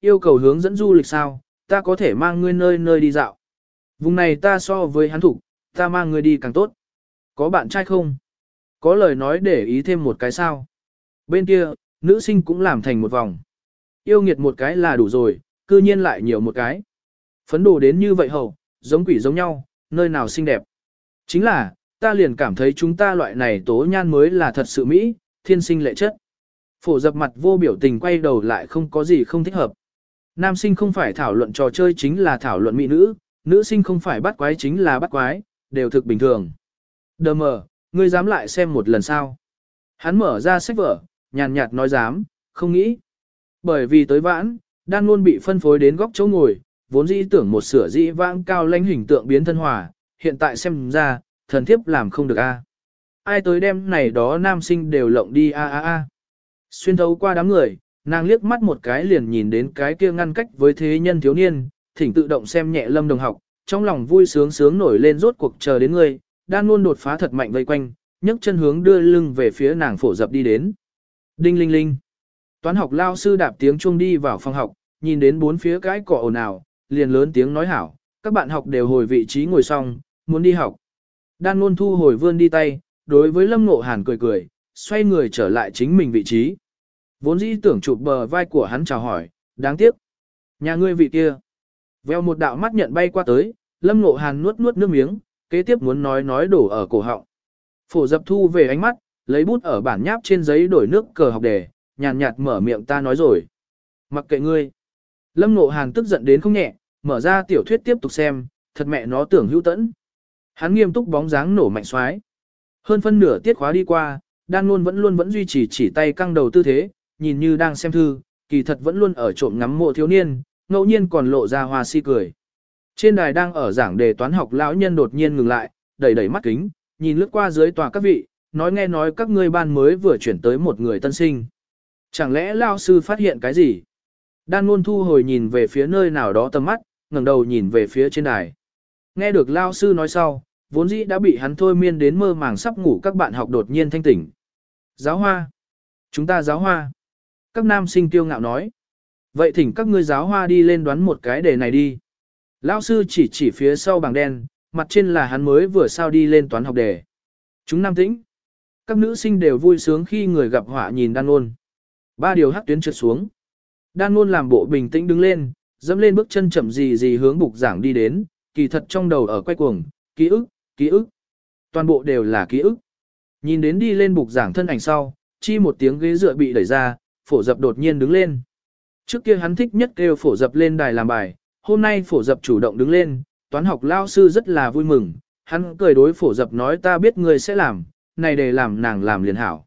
Yêu cầu hướng dẫn du lịch sao, ta có thể mang ngươi nơi nơi đi dạo. Vùng này ta so với hắn thủ, ta mang ngươi đi càng tốt. Có bạn trai không? Có lời nói để ý thêm một cái sao? Bên kia, nữ sinh cũng làm thành một vòng. Yêu nghiệt một cái là đủ rồi, cư nhiên lại nhiều một cái. Phấn đồ đến như vậy hầu, giống quỷ giống nhau, nơi nào xinh đẹp. Chính là, ta liền cảm thấy chúng ta loại này tố nhan mới là thật sự Mỹ, thiên sinh lệ chất. Phổ dập mặt vô biểu tình quay đầu lại không có gì không thích hợp. Nam sinh không phải thảo luận trò chơi chính là thảo luận mỹ nữ, nữ sinh không phải bắt quái chính là bắt quái, đều thực bình thường. Đờ mờ, ngươi dám lại xem một lần sao? Hắn mở ra sách vở, nhàn nhạt nói dám, không nghĩ. Bởi vì tới vãn, đang luôn bị phân phối đến góc chỗ ngồi, vốn dĩ tưởng một sửa dĩ vãng cao lãnh hình tượng biến thân hòa, hiện tại xem ra, thần thiếp làm không được a. Ai tới đêm này đó nam sinh đều lộng đi a a a. Xuyên thấu qua đám người, nàng liếc mắt một cái liền nhìn đến cái kia ngăn cách với thế nhân thiếu niên, thỉnh tự động xem nhẹ lâm đồng học, trong lòng vui sướng sướng nổi lên rốt cuộc chờ đến ngươi đan luôn đột phá thật mạnh vây quanh, nhấc chân hướng đưa lưng về phía nàng phổ dập đi đến. Đinh linh linh. Toán học lao sư đạp tiếng chuông đi vào phòng học, nhìn đến bốn phía cái cỏ ồn ào, liền lớn tiếng nói hảo, các bạn học đều hồi vị trí ngồi xong, muốn đi học. Đan luôn thu hồi vươn đi tay, đối với Lâm Ngộ Hàn cười cười, xoay người trở lại chính mình vị trí. Vốn dĩ tưởng chụp bờ vai của hắn chào hỏi, đáng tiếc. Nhà ngươi vị kia. Veo một đạo mắt nhận bay qua tới, Lâm Ngộ Hàn nuốt nuốt nước miếng, kế tiếp muốn nói nói đổ ở cổ họng. Phổ dập thu về ánh mắt, lấy bút ở bản nháp trên giấy đổi nước cờ học đề, nhàn nhạt mở miệng ta nói rồi. Mặc kệ ngươi. Lâm Ngộ Hàn tức giận đến không nhẹ, mở ra tiểu thuyết tiếp tục xem, thật mẹ nó tưởng hữu tẫn. Hắn nghiêm túc bóng dáng nổ mạnh xoái. Hơn phân nửa tiết khóa đi qua, đan luôn vẫn luôn vẫn duy trì chỉ tay căng đầu tư thế, nhìn như đang xem thư, kỳ thật vẫn luôn ở trộm ngắm mộ thiếu niên, ngẫu nhiên còn lộ ra hoa si cười. Trên đài đang ở giảng đề toán học lão nhân đột nhiên ngừng lại, đẩy đẩy mắt kính, nhìn lướt qua dưới tòa các vị, nói nghe nói các ngươi ban mới vừa chuyển tới một người tân sinh. Chẳng lẽ lao sư phát hiện cái gì? Đan luôn thu hồi nhìn về phía nơi nào đó tầm mắt, ngẩng đầu nhìn về phía trên đài. Nghe được lao sư nói sau, vốn dĩ đã bị hắn thôi miên đến mơ màng sắp ngủ các bạn học đột nhiên thanh tỉnh. Giáo hoa. Chúng ta giáo hoa. Các nam sinh tiêu ngạo nói. Vậy thỉnh các ngươi giáo hoa đi lên đoán một cái đề này đi. Lão sư chỉ chỉ phía sau bảng đen, mặt trên là hắn mới vừa sao đi lên toán học đề. Chúng nam tĩnh. Các nữ sinh đều vui sướng khi người gặp họa nhìn đan ôn. Ba điều hắc tuyến trượt xuống. Đan ôn làm bộ bình tĩnh đứng lên, dẫm lên bước chân chậm gì gì hướng bục giảng đi đến, kỳ thật trong đầu ở quay cuồng, ký ức, ký ức. Toàn bộ đều là ký ức. Nhìn đến đi lên bục giảng thân ảnh sau, chi một tiếng ghế dựa bị đẩy ra, phổ dập đột nhiên đứng lên. Trước kia hắn thích nhất kêu phổ dập lên đài làm bài, hôm nay phổ dập chủ động đứng lên, toán học lao sư rất là vui mừng, hắn cười đối phổ dập nói ta biết ngươi sẽ làm, này để làm nàng làm liền hảo.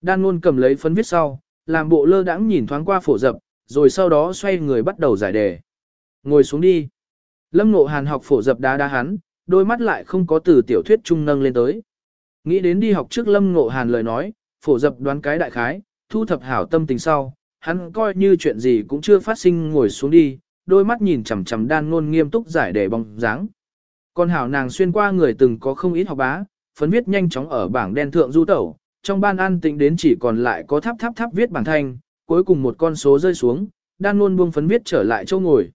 Đan luôn cầm lấy phấn viết sau, làm bộ lơ đãng nhìn thoáng qua phổ dập, rồi sau đó xoay người bắt đầu giải đề. Ngồi xuống đi. Lâm Ngộ Hàn học phổ dập đá đá hắn, đôi mắt lại không có từ tiểu thuyết trung nâng lên tới. Nghĩ đến đi học trước Lâm Ngộ Hàn lời nói, phổ dập đoán cái đại khái, thu thập hảo tâm tình sau, hắn coi như chuyện gì cũng chưa phát sinh ngồi xuống đi, đôi mắt nhìn chằm chằm đan ngôn nghiêm túc giải đề bóng dáng. Con hảo nàng xuyên qua người từng có không ít học bá, phấn viết nhanh chóng ở bảng đen thượng du tẩu, trong ban an tĩnh đến chỉ còn lại có tháp tháp tháp viết bảng thanh, cuối cùng một con số rơi xuống, đan ngôn buông phấn viết trở lại chỗ ngồi.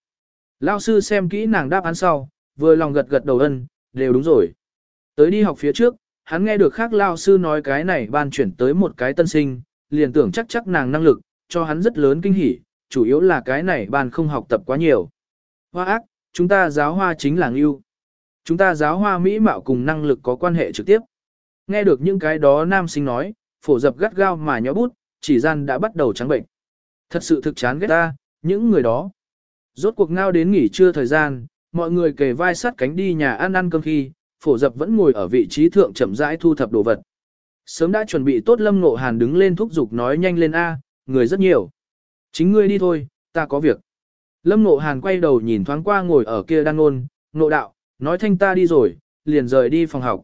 Lao sư xem kỹ nàng đáp án sau, vừa lòng gật gật đầu ân, đều đúng rồi. Tới đi học phía trước, hắn nghe được khác Lao sư nói cái này ban chuyển tới một cái tân sinh, liền tưởng chắc chắc nàng năng lực, cho hắn rất lớn kinh hỉ, chủ yếu là cái này ban không học tập quá nhiều. Hoa ác, chúng ta giáo hoa chính là ưu. Chúng ta giáo hoa mỹ mạo cùng năng lực có quan hệ trực tiếp. Nghe được những cái đó nam sinh nói, phổ dập gắt gao mà nhó bút, chỉ gian đã bắt đầu trắng bệnh. Thật sự thực chán ghét ta, những người đó. Rốt cuộc ngao đến nghỉ trưa thời gian, mọi người kề vai sát cánh đi nhà ăn ăn cơm khi, phổ dập vẫn ngồi ở vị trí thượng chậm rãi thu thập đồ vật. Sớm đã chuẩn bị tốt lâm ngộ hàn đứng lên thúc giục nói nhanh lên A, người rất nhiều. Chính ngươi đi thôi, ta có việc. Lâm ngộ hàn quay đầu nhìn thoáng qua ngồi ở kia đang ngôn, ngộ đạo, nói thanh ta đi rồi, liền rời đi phòng học.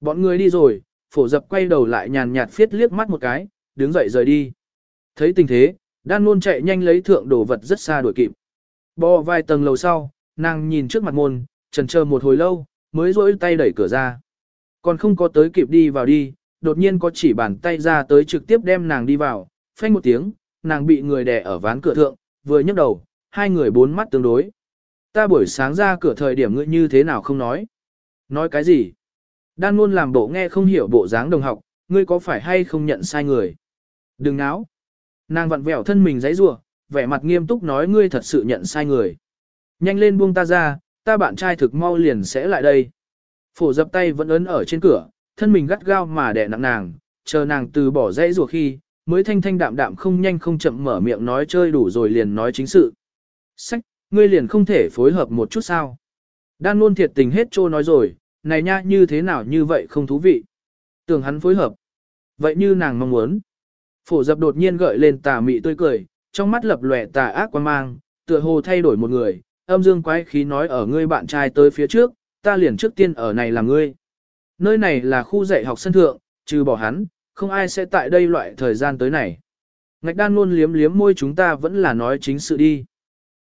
Bọn người đi rồi, phổ dập quay đầu lại nhàn nhạt phiết liếc mắt một cái, đứng dậy rời đi. Thấy tình thế, đan luôn chạy nhanh lấy thượng đồ vật rất xa đuổi kịp. Bò vài tầng lầu sau, nàng nhìn trước mặt môn, trần chờ một hồi lâu, mới rỗi tay đẩy cửa ra. Còn không có tới kịp đi vào đi, đột nhiên có chỉ bàn tay ra tới trực tiếp đem nàng đi vào, phanh một tiếng, nàng bị người đè ở ván cửa thượng, vừa nhấc đầu, hai người bốn mắt tương đối. Ta buổi sáng ra cửa thời điểm ngươi như thế nào không nói? Nói cái gì? Đan luôn làm bộ nghe không hiểu bộ dáng đồng học, ngươi có phải hay không nhận sai người? Đừng náo. Nàng vặn vẹo thân mình giấy rủa, vẻ mặt nghiêm túc nói ngươi thật sự nhận sai người. Nhanh lên buông ta ra, ta bạn trai thực mau liền sẽ lại đây. Phổ dập tay vẫn ấn ở trên cửa, thân mình gắt gao mà đè nặng nàng, chờ nàng từ bỏ dãy rùa khi, mới thanh thanh đạm đạm không nhanh không chậm mở miệng nói chơi đủ rồi liền nói chính sự. Sách, ngươi liền không thể phối hợp một chút sao. Đan luôn thiệt tình hết trô nói rồi, này nha như thế nào như vậy không thú vị. Tưởng hắn phối hợp. Vậy như nàng mong muốn. Phổ dập đột nhiên gợi lên tà mị tươi cười, trong mắt lập lòe tà ác quan mang, tựa hồ thay đổi một người, âm dương quái khí nói ở ngươi bạn trai tới phía trước, ta liền trước tiên ở này làm ngươi. Nơi này là khu dạy học sân thượng, trừ bỏ hắn, không ai sẽ tại đây loại thời gian tới này. Ngạch đan luôn liếm liếm môi chúng ta vẫn là nói chính sự đi.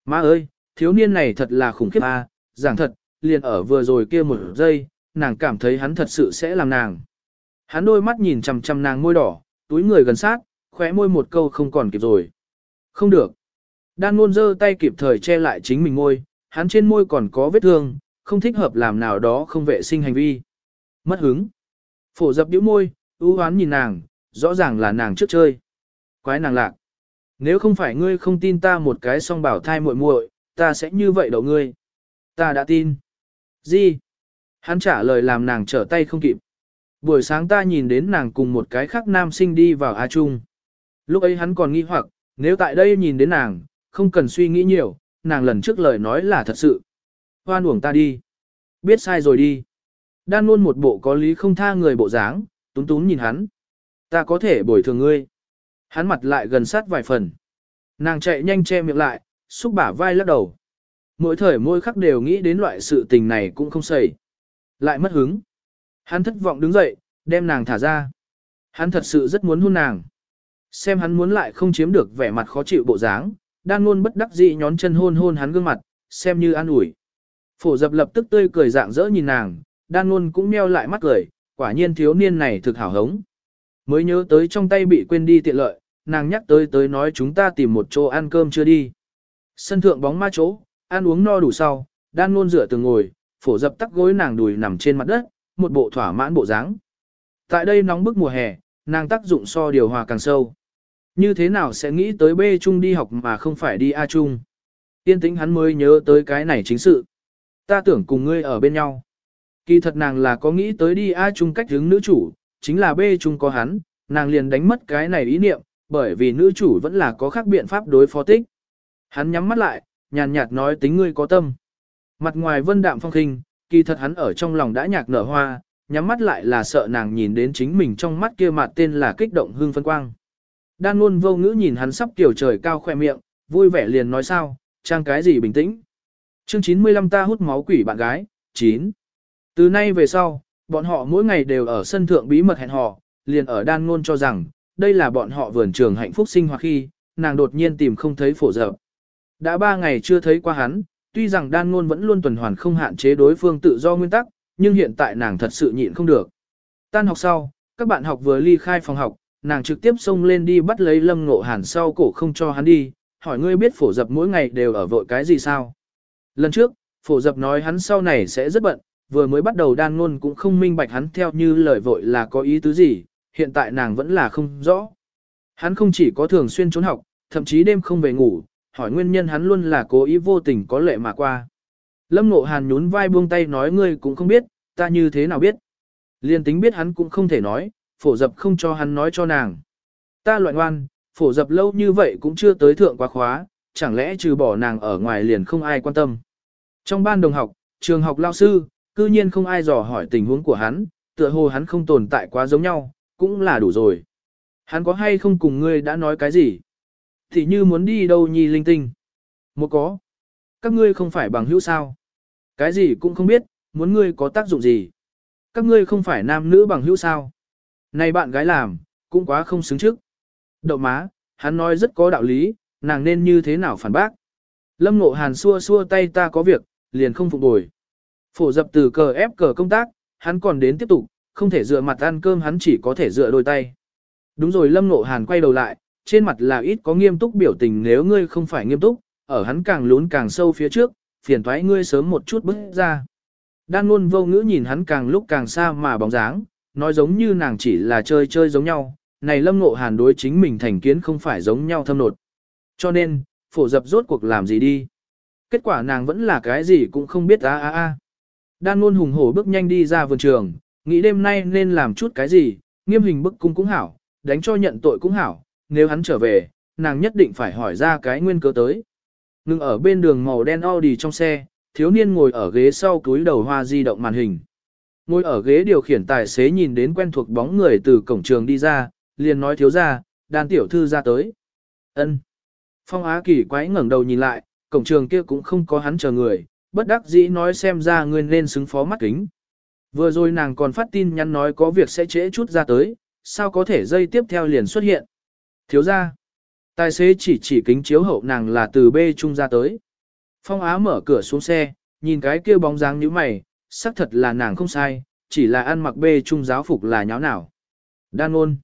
Má ơi, thiếu niên này thật là khủng khiếp à, giảng thật, liền ở vừa rồi kia một giây, nàng cảm thấy hắn thật sự sẽ làm nàng. Hắn đôi mắt nhìn chằm chằm nàng môi đỏ, túi người gần sát, khóe môi một câu không còn kịp rồi. Không được. Đan luôn giơ tay kịp thời che lại chính mình môi, hắn trên môi còn có vết thương, không thích hợp làm nào đó không vệ sinh hành vi. Mất hứng. Phổ dập bĩu môi, ưu hoán nhìn nàng, rõ ràng là nàng trước chơi. Quái nàng lạc. Nếu không phải ngươi không tin ta một cái song bảo thai muội muội, ta sẽ như vậy đậu ngươi. Ta đã tin. Gì? Hắn trả lời làm nàng trở tay không kịp. Buổi sáng ta nhìn đến nàng cùng một cái khác nam sinh đi vào A Trung. Lúc ấy hắn còn nghi hoặc, nếu tại đây nhìn đến nàng, không cần suy nghĩ nhiều, nàng lần trước lời nói là thật sự. Hoan uổng ta đi. Biết sai rồi đi. Đan luôn một bộ có lý không tha người bộ dáng, túm túm nhìn hắn. Ta có thể bồi thường ngươi. Hắn mặt lại gần sát vài phần. Nàng chạy nhanh che miệng lại, xúc bả vai lắc đầu. Mỗi thời mỗi khắc đều nghĩ đến loại sự tình này cũng không xảy. Lại mất hứng. Hắn thất vọng đứng dậy, đem nàng thả ra. Hắn thật sự rất muốn hôn nàng. Xem hắn muốn lại không chiếm được vẻ mặt khó chịu bộ dáng, đang luôn bất đắc dĩ nhón chân hôn hôn hắn gương mặt, xem như an ủi. Phổ dập lập tức tươi cười dạng dỡ nhìn nàng, đan luôn cũng meo lại mắt cười, quả nhiên thiếu niên này thực hảo hống. Mới nhớ tới trong tay bị quên đi tiện lợi, nàng nhắc tới tới nói chúng ta tìm một chỗ ăn cơm chưa đi. Sân thượng bóng ma chỗ, ăn uống no đủ sau, đan luôn rửa từng ngồi, phổ dập tắc gối nàng đùi nằm trên mặt đất, một bộ thỏa mãn bộ dáng. Tại đây nóng bức mùa hè, nàng tác dụng so điều hòa càng sâu. Như thế nào sẽ nghĩ tới B Trung đi học mà không phải đi A Trung? Tiên tĩnh hắn mới nhớ tới cái này chính sự. Ta tưởng cùng ngươi ở bên nhau. Kỳ thật nàng là có nghĩ tới đi A chung cách hướng nữ chủ, chính là B chung có hắn, nàng liền đánh mất cái này ý niệm, bởi vì nữ chủ vẫn là có khác biện pháp đối phó tích. Hắn nhắm mắt lại, nhàn nhạt nói tính ngươi có tâm. Mặt ngoài vân đạm phong khinh, kỳ thật hắn ở trong lòng đã nhạc nở hoa, nhắm mắt lại là sợ nàng nhìn đến chính mình trong mắt kia mặt tên là kích động hương phân quang. Đan luôn vô ngữ nhìn hắn sắp kiểu trời cao khoe miệng, vui vẻ liền nói sao, trang cái gì bình tĩnh. Chương 95 ta hút máu quỷ bạn gái, 9. Từ nay về sau, bọn họ mỗi ngày đều ở sân thượng bí mật hẹn hò, liền ở đan ngôn cho rằng, đây là bọn họ vườn trường hạnh phúc sinh hoạt khi, nàng đột nhiên tìm không thấy phổ dập. Đã ba ngày chưa thấy qua hắn, tuy rằng đan ngôn vẫn luôn tuần hoàn không hạn chế đối phương tự do nguyên tắc, nhưng hiện tại nàng thật sự nhịn không được. Tan học sau, các bạn học vừa ly khai phòng học, nàng trực tiếp xông lên đi bắt lấy Lâm Ngộ Hàn sau cổ không cho hắn đi, hỏi ngươi biết phổ dập mỗi ngày đều ở vội cái gì sao? Lần trước, phổ dập nói hắn sau này sẽ rất bận, vừa mới bắt đầu đan ngôn cũng không minh bạch hắn theo như lời vội là có ý tứ gì, hiện tại nàng vẫn là không rõ. Hắn không chỉ có thường xuyên trốn học, thậm chí đêm không về ngủ, hỏi nguyên nhân hắn luôn là cố ý vô tình có lệ mà qua. Lâm Ngộ Hàn nhún vai buông tay nói ngươi cũng không biết, ta như thế nào biết. Liên tính biết hắn cũng không thể nói, phổ dập không cho hắn nói cho nàng. Ta loại ngoan, phổ dập lâu như vậy cũng chưa tới thượng quá khóa, chẳng lẽ trừ bỏ nàng ở ngoài liền không ai quan tâm. Trong ban đồng học, trường học lao sư, cư nhiên không ai dò hỏi tình huống của hắn, tựa hồ hắn không tồn tại quá giống nhau, cũng là đủ rồi. Hắn có hay không cùng ngươi đã nói cái gì? Thì như muốn đi đâu nhi linh tinh? Một có. Các ngươi không phải bằng hữu sao? Cái gì cũng không biết, muốn ngươi có tác dụng gì? Các ngươi không phải nam nữ bằng hữu sao? Này bạn gái làm, cũng quá không xứng trước. Đậu má, hắn nói rất có đạo lý, nàng nên như thế nào phản bác? Lâm Ngộ Hàn xua xua tay ta có việc, liền không phục bồi. Phổ dập từ cờ ép cờ công tác, hắn còn đến tiếp tục, không thể dựa mặt ăn cơm hắn chỉ có thể dựa đôi tay. Đúng rồi Lâm Ngộ Hàn quay đầu lại, trên mặt là ít có nghiêm túc biểu tình nếu ngươi không phải nghiêm túc, ở hắn càng lún càng sâu phía trước, phiền thoái ngươi sớm một chút bước ra. Đan luôn vô ngữ nhìn hắn càng lúc càng xa mà bóng dáng, nói giống như nàng chỉ là chơi chơi giống nhau, này Lâm Ngộ Hàn đối chính mình thành kiến không phải giống nhau thâm nột. Cho nên, phổ dập rốt cuộc làm gì đi. Kết quả nàng vẫn là cái gì cũng không biết a a a. Đan luôn hùng hổ bước nhanh đi ra vườn trường, nghĩ đêm nay nên làm chút cái gì, nghiêm hình bức cung cũng hảo, đánh cho nhận tội cũng hảo, nếu hắn trở về, nàng nhất định phải hỏi ra cái nguyên cớ tới. Ngưng ở bên đường màu đen Audi trong xe, thiếu niên ngồi ở ghế sau túi đầu hoa di động màn hình. Ngồi ở ghế điều khiển tài xế nhìn đến quen thuộc bóng người từ cổng trường đi ra, liền nói thiếu ra, Đan tiểu thư ra tới. ân Phong Á kỳ quái ngẩng đầu nhìn lại, cổng trường kia cũng không có hắn chờ người, bất đắc dĩ nói xem ra ngươi nên xứng phó mắt kính. Vừa rồi nàng còn phát tin nhắn nói có việc sẽ trễ chút ra tới, sao có thể dây tiếp theo liền xuất hiện. Thiếu ra, tài xế chỉ chỉ kính chiếu hậu nàng là từ B trung ra tới. Phong Á mở cửa xuống xe, nhìn cái kia bóng dáng như mày, xác thật là nàng không sai, chỉ là ăn mặc B trung giáo phục là nháo nào. Đan ôn.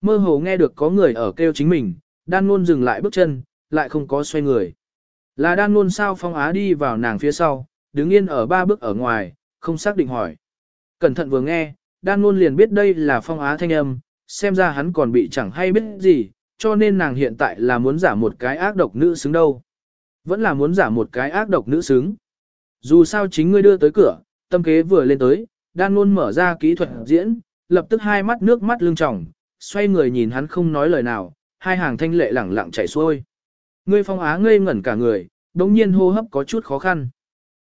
Mơ hồ nghe được có người ở kêu chính mình, đan ôn dừng lại bước chân, lại không có xoay người. Là đang luôn sao Phong Á đi vào nàng phía sau, đứng yên ở ba bước ở ngoài, không xác định hỏi. Cẩn thận vừa nghe, đang luôn liền biết đây là Phong Á thanh âm, xem ra hắn còn bị chẳng hay biết gì, cho nên nàng hiện tại là muốn giả một cái ác độc nữ xứng đâu. Vẫn là muốn giả một cái ác độc nữ xứng. Dù sao chính ngươi đưa tới cửa, tâm kế vừa lên tới, đang luôn mở ra kỹ thuật diễn, lập tức hai mắt nước mắt lưng tròng, xoay người nhìn hắn không nói lời nào, hai hàng thanh lệ lẳng lặng chảy xuôi. Ngươi phong á ngây ngẩn cả người, đống nhiên hô hấp có chút khó khăn.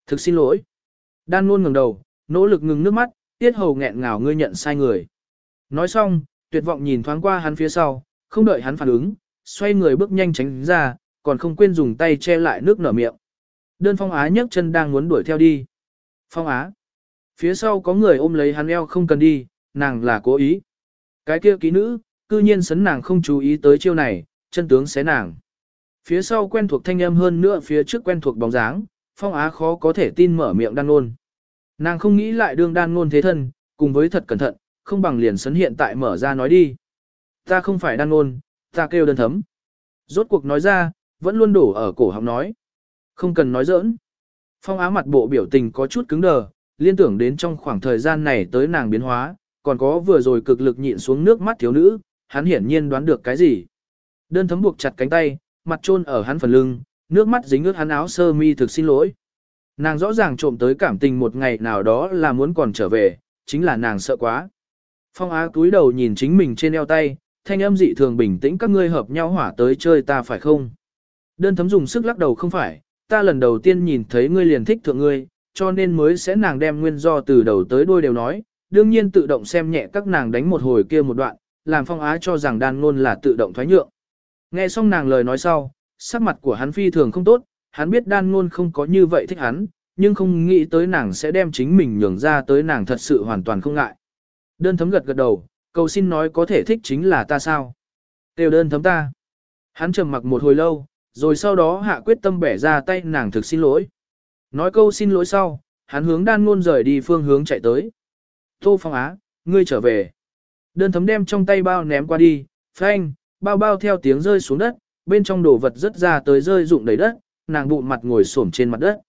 Thực xin lỗi. Đan luôn ngừng đầu, nỗ lực ngừng nước mắt, tiết hầu nghẹn ngào ngươi nhận sai người. Nói xong, tuyệt vọng nhìn thoáng qua hắn phía sau, không đợi hắn phản ứng, xoay người bước nhanh tránh ra, còn không quên dùng tay che lại nước nở miệng. Đơn phong á nhấc chân đang muốn đuổi theo đi. Phong á. Phía sau có người ôm lấy hắn eo không cần đi, nàng là cố ý. Cái kia ký nữ, cư nhiên sấn nàng không chú ý tới chiêu này, chân tướng xé nàng. Phía sau quen thuộc thanh âm hơn nữa phía trước quen thuộc bóng dáng, phong á khó có thể tin mở miệng đan ngôn. Nàng không nghĩ lại đương đan ngôn thế thân, cùng với thật cẩn thận, không bằng liền sấn hiện tại mở ra nói đi. Ta không phải đan ngôn, ta kêu đơn thấm. Rốt cuộc nói ra, vẫn luôn đổ ở cổ họng nói. Không cần nói giỡn. Phong á mặt bộ biểu tình có chút cứng đờ, liên tưởng đến trong khoảng thời gian này tới nàng biến hóa, còn có vừa rồi cực lực nhịn xuống nước mắt thiếu nữ, hắn hiển nhiên đoán được cái gì. Đơn thấm buộc chặt cánh tay, mặt trôn ở hắn phần lưng, nước mắt dính ướt hắn áo sơ mi thực xin lỗi. Nàng rõ ràng trộm tới cảm tình một ngày nào đó là muốn còn trở về, chính là nàng sợ quá. Phong Á cúi đầu nhìn chính mình trên eo tay, thanh âm dị thường bình tĩnh các ngươi hợp nhau hỏa tới chơi ta phải không? Đơn thấm dùng sức lắc đầu không phải, ta lần đầu tiên nhìn thấy ngươi liền thích thượng ngươi, cho nên mới sẽ nàng đem nguyên do từ đầu tới đuôi đều nói, đương nhiên tự động xem nhẹ các nàng đánh một hồi kia một đoạn, làm phong á cho rằng đan ngôn là tự động thoái nhượng. Nghe xong nàng lời nói sau, sắc mặt của hắn phi thường không tốt, hắn biết đan ngôn không có như vậy thích hắn, nhưng không nghĩ tới nàng sẽ đem chính mình nhường ra tới nàng thật sự hoàn toàn không ngại. Đơn thấm gật gật đầu, cầu xin nói có thể thích chính là ta sao. Tiêu đơn thấm ta. Hắn trầm mặc một hồi lâu, rồi sau đó hạ quyết tâm bẻ ra tay nàng thực xin lỗi. Nói câu xin lỗi sau, hắn hướng đan ngôn rời đi phương hướng chạy tới. Tô Phong Á, ngươi trở về. Đơn thấm đem trong tay bao ném qua đi, phanh, bao bao theo tiếng rơi xuống đất, bên trong đồ vật rất ra tới rơi rụng đầy đất, nàng bụng mặt ngồi xổm trên mặt đất.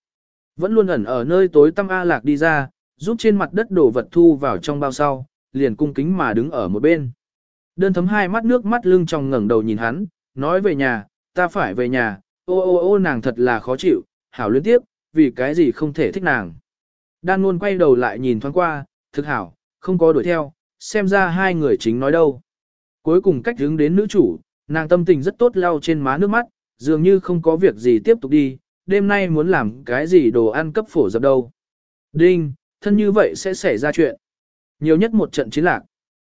Vẫn luôn ẩn ở nơi tối tăm A Lạc đi ra, giúp trên mặt đất đồ vật thu vào trong bao sau, liền cung kính mà đứng ở một bên. Đơn thấm hai mắt nước mắt lưng trong ngẩng đầu nhìn hắn, nói về nhà, ta phải về nhà, ô ô ô nàng thật là khó chịu, hảo liên tiếp, vì cái gì không thể thích nàng. Đan luôn quay đầu lại nhìn thoáng qua, thực hảo, không có đuổi theo, xem ra hai người chính nói đâu. Cuối cùng cách hướng đến nữ chủ, nàng tâm tình rất tốt lau trên má nước mắt, dường như không có việc gì tiếp tục đi, đêm nay muốn làm cái gì đồ ăn cấp phổ dập đâu. Đinh, thân như vậy sẽ xảy ra chuyện. Nhiều nhất một trận chiến lạc.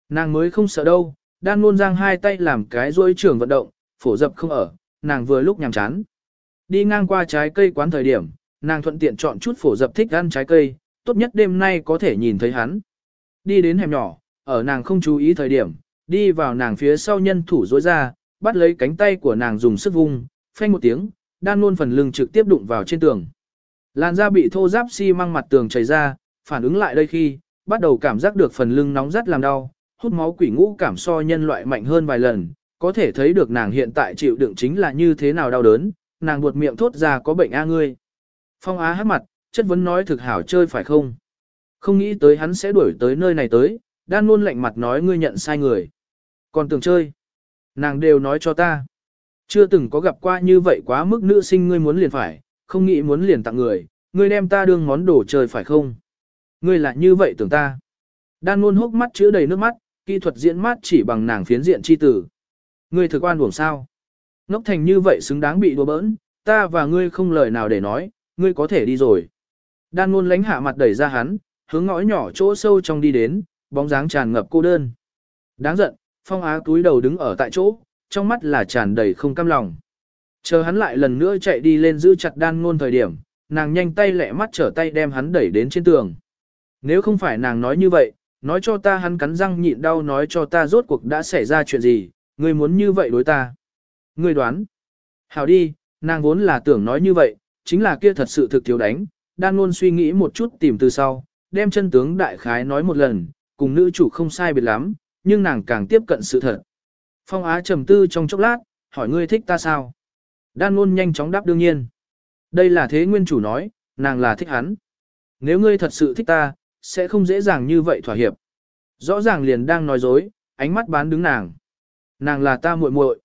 Nàng mới không sợ đâu, đang luôn giang hai tay làm cái rối trường vận động, phổ dập không ở, nàng vừa lúc nhàm chán. Đi ngang qua trái cây quán thời điểm, nàng thuận tiện chọn chút phổ dập thích ăn trái cây, tốt nhất đêm nay có thể nhìn thấy hắn. Đi đến hẻm nhỏ, ở nàng không chú ý thời điểm, đi vào nàng phía sau nhân thủ dối ra, bắt lấy cánh tay của nàng dùng sức vung, phanh một tiếng, đan luôn phần lưng trực tiếp đụng vào trên tường. Làn da bị thô giáp xi si măng mặt tường chảy ra, phản ứng lại đây khi, bắt đầu cảm giác được phần lưng nóng rất làm đau, hút máu quỷ ngũ cảm so nhân loại mạnh hơn vài lần, có thể thấy được nàng hiện tại chịu đựng chính là như thế nào đau đớn, nàng buột miệng thốt ra có bệnh a ngươi. Phong Á hát mặt, chất vấn nói thực hảo chơi phải không? Không nghĩ tới hắn sẽ đuổi tới nơi này tới, đan luôn lạnh mặt nói ngươi nhận sai người. Còn tưởng chơi. Nàng đều nói cho ta. Chưa từng có gặp qua như vậy quá mức nữ sinh ngươi muốn liền phải, không nghĩ muốn liền tặng người, ngươi đem ta đương món đồ chơi phải không? Ngươi là như vậy tưởng ta. Đan luôn hốc mắt chứa đầy nước mắt, kỹ thuật diễn mát chỉ bằng nàng phiến diện chi tử. Ngươi thực oan uổng sao? Ngốc thành như vậy xứng đáng bị đùa bỡn, ta và ngươi không lời nào để nói, ngươi có thể đi rồi. Đan luôn lánh hạ mặt đẩy ra hắn, hướng ngõ nhỏ chỗ sâu trong đi đến, bóng dáng tràn ngập cô đơn. Đáng giận, phong á túi đầu đứng ở tại chỗ, trong mắt là tràn đầy không cam lòng. Chờ hắn lại lần nữa chạy đi lên giữ chặt đan ngôn thời điểm, nàng nhanh tay lẹ mắt trở tay đem hắn đẩy đến trên tường. Nếu không phải nàng nói như vậy, nói cho ta hắn cắn răng nhịn đau nói cho ta rốt cuộc đã xảy ra chuyện gì, ngươi muốn như vậy đối ta. Ngươi đoán. Hảo đi, nàng vốn là tưởng nói như vậy, chính là kia thật sự thực thiếu đánh, đan luôn suy nghĩ một chút tìm từ sau, đem chân tướng đại khái nói một lần, cùng nữ chủ không sai biệt lắm, nhưng nàng càng tiếp cận sự thật. Phong Á trầm tư trong chốc lát, hỏi ngươi thích ta sao? Đan luôn nhanh chóng đáp đương nhiên. Đây là thế nguyên chủ nói, nàng là thích hắn. Nếu ngươi thật sự thích ta, sẽ không dễ dàng như vậy thỏa hiệp. Rõ ràng liền đang nói dối, ánh mắt bán đứng nàng. Nàng là ta muội muội.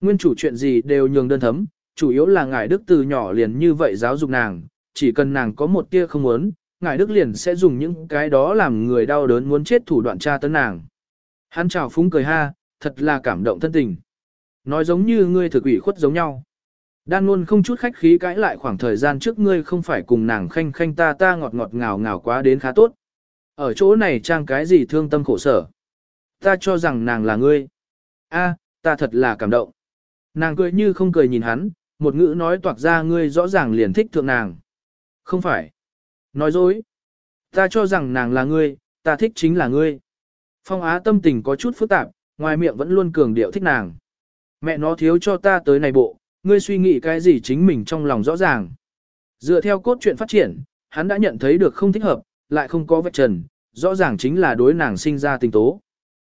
Nguyên chủ chuyện gì đều nhường đơn thấm, chủ yếu là ngài đức từ nhỏ liền như vậy giáo dục nàng, chỉ cần nàng có một tia không muốn, ngài đức liền sẽ dùng những cái đó làm người đau đớn muốn chết thủ đoạn tra tấn nàng. Hắn chào phúng cười ha, thật là cảm động thân tình. Nói giống như ngươi thực ủy khuất giống nhau. Đan luôn không chút khách khí cãi lại khoảng thời gian trước ngươi không phải cùng nàng khanh khanh ta ta ngọt ngọt ngào ngào quá đến khá tốt. Ở chỗ này trang cái gì thương tâm khổ sở. Ta cho rằng nàng là ngươi. a ta thật là cảm động. Nàng cười như không cười nhìn hắn, một ngữ nói toạc ra ngươi rõ ràng liền thích thượng nàng. Không phải. Nói dối. Ta cho rằng nàng là ngươi, ta thích chính là ngươi. Phong Á tâm tình có chút phức tạp, ngoài miệng vẫn luôn cường điệu thích nàng. Mẹ nó thiếu cho ta tới này bộ, ngươi suy nghĩ cái gì chính mình trong lòng rõ ràng. Dựa theo cốt truyện phát triển, hắn đã nhận thấy được không thích hợp, lại không có vạch trần, rõ ràng chính là đối nàng sinh ra tình tố.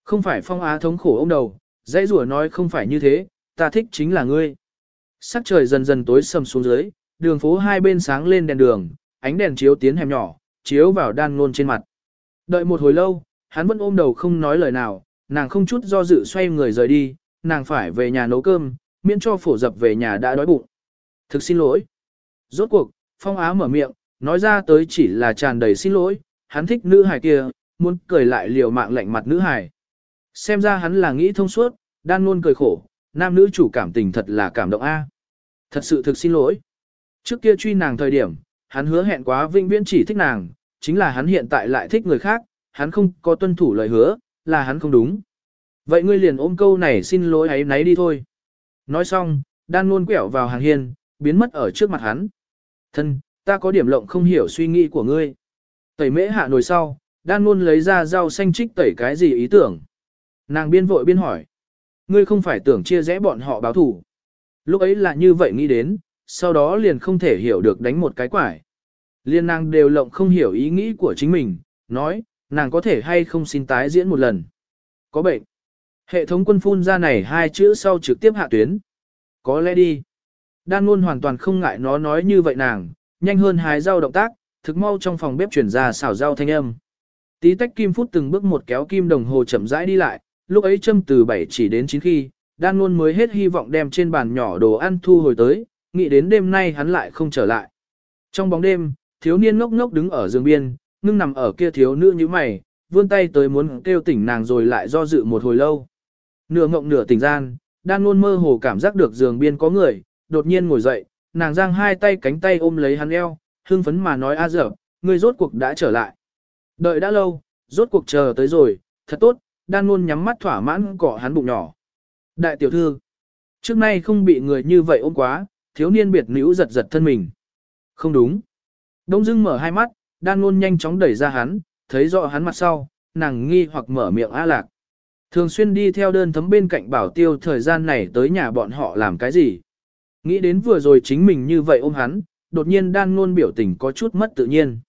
Không phải Phong Á thống khổ ông đầu, dãy rủa nói không phải như thế, ta thích chính là ngươi. Sắc trời dần dần tối sầm xuống dưới, đường phố hai bên sáng lên đèn đường, ánh đèn chiếu tiến hẻm nhỏ, chiếu vào đan ngôn trên mặt. Đợi một hồi lâu, hắn vẫn ôm đầu không nói lời nào, nàng không chút do dự xoay người rời đi, nàng phải về nhà nấu cơm, miễn cho phổ dập về nhà đã đói bụng. Thực xin lỗi. Rốt cuộc, Phong Á mở miệng, nói ra tới chỉ là tràn đầy xin lỗi, hắn thích nữ hài kia, muốn cười lại liều mạng lạnh mặt nữ hài. Xem ra hắn là nghĩ thông suốt, đang luôn cười khổ, nam nữ chủ cảm tình thật là cảm động a. Thật sự thực xin lỗi. Trước kia truy nàng thời điểm, hắn hứa hẹn quá vinh viễn chỉ thích nàng, chính là hắn hiện tại lại thích người khác, hắn không có tuân thủ lời hứa, là hắn không đúng. Vậy ngươi liền ôm câu này xin lỗi ấy nấy đi thôi. Nói xong, đan luôn quẹo vào hàng hiên, biến mất ở trước mặt hắn. Thân, ta có điểm lộng không hiểu suy nghĩ của ngươi. Tẩy mễ hạ nồi sau, đan luôn lấy ra rau xanh trích tẩy cái gì ý tưởng. Nàng biên vội biên hỏi. Ngươi không phải tưởng chia rẽ bọn họ báo thủ. Lúc ấy là như vậy nghĩ đến, sau đó liền không thể hiểu được đánh một cái quải. Liên nàng đều lộng không hiểu ý nghĩ của chính mình, nói, nàng có thể hay không xin tái diễn một lần. Có bệnh. Hệ thống quân phun ra này hai chữ sau trực tiếp hạ tuyến. Có lẽ đi. Đan luôn hoàn toàn không ngại nó nói như vậy nàng, nhanh hơn hái rau động tác, thực mau trong phòng bếp chuyển ra xào rau thanh âm. Tí tách kim phút từng bước một kéo kim đồng hồ chậm rãi đi lại, lúc ấy châm từ 7 chỉ đến 9 khi, đan luôn mới hết hy vọng đem trên bàn nhỏ đồ ăn thu hồi tới, nghĩ đến đêm nay hắn lại không trở lại. Trong bóng đêm, thiếu niên ngốc ngốc đứng ở giường biên, ngưng nằm ở kia thiếu nữ như mày, vươn tay tới muốn kêu tỉnh nàng rồi lại do dự một hồi lâu. Nửa ngộng nửa tỉnh gian, đang luôn mơ hồ cảm giác được giường biên có người, đột nhiên ngồi dậy, nàng giang hai tay cánh tay ôm lấy hắn eo, hưng phấn mà nói a dở, ngươi rốt cuộc đã trở lại. Đợi đã lâu, rốt cuộc chờ tới rồi, thật tốt, đang luôn nhắm mắt thỏa mãn cọ hắn bụng nhỏ. Đại tiểu thư, trước nay không bị người như vậy ôm quá, thiếu niên biệt nữ giật giật thân mình. Không đúng. Đông dưng mở hai mắt, đan ngôn nhanh chóng đẩy ra hắn, thấy rõ hắn mặt sau, nàng nghi hoặc mở miệng a lạc. Thường xuyên đi theo đơn thấm bên cạnh bảo tiêu thời gian này tới nhà bọn họ làm cái gì. Nghĩ đến vừa rồi chính mình như vậy ôm hắn, đột nhiên đan ngôn biểu tình có chút mất tự nhiên.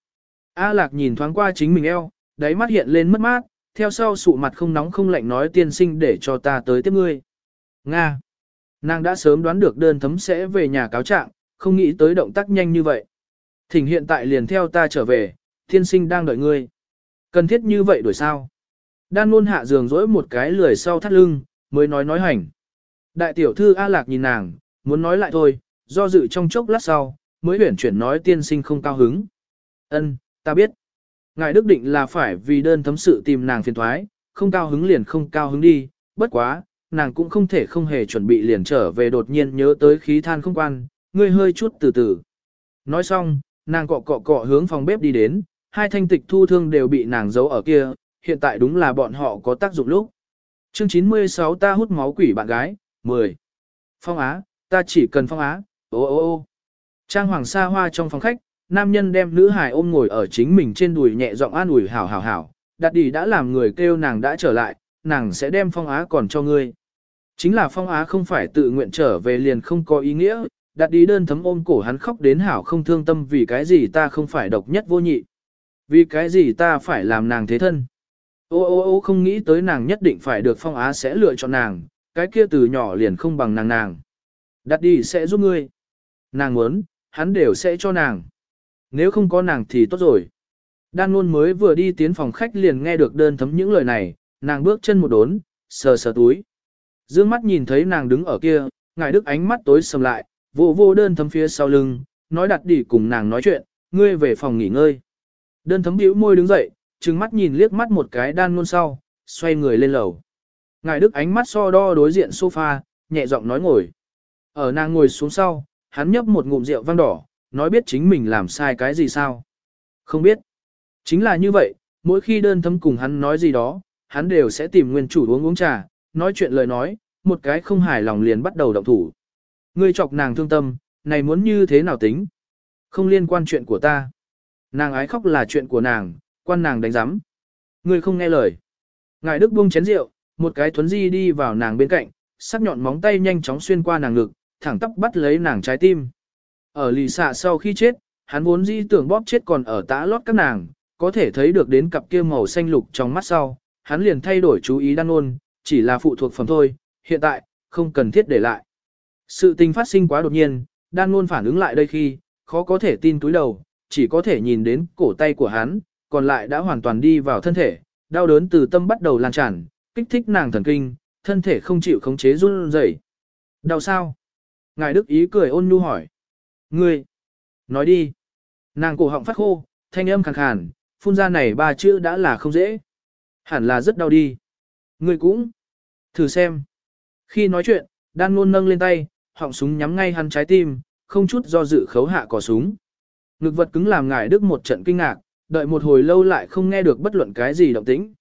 A lạc nhìn thoáng qua chính mình eo, đáy mắt hiện lên mất mát, theo sau sụ mặt không nóng không lạnh nói tiên sinh để cho ta tới tiếp ngươi. Nga. Nàng đã sớm đoán được đơn thấm sẽ về nhà cáo trạng, không nghĩ tới động tác nhanh như vậy. Thỉnh hiện tại liền theo ta trở về, Thiên sinh đang đợi ngươi. Cần thiết như vậy đuổi sao? Đan luôn hạ giường dỗi một cái lười sau thắt lưng, mới nói nói hành. Đại tiểu thư A Lạc nhìn nàng, muốn nói lại thôi, do dự trong chốc lát sau, mới huyển chuyển nói tiên sinh không cao hứng. Ân, ta biết. Ngài đức định là phải vì đơn thấm sự tìm nàng phiền thoái, không cao hứng liền không cao hứng đi, bất quá, nàng cũng không thể không hề chuẩn bị liền trở về đột nhiên nhớ tới khí than không quan, ngươi hơi chút từ từ. Nói xong, nàng cọ cọ cọ hướng phòng bếp đi đến, hai thanh tịch thu thương đều bị nàng giấu ở kia, hiện tại đúng là bọn họ có tác dụng lúc. Chương 96 ta hút máu quỷ bạn gái, 10. Phong Á, ta chỉ cần Phong Á, ô ô ô. Trang hoàng sa hoa trong phòng khách, nam nhân đem nữ hài ôm ngồi ở chính mình trên đùi nhẹ giọng an ủi hảo hảo hảo, đặt đi đã làm người kêu nàng đã trở lại, nàng sẽ đem Phong Á còn cho ngươi. Chính là Phong Á không phải tự nguyện trở về liền không có ý nghĩa, đặt đi đơn thấm ôm cổ hắn khóc đến hảo không thương tâm vì cái gì ta không phải độc nhất vô nhị. Vì cái gì ta phải làm nàng thế thân. Ô ô ô không nghĩ tới nàng nhất định phải được Phong Á sẽ lựa chọn nàng, cái kia từ nhỏ liền không bằng nàng nàng. Đặt đi sẽ giúp ngươi. Nàng muốn, hắn đều sẽ cho nàng. Nếu không có nàng thì tốt rồi. Đan luôn mới vừa đi tiến phòng khách liền nghe được đơn thấm những lời này, nàng bước chân một đốn, sờ sờ túi. Dương mắt nhìn thấy nàng đứng ở kia, ngài đức ánh mắt tối sầm lại, vô vô đơn thấm phía sau lưng, nói đặt đi cùng nàng nói chuyện, ngươi về phòng nghỉ ngơi. Đơn thấm bĩu môi đứng dậy, trừng mắt nhìn liếc mắt một cái đan luôn sau, xoay người lên lầu. Ngài đức ánh mắt so đo đối diện sofa, nhẹ giọng nói ngồi. Ở nàng ngồi xuống sau, hắn nhấp một ngụm rượu vang đỏ, nói biết chính mình làm sai cái gì sao. Không biết. Chính là như vậy, mỗi khi đơn thấm cùng hắn nói gì đó, hắn đều sẽ tìm nguyên chủ uống uống trà, nói chuyện lời nói, một cái không hài lòng liền bắt đầu động thủ. Ngươi chọc nàng thương tâm, này muốn như thế nào tính? Không liên quan chuyện của ta. Nàng ái khóc là chuyện của nàng, quan nàng đánh giám. Ngươi không nghe lời. Ngài Đức buông chén rượu, một cái thuấn di đi vào nàng bên cạnh, sắc nhọn móng tay nhanh chóng xuyên qua nàng ngực, thẳng tóc bắt lấy nàng trái tim. Ở lì xạ sau khi chết, hắn vốn di tưởng bóp chết còn ở tã lót các nàng, có thể thấy được đến cặp kia màu xanh lục trong mắt sau, hắn liền thay đổi chú ý đan ôn, chỉ là phụ thuộc phẩm thôi, hiện tại, không cần thiết để lại. Sự tình phát sinh quá đột nhiên, đan luôn phản ứng lại đây khi, khó có thể tin túi đầu, chỉ có thể nhìn đến cổ tay của hắn, còn lại đã hoàn toàn đi vào thân thể, đau đớn từ tâm bắt đầu lan tràn, kích thích nàng thần kinh, thân thể không chịu khống chế run rẩy. Đau sao? Ngài Đức Ý cười ôn nhu hỏi. Ngươi, nói đi. Nàng cổ họng phát khô, thanh âm khàn khàn, phun ra này ba chữ đã là không dễ. Hẳn là rất đau đi. Ngươi cũng. Thử xem. Khi nói chuyện, đan luôn nâng lên tay, họng súng nhắm ngay hắn trái tim, không chút do dự khấu hạ cò súng. Ngực vật cứng làm ngài đức một trận kinh ngạc, đợi một hồi lâu lại không nghe được bất luận cái gì động tĩnh.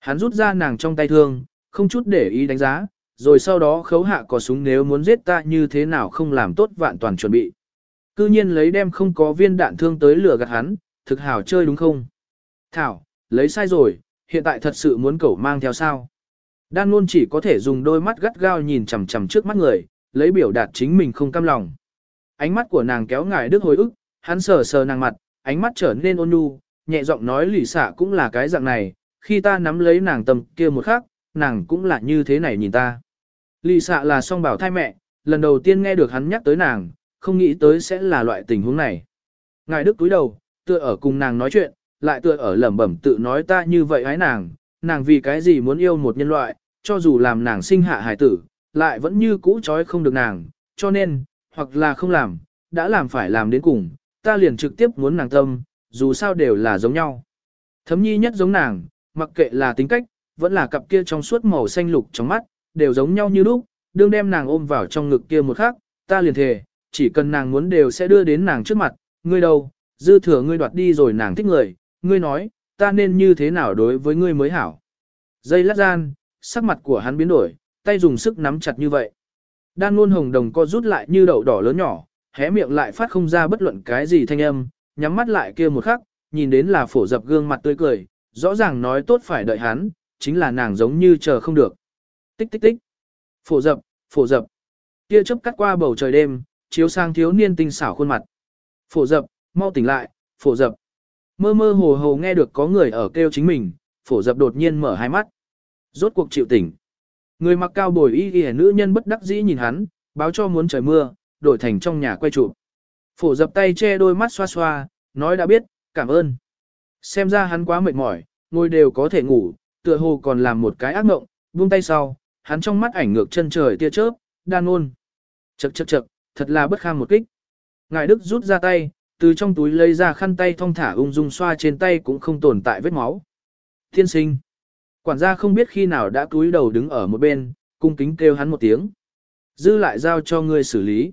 Hắn rút ra nàng trong tay thương, không chút để ý đánh giá, rồi sau đó khấu hạ cò súng nếu muốn giết ta như thế nào không làm tốt vạn toàn chuẩn bị. Cư nhiên lấy đem không có viên đạn thương tới lửa gạt hắn, thực hảo chơi đúng không? Thảo, lấy sai rồi, hiện tại thật sự muốn cẩu mang theo sao? Đan luôn chỉ có thể dùng đôi mắt gắt gao nhìn chằm chằm trước mắt người, lấy biểu đạt chính mình không cam lòng. Ánh mắt của nàng kéo ngài đức hồi ức, hắn sờ sờ nàng mặt, ánh mắt trở nên ôn nhu, nhẹ giọng nói lì xả cũng là cái dạng này, khi ta nắm lấy nàng tầm kia một khắc, nàng cũng là như thế này nhìn ta. Lì xạ là song bảo thai mẹ, lần đầu tiên nghe được hắn nhắc tới nàng, không nghĩ tới sẽ là loại tình huống này. Ngài đức túi đầu, tựa ở cùng nàng nói chuyện, lại tựa ở lẩm bẩm tự nói ta như vậy hái nàng, nàng vì cái gì muốn yêu một nhân loại, cho dù làm nàng sinh hạ hải tử, lại vẫn như cũ trói không được nàng, cho nên, hoặc là không làm, đã làm phải làm đến cùng, ta liền trực tiếp muốn nàng tâm, dù sao đều là giống nhau. Thấm nhi nhất giống nàng, mặc kệ là tính cách, vẫn là cặp kia trong suốt màu xanh lục trong mắt, đều giống nhau như lúc, đương đem nàng ôm vào trong ngực kia một khắc, ta liền thề, chỉ cần nàng muốn đều sẽ đưa đến nàng trước mặt, ngươi đâu, dư thừa ngươi đoạt đi rồi nàng thích người, ngươi nói, ta nên như thế nào đối với ngươi mới hảo. Dây lát gian, sắc mặt của hắn biến đổi, tay dùng sức nắm chặt như vậy. Đan luôn hồng đồng co rút lại như đậu đỏ lớn nhỏ, hé miệng lại phát không ra bất luận cái gì thanh âm, nhắm mắt lại kia một khắc, nhìn đến là phổ dập gương mặt tươi cười, rõ ràng nói tốt phải đợi hắn, chính là nàng giống như chờ không được. Tích tích tích. Phổ dập, phổ dập. Kia chớp cắt qua bầu trời đêm, chiếu sang thiếu niên tinh xảo khuôn mặt. Phổ dập, mau tỉnh lại, phổ dập. Mơ mơ hồ hồ nghe được có người ở kêu chính mình, phổ dập đột nhiên mở hai mắt. Rốt cuộc chịu tỉnh. Người mặc cao bồi y ghi nữ nhân bất đắc dĩ nhìn hắn, báo cho muốn trời mưa, đổi thành trong nhà quay chụp. Phổ dập tay che đôi mắt xoa xoa, nói đã biết, cảm ơn. Xem ra hắn quá mệt mỏi, ngồi đều có thể ngủ, tựa hồ còn làm một cái ác mộng, buông tay sau, hắn trong mắt ảnh ngược chân trời tia chớp, đan ôn. Chậc chậc chậc, thật là bất kham một kích. Ngài Đức rút ra tay, từ trong túi lấy ra khăn tay thong thả ung dung xoa trên tay cũng không tồn tại vết máu. Thiên sinh. Quản gia không biết khi nào đã cúi đầu đứng ở một bên, cung kính kêu hắn một tiếng. Dư lại giao cho ngươi xử lý.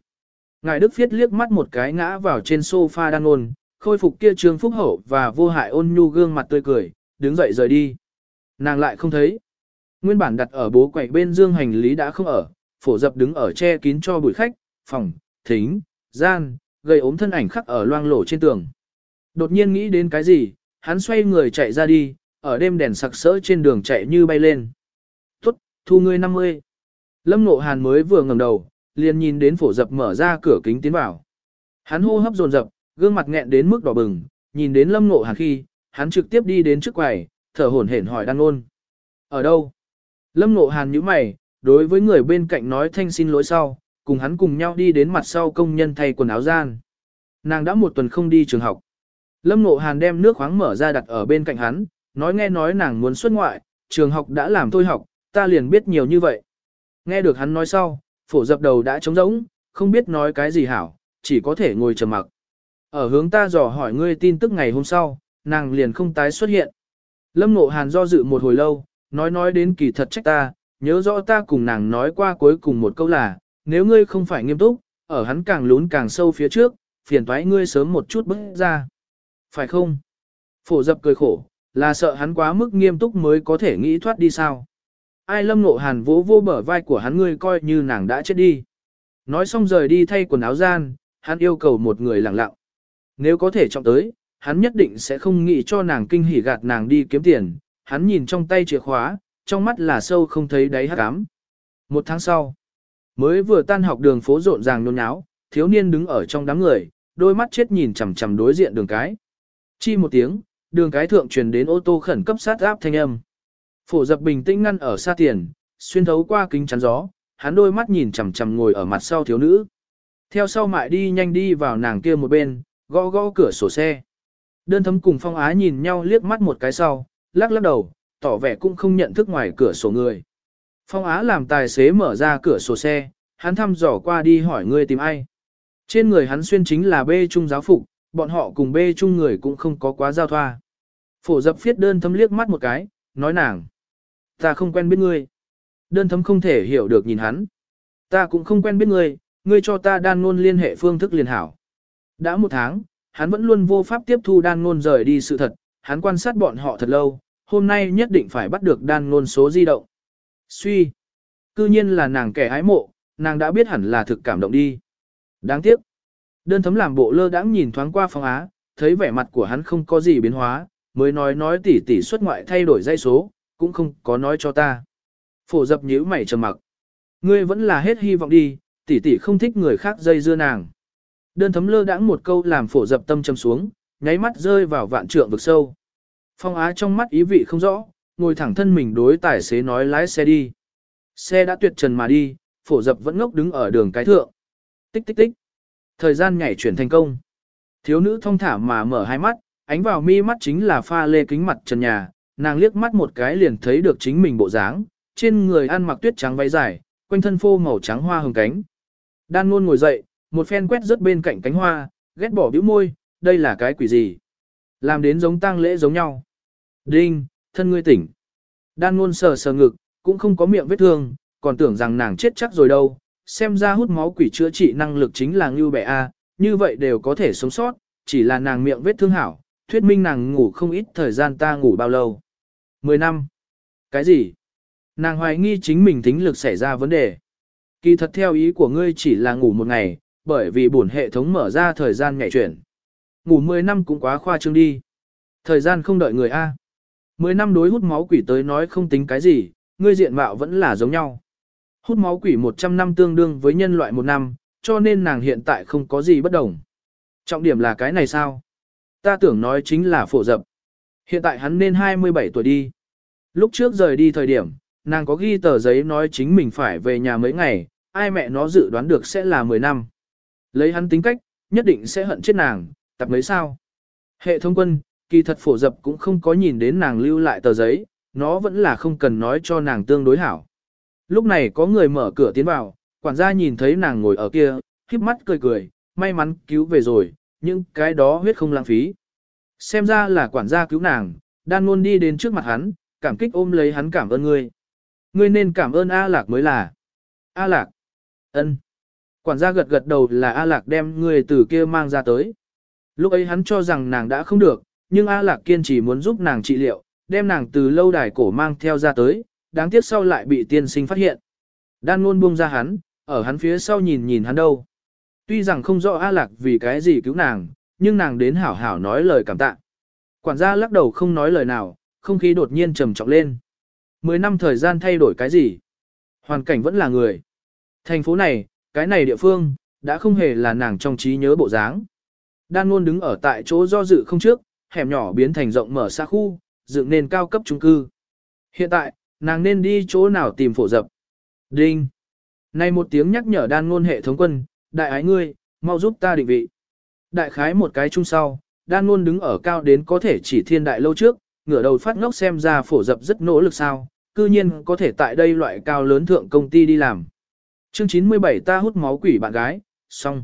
Ngài Đức Phiết liếc mắt một cái ngã vào trên sofa đang ôn, khôi phục kia trương phúc hậu và vô hại ôn nhu gương mặt tươi cười, đứng dậy rời đi. Nàng lại không thấy. Nguyên bản đặt ở bố quậy bên dương hành lý đã không ở, phổ dập đứng ở che kín cho bụi khách, phòng, thính, gian, gây ốm thân ảnh khắc ở loang lổ trên tường. Đột nhiên nghĩ đến cái gì, hắn xoay người chạy ra đi, ở đêm đèn sặc sỡ trên đường chạy như bay lên. Tốt, thu ngươi 50. Lâm Nộ Hàn mới vừa ngẩng đầu, liền nhìn đến phổ dập mở ra cửa kính tiến vào. Hắn hô hấp dồn dập, gương mặt nghẹn đến mức đỏ bừng, nhìn đến Lâm Nộ Hàn khi, hắn trực tiếp đi đến trước quầy, thở hổn hển hỏi Đan Ôn. Ở đâu? Lâm Nộ Hàn nhíu mày, đối với người bên cạnh nói thanh xin lỗi sau, cùng hắn cùng nhau đi đến mặt sau công nhân thay quần áo gian. Nàng đã một tuần không đi trường học. Lâm Nộ Hàn đem nước khoáng mở ra đặt ở bên cạnh hắn, nói nghe nói nàng muốn xuất ngoại, trường học đã làm thôi học, ta liền biết nhiều như vậy. Nghe được hắn nói sau, phổ dập đầu đã trống rỗng, không biết nói cái gì hảo, chỉ có thể ngồi trầm mặc. Ở hướng ta dò hỏi ngươi tin tức ngày hôm sau, nàng liền không tái xuất hiện. Lâm ngộ Hàn do dự một hồi lâu, nói nói đến kỳ thật trách ta, nhớ rõ ta cùng nàng nói qua cuối cùng một câu là, nếu ngươi không phải nghiêm túc, ở hắn càng lún càng sâu phía trước, phiền toái ngươi sớm một chút bước ra. Phải không? Phổ dập cười khổ, là sợ hắn quá mức nghiêm túc mới có thể nghĩ thoát đi sao. Ai lâm ngộ hàn vỗ vô bờ vai của hắn ngươi coi như nàng đã chết đi. Nói xong rời đi thay quần áo gian, hắn yêu cầu một người lặng lặng. Nếu có thể trọng tới, hắn nhất định sẽ không nghĩ cho nàng kinh hỉ gạt nàng đi kiếm tiền. Hắn nhìn trong tay chìa khóa, trong mắt là sâu không thấy đáy hắc ám. Một tháng sau, mới vừa tan học đường phố rộn ràng nôn nháo, thiếu niên đứng ở trong đám người, đôi mắt chết nhìn chằm chằm đối diện đường cái. Chi một tiếng, đường cái thượng truyền đến ô tô khẩn cấp sát áp thanh âm. Phổ dập bình tĩnh ngăn ở xa tiền, xuyên thấu qua kính chắn gió, hắn đôi mắt nhìn chằm chằm ngồi ở mặt sau thiếu nữ. Theo sau mại đi nhanh đi vào nàng kia một bên, gõ gõ cửa sổ xe. Đơn thấm cùng phong á nhìn nhau liếc mắt một cái sau, lắc lắc đầu, tỏ vẻ cũng không nhận thức ngoài cửa sổ người. Phong á làm tài xế mở ra cửa sổ xe, hắn thăm dò qua đi hỏi người tìm ai. Trên người hắn xuyên chính là bê trung giáo phục, bọn họ cùng bê chung người cũng không có quá giao thoa. Phổ dập phiết đơn thấm liếc mắt một cái, nói nàng. Ta không quen biết ngươi. Đơn thấm không thể hiểu được nhìn hắn. Ta cũng không quen biết ngươi, ngươi cho ta đan ngôn liên hệ phương thức liền hảo. Đã một tháng, hắn vẫn luôn vô pháp tiếp thu đan ngôn rời đi sự thật, hắn quan sát bọn họ thật lâu, hôm nay nhất định phải bắt được đan ngôn số di động. Suy. Cư nhiên là nàng kẻ ái mộ, nàng đã biết hẳn là thực cảm động đi. Đáng tiếc. Đơn thấm làm bộ lơ đãng nhìn thoáng qua phong á, thấy vẻ mặt của hắn không có gì biến hóa, mới nói nói tỉ tỉ xuất ngoại thay đổi dây số, cũng không có nói cho ta. Phổ dập nhíu mày trầm mặc. Ngươi vẫn là hết hy vọng đi, tỷ tỷ không thích người khác dây dưa nàng. Đơn thấm lơ đãng một câu làm phổ dập tâm trầm xuống, nháy mắt rơi vào vạn trượng vực sâu. Phong Á trong mắt ý vị không rõ, ngồi thẳng thân mình đối tài xế nói lái xe đi. Xe đã tuyệt trần mà đi, phổ dập vẫn ngốc đứng ở đường cái thượng. Tích tích tích. Thời gian nhảy chuyển thành công. Thiếu nữ thông thả mà mở hai mắt, ánh vào mi mắt chính là pha lê kính mặt trần nhà, nàng liếc mắt một cái liền thấy được chính mình bộ dáng, trên người ăn mặc tuyết trắng váy dài, quanh thân phô màu trắng hoa hồng cánh. Đan luôn ngồi dậy, một phen quét rớt bên cạnh cánh hoa, ghét bỏ bĩu môi, đây là cái quỷ gì? Làm đến giống tang lễ giống nhau. Đinh, thân ngươi tỉnh. Đan luôn sờ sờ ngực, cũng không có miệng vết thương, còn tưởng rằng nàng chết chắc rồi đâu. Xem ra hút máu quỷ chữa trị năng lực chính là ngưu bẻ A, như vậy đều có thể sống sót, chỉ là nàng miệng vết thương hảo, thuyết minh nàng ngủ không ít thời gian ta ngủ bao lâu. Mười năm. Cái gì? Nàng hoài nghi chính mình tính lực xảy ra vấn đề. Kỳ thật theo ý của ngươi chỉ là ngủ một ngày, bởi vì bổn hệ thống mở ra thời gian nhảy chuyển. Ngủ 10 năm cũng quá khoa trương đi. Thời gian không đợi người A. 10 năm đối hút máu quỷ tới nói không tính cái gì, ngươi diện mạo vẫn là giống nhau. Hút máu quỷ 100 năm tương đương với nhân loại một năm, cho nên nàng hiện tại không có gì bất đồng. Trọng điểm là cái này sao? Ta tưởng nói chính là phổ dập. Hiện tại hắn nên 27 tuổi đi. Lúc trước rời đi thời điểm, nàng có ghi tờ giấy nói chính mình phải về nhà mấy ngày, ai mẹ nó dự đoán được sẽ là 10 năm. Lấy hắn tính cách, nhất định sẽ hận chết nàng, tập mấy sao. Hệ thống quân, kỳ thật phổ dập cũng không có nhìn đến nàng lưu lại tờ giấy, nó vẫn là không cần nói cho nàng tương đối hảo. Lúc này có người mở cửa tiến vào, quản gia nhìn thấy nàng ngồi ở kia, khiếp mắt cười cười, may mắn cứu về rồi, nhưng cái đó huyết không lãng phí. Xem ra là quản gia cứu nàng, đan luôn đi đến trước mặt hắn, cảm kích ôm lấy hắn cảm ơn ngươi. Ngươi nên cảm ơn A Lạc mới là. A Lạc. ân. Quản gia gật gật đầu là A Lạc đem ngươi từ kia mang ra tới. Lúc ấy hắn cho rằng nàng đã không được, nhưng A Lạc kiên trì muốn giúp nàng trị liệu, đem nàng từ lâu đài cổ mang theo ra tới, đáng tiếc sau lại bị tiên sinh phát hiện. Đan luôn buông ra hắn, ở hắn phía sau nhìn nhìn hắn đâu. Tuy rằng không rõ A Lạc vì cái gì cứu nàng, nhưng nàng đến hảo hảo nói lời cảm tạ. Quản gia lắc đầu không nói lời nào, không khí đột nhiên trầm trọng lên. Mười năm thời gian thay đổi cái gì? Hoàn cảnh vẫn là người. Thành phố này, cái này địa phương, đã không hề là nàng trong trí nhớ bộ dáng. Đan luôn đứng ở tại chỗ do dự không trước, hẻm nhỏ biến thành rộng mở xa khu, dựng nên cao cấp trung cư. Hiện tại, nàng nên đi chỗ nào tìm phổ dập. Đinh. Này một tiếng nhắc nhở đan ngôn hệ thống quân, đại ái ngươi, mau giúp ta định vị. Đại khái một cái chung sau, đan ngôn đứng ở cao đến có thể chỉ thiên đại lâu trước, ngửa đầu phát ngốc xem ra phổ dập rất nỗ lực sao, cư nhiên có thể tại đây loại cao lớn thượng công ty đi làm. Chương 97 ta hút máu quỷ bạn gái, xong.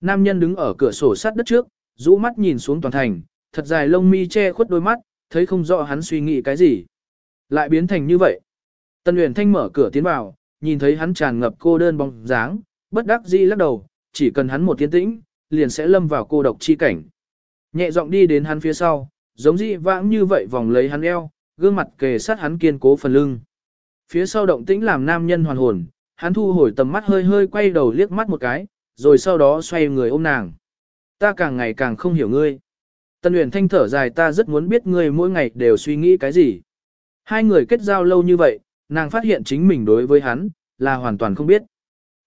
Nam nhân đứng ở cửa sổ sắt đất trước, rũ mắt nhìn xuống toàn thành, thật dài lông mi che khuất đôi mắt, thấy không rõ hắn suy nghĩ cái gì. Lại biến thành như vậy. Tân Uyển Thanh mở cửa tiến vào, nhìn thấy hắn tràn ngập cô đơn bóng dáng, bất đắc dĩ lắc đầu, chỉ cần hắn một tiến tĩnh, liền sẽ lâm vào cô độc chi cảnh. Nhẹ giọng đi đến hắn phía sau, giống dị vãng như vậy vòng lấy hắn eo, gương mặt kề sát hắn kiên cố phần lưng. Phía sau động tĩnh làm nam nhân hoàn hồn, hắn thu hồi tầm mắt hơi hơi quay đầu liếc mắt một cái, rồi sau đó xoay người ôm nàng. Ta càng ngày càng không hiểu ngươi. Tân Uyển Thanh thở dài ta rất muốn biết ngươi mỗi ngày đều suy nghĩ cái gì. Hai người kết giao lâu như vậy, nàng phát hiện chính mình đối với hắn, là hoàn toàn không biết.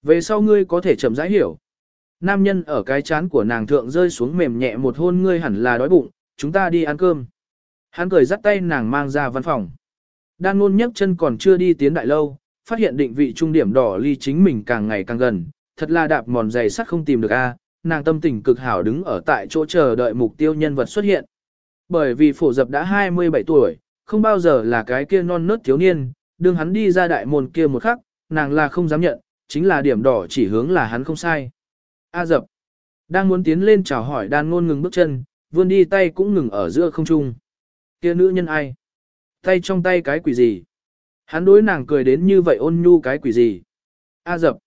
Về sau ngươi có thể chậm rãi hiểu. Nam nhân ở cái chán của nàng thượng rơi xuống mềm nhẹ một hôn ngươi hẳn là đói bụng, chúng ta đi ăn cơm. Hắn cười dắt tay nàng mang ra văn phòng. Đan ngôn nhấc chân còn chưa đi tiến đại lâu, phát hiện định vị trung điểm đỏ ly chính mình càng ngày càng gần, thật là đạp mòn giày sắt không tìm được a. nàng tâm tình cực hảo đứng ở tại chỗ chờ đợi mục tiêu nhân vật xuất hiện. Bởi vì phổ dập đã 27 tuổi, không bao giờ là cái kia non nớt thiếu niên, đương hắn đi ra đại môn kia một khắc, nàng là không dám nhận, chính là điểm đỏ chỉ hướng là hắn không sai. A dập, đang muốn tiến lên chào hỏi đan ngôn ngừng bước chân, vươn đi tay cũng ngừng ở giữa không trung. Kia nữ nhân ai? Tay trong tay cái quỷ gì? Hắn đối nàng cười đến như vậy ôn nhu cái quỷ gì? A dập.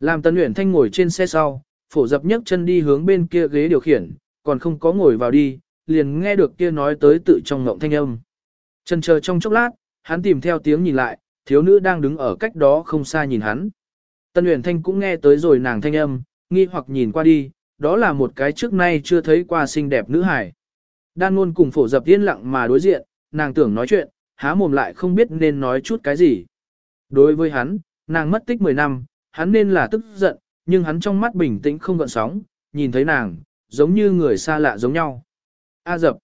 Làm Tân luyện Thanh ngồi trên xe sau, phổ dập nhấc chân đi hướng bên kia ghế điều khiển, còn không có ngồi vào đi, liền nghe được kia nói tới tự trong ngộng thanh âm. Chân chờ trong chốc lát, hắn tìm theo tiếng nhìn lại, thiếu nữ đang đứng ở cách đó không xa nhìn hắn. Tân Uyển Thanh cũng nghe tới rồi nàng thanh âm, nghi hoặc nhìn qua đi, đó là một cái trước nay chưa thấy qua xinh đẹp nữ hải. Đan luôn cùng phổ dập yên lặng mà đối diện, nàng tưởng nói chuyện, há mồm lại không biết nên nói chút cái gì. Đối với hắn, nàng mất tích 10 năm, hắn nên là tức giận, nhưng hắn trong mắt bình tĩnh không gợn sóng, nhìn thấy nàng, giống như người xa lạ giống nhau. A dập.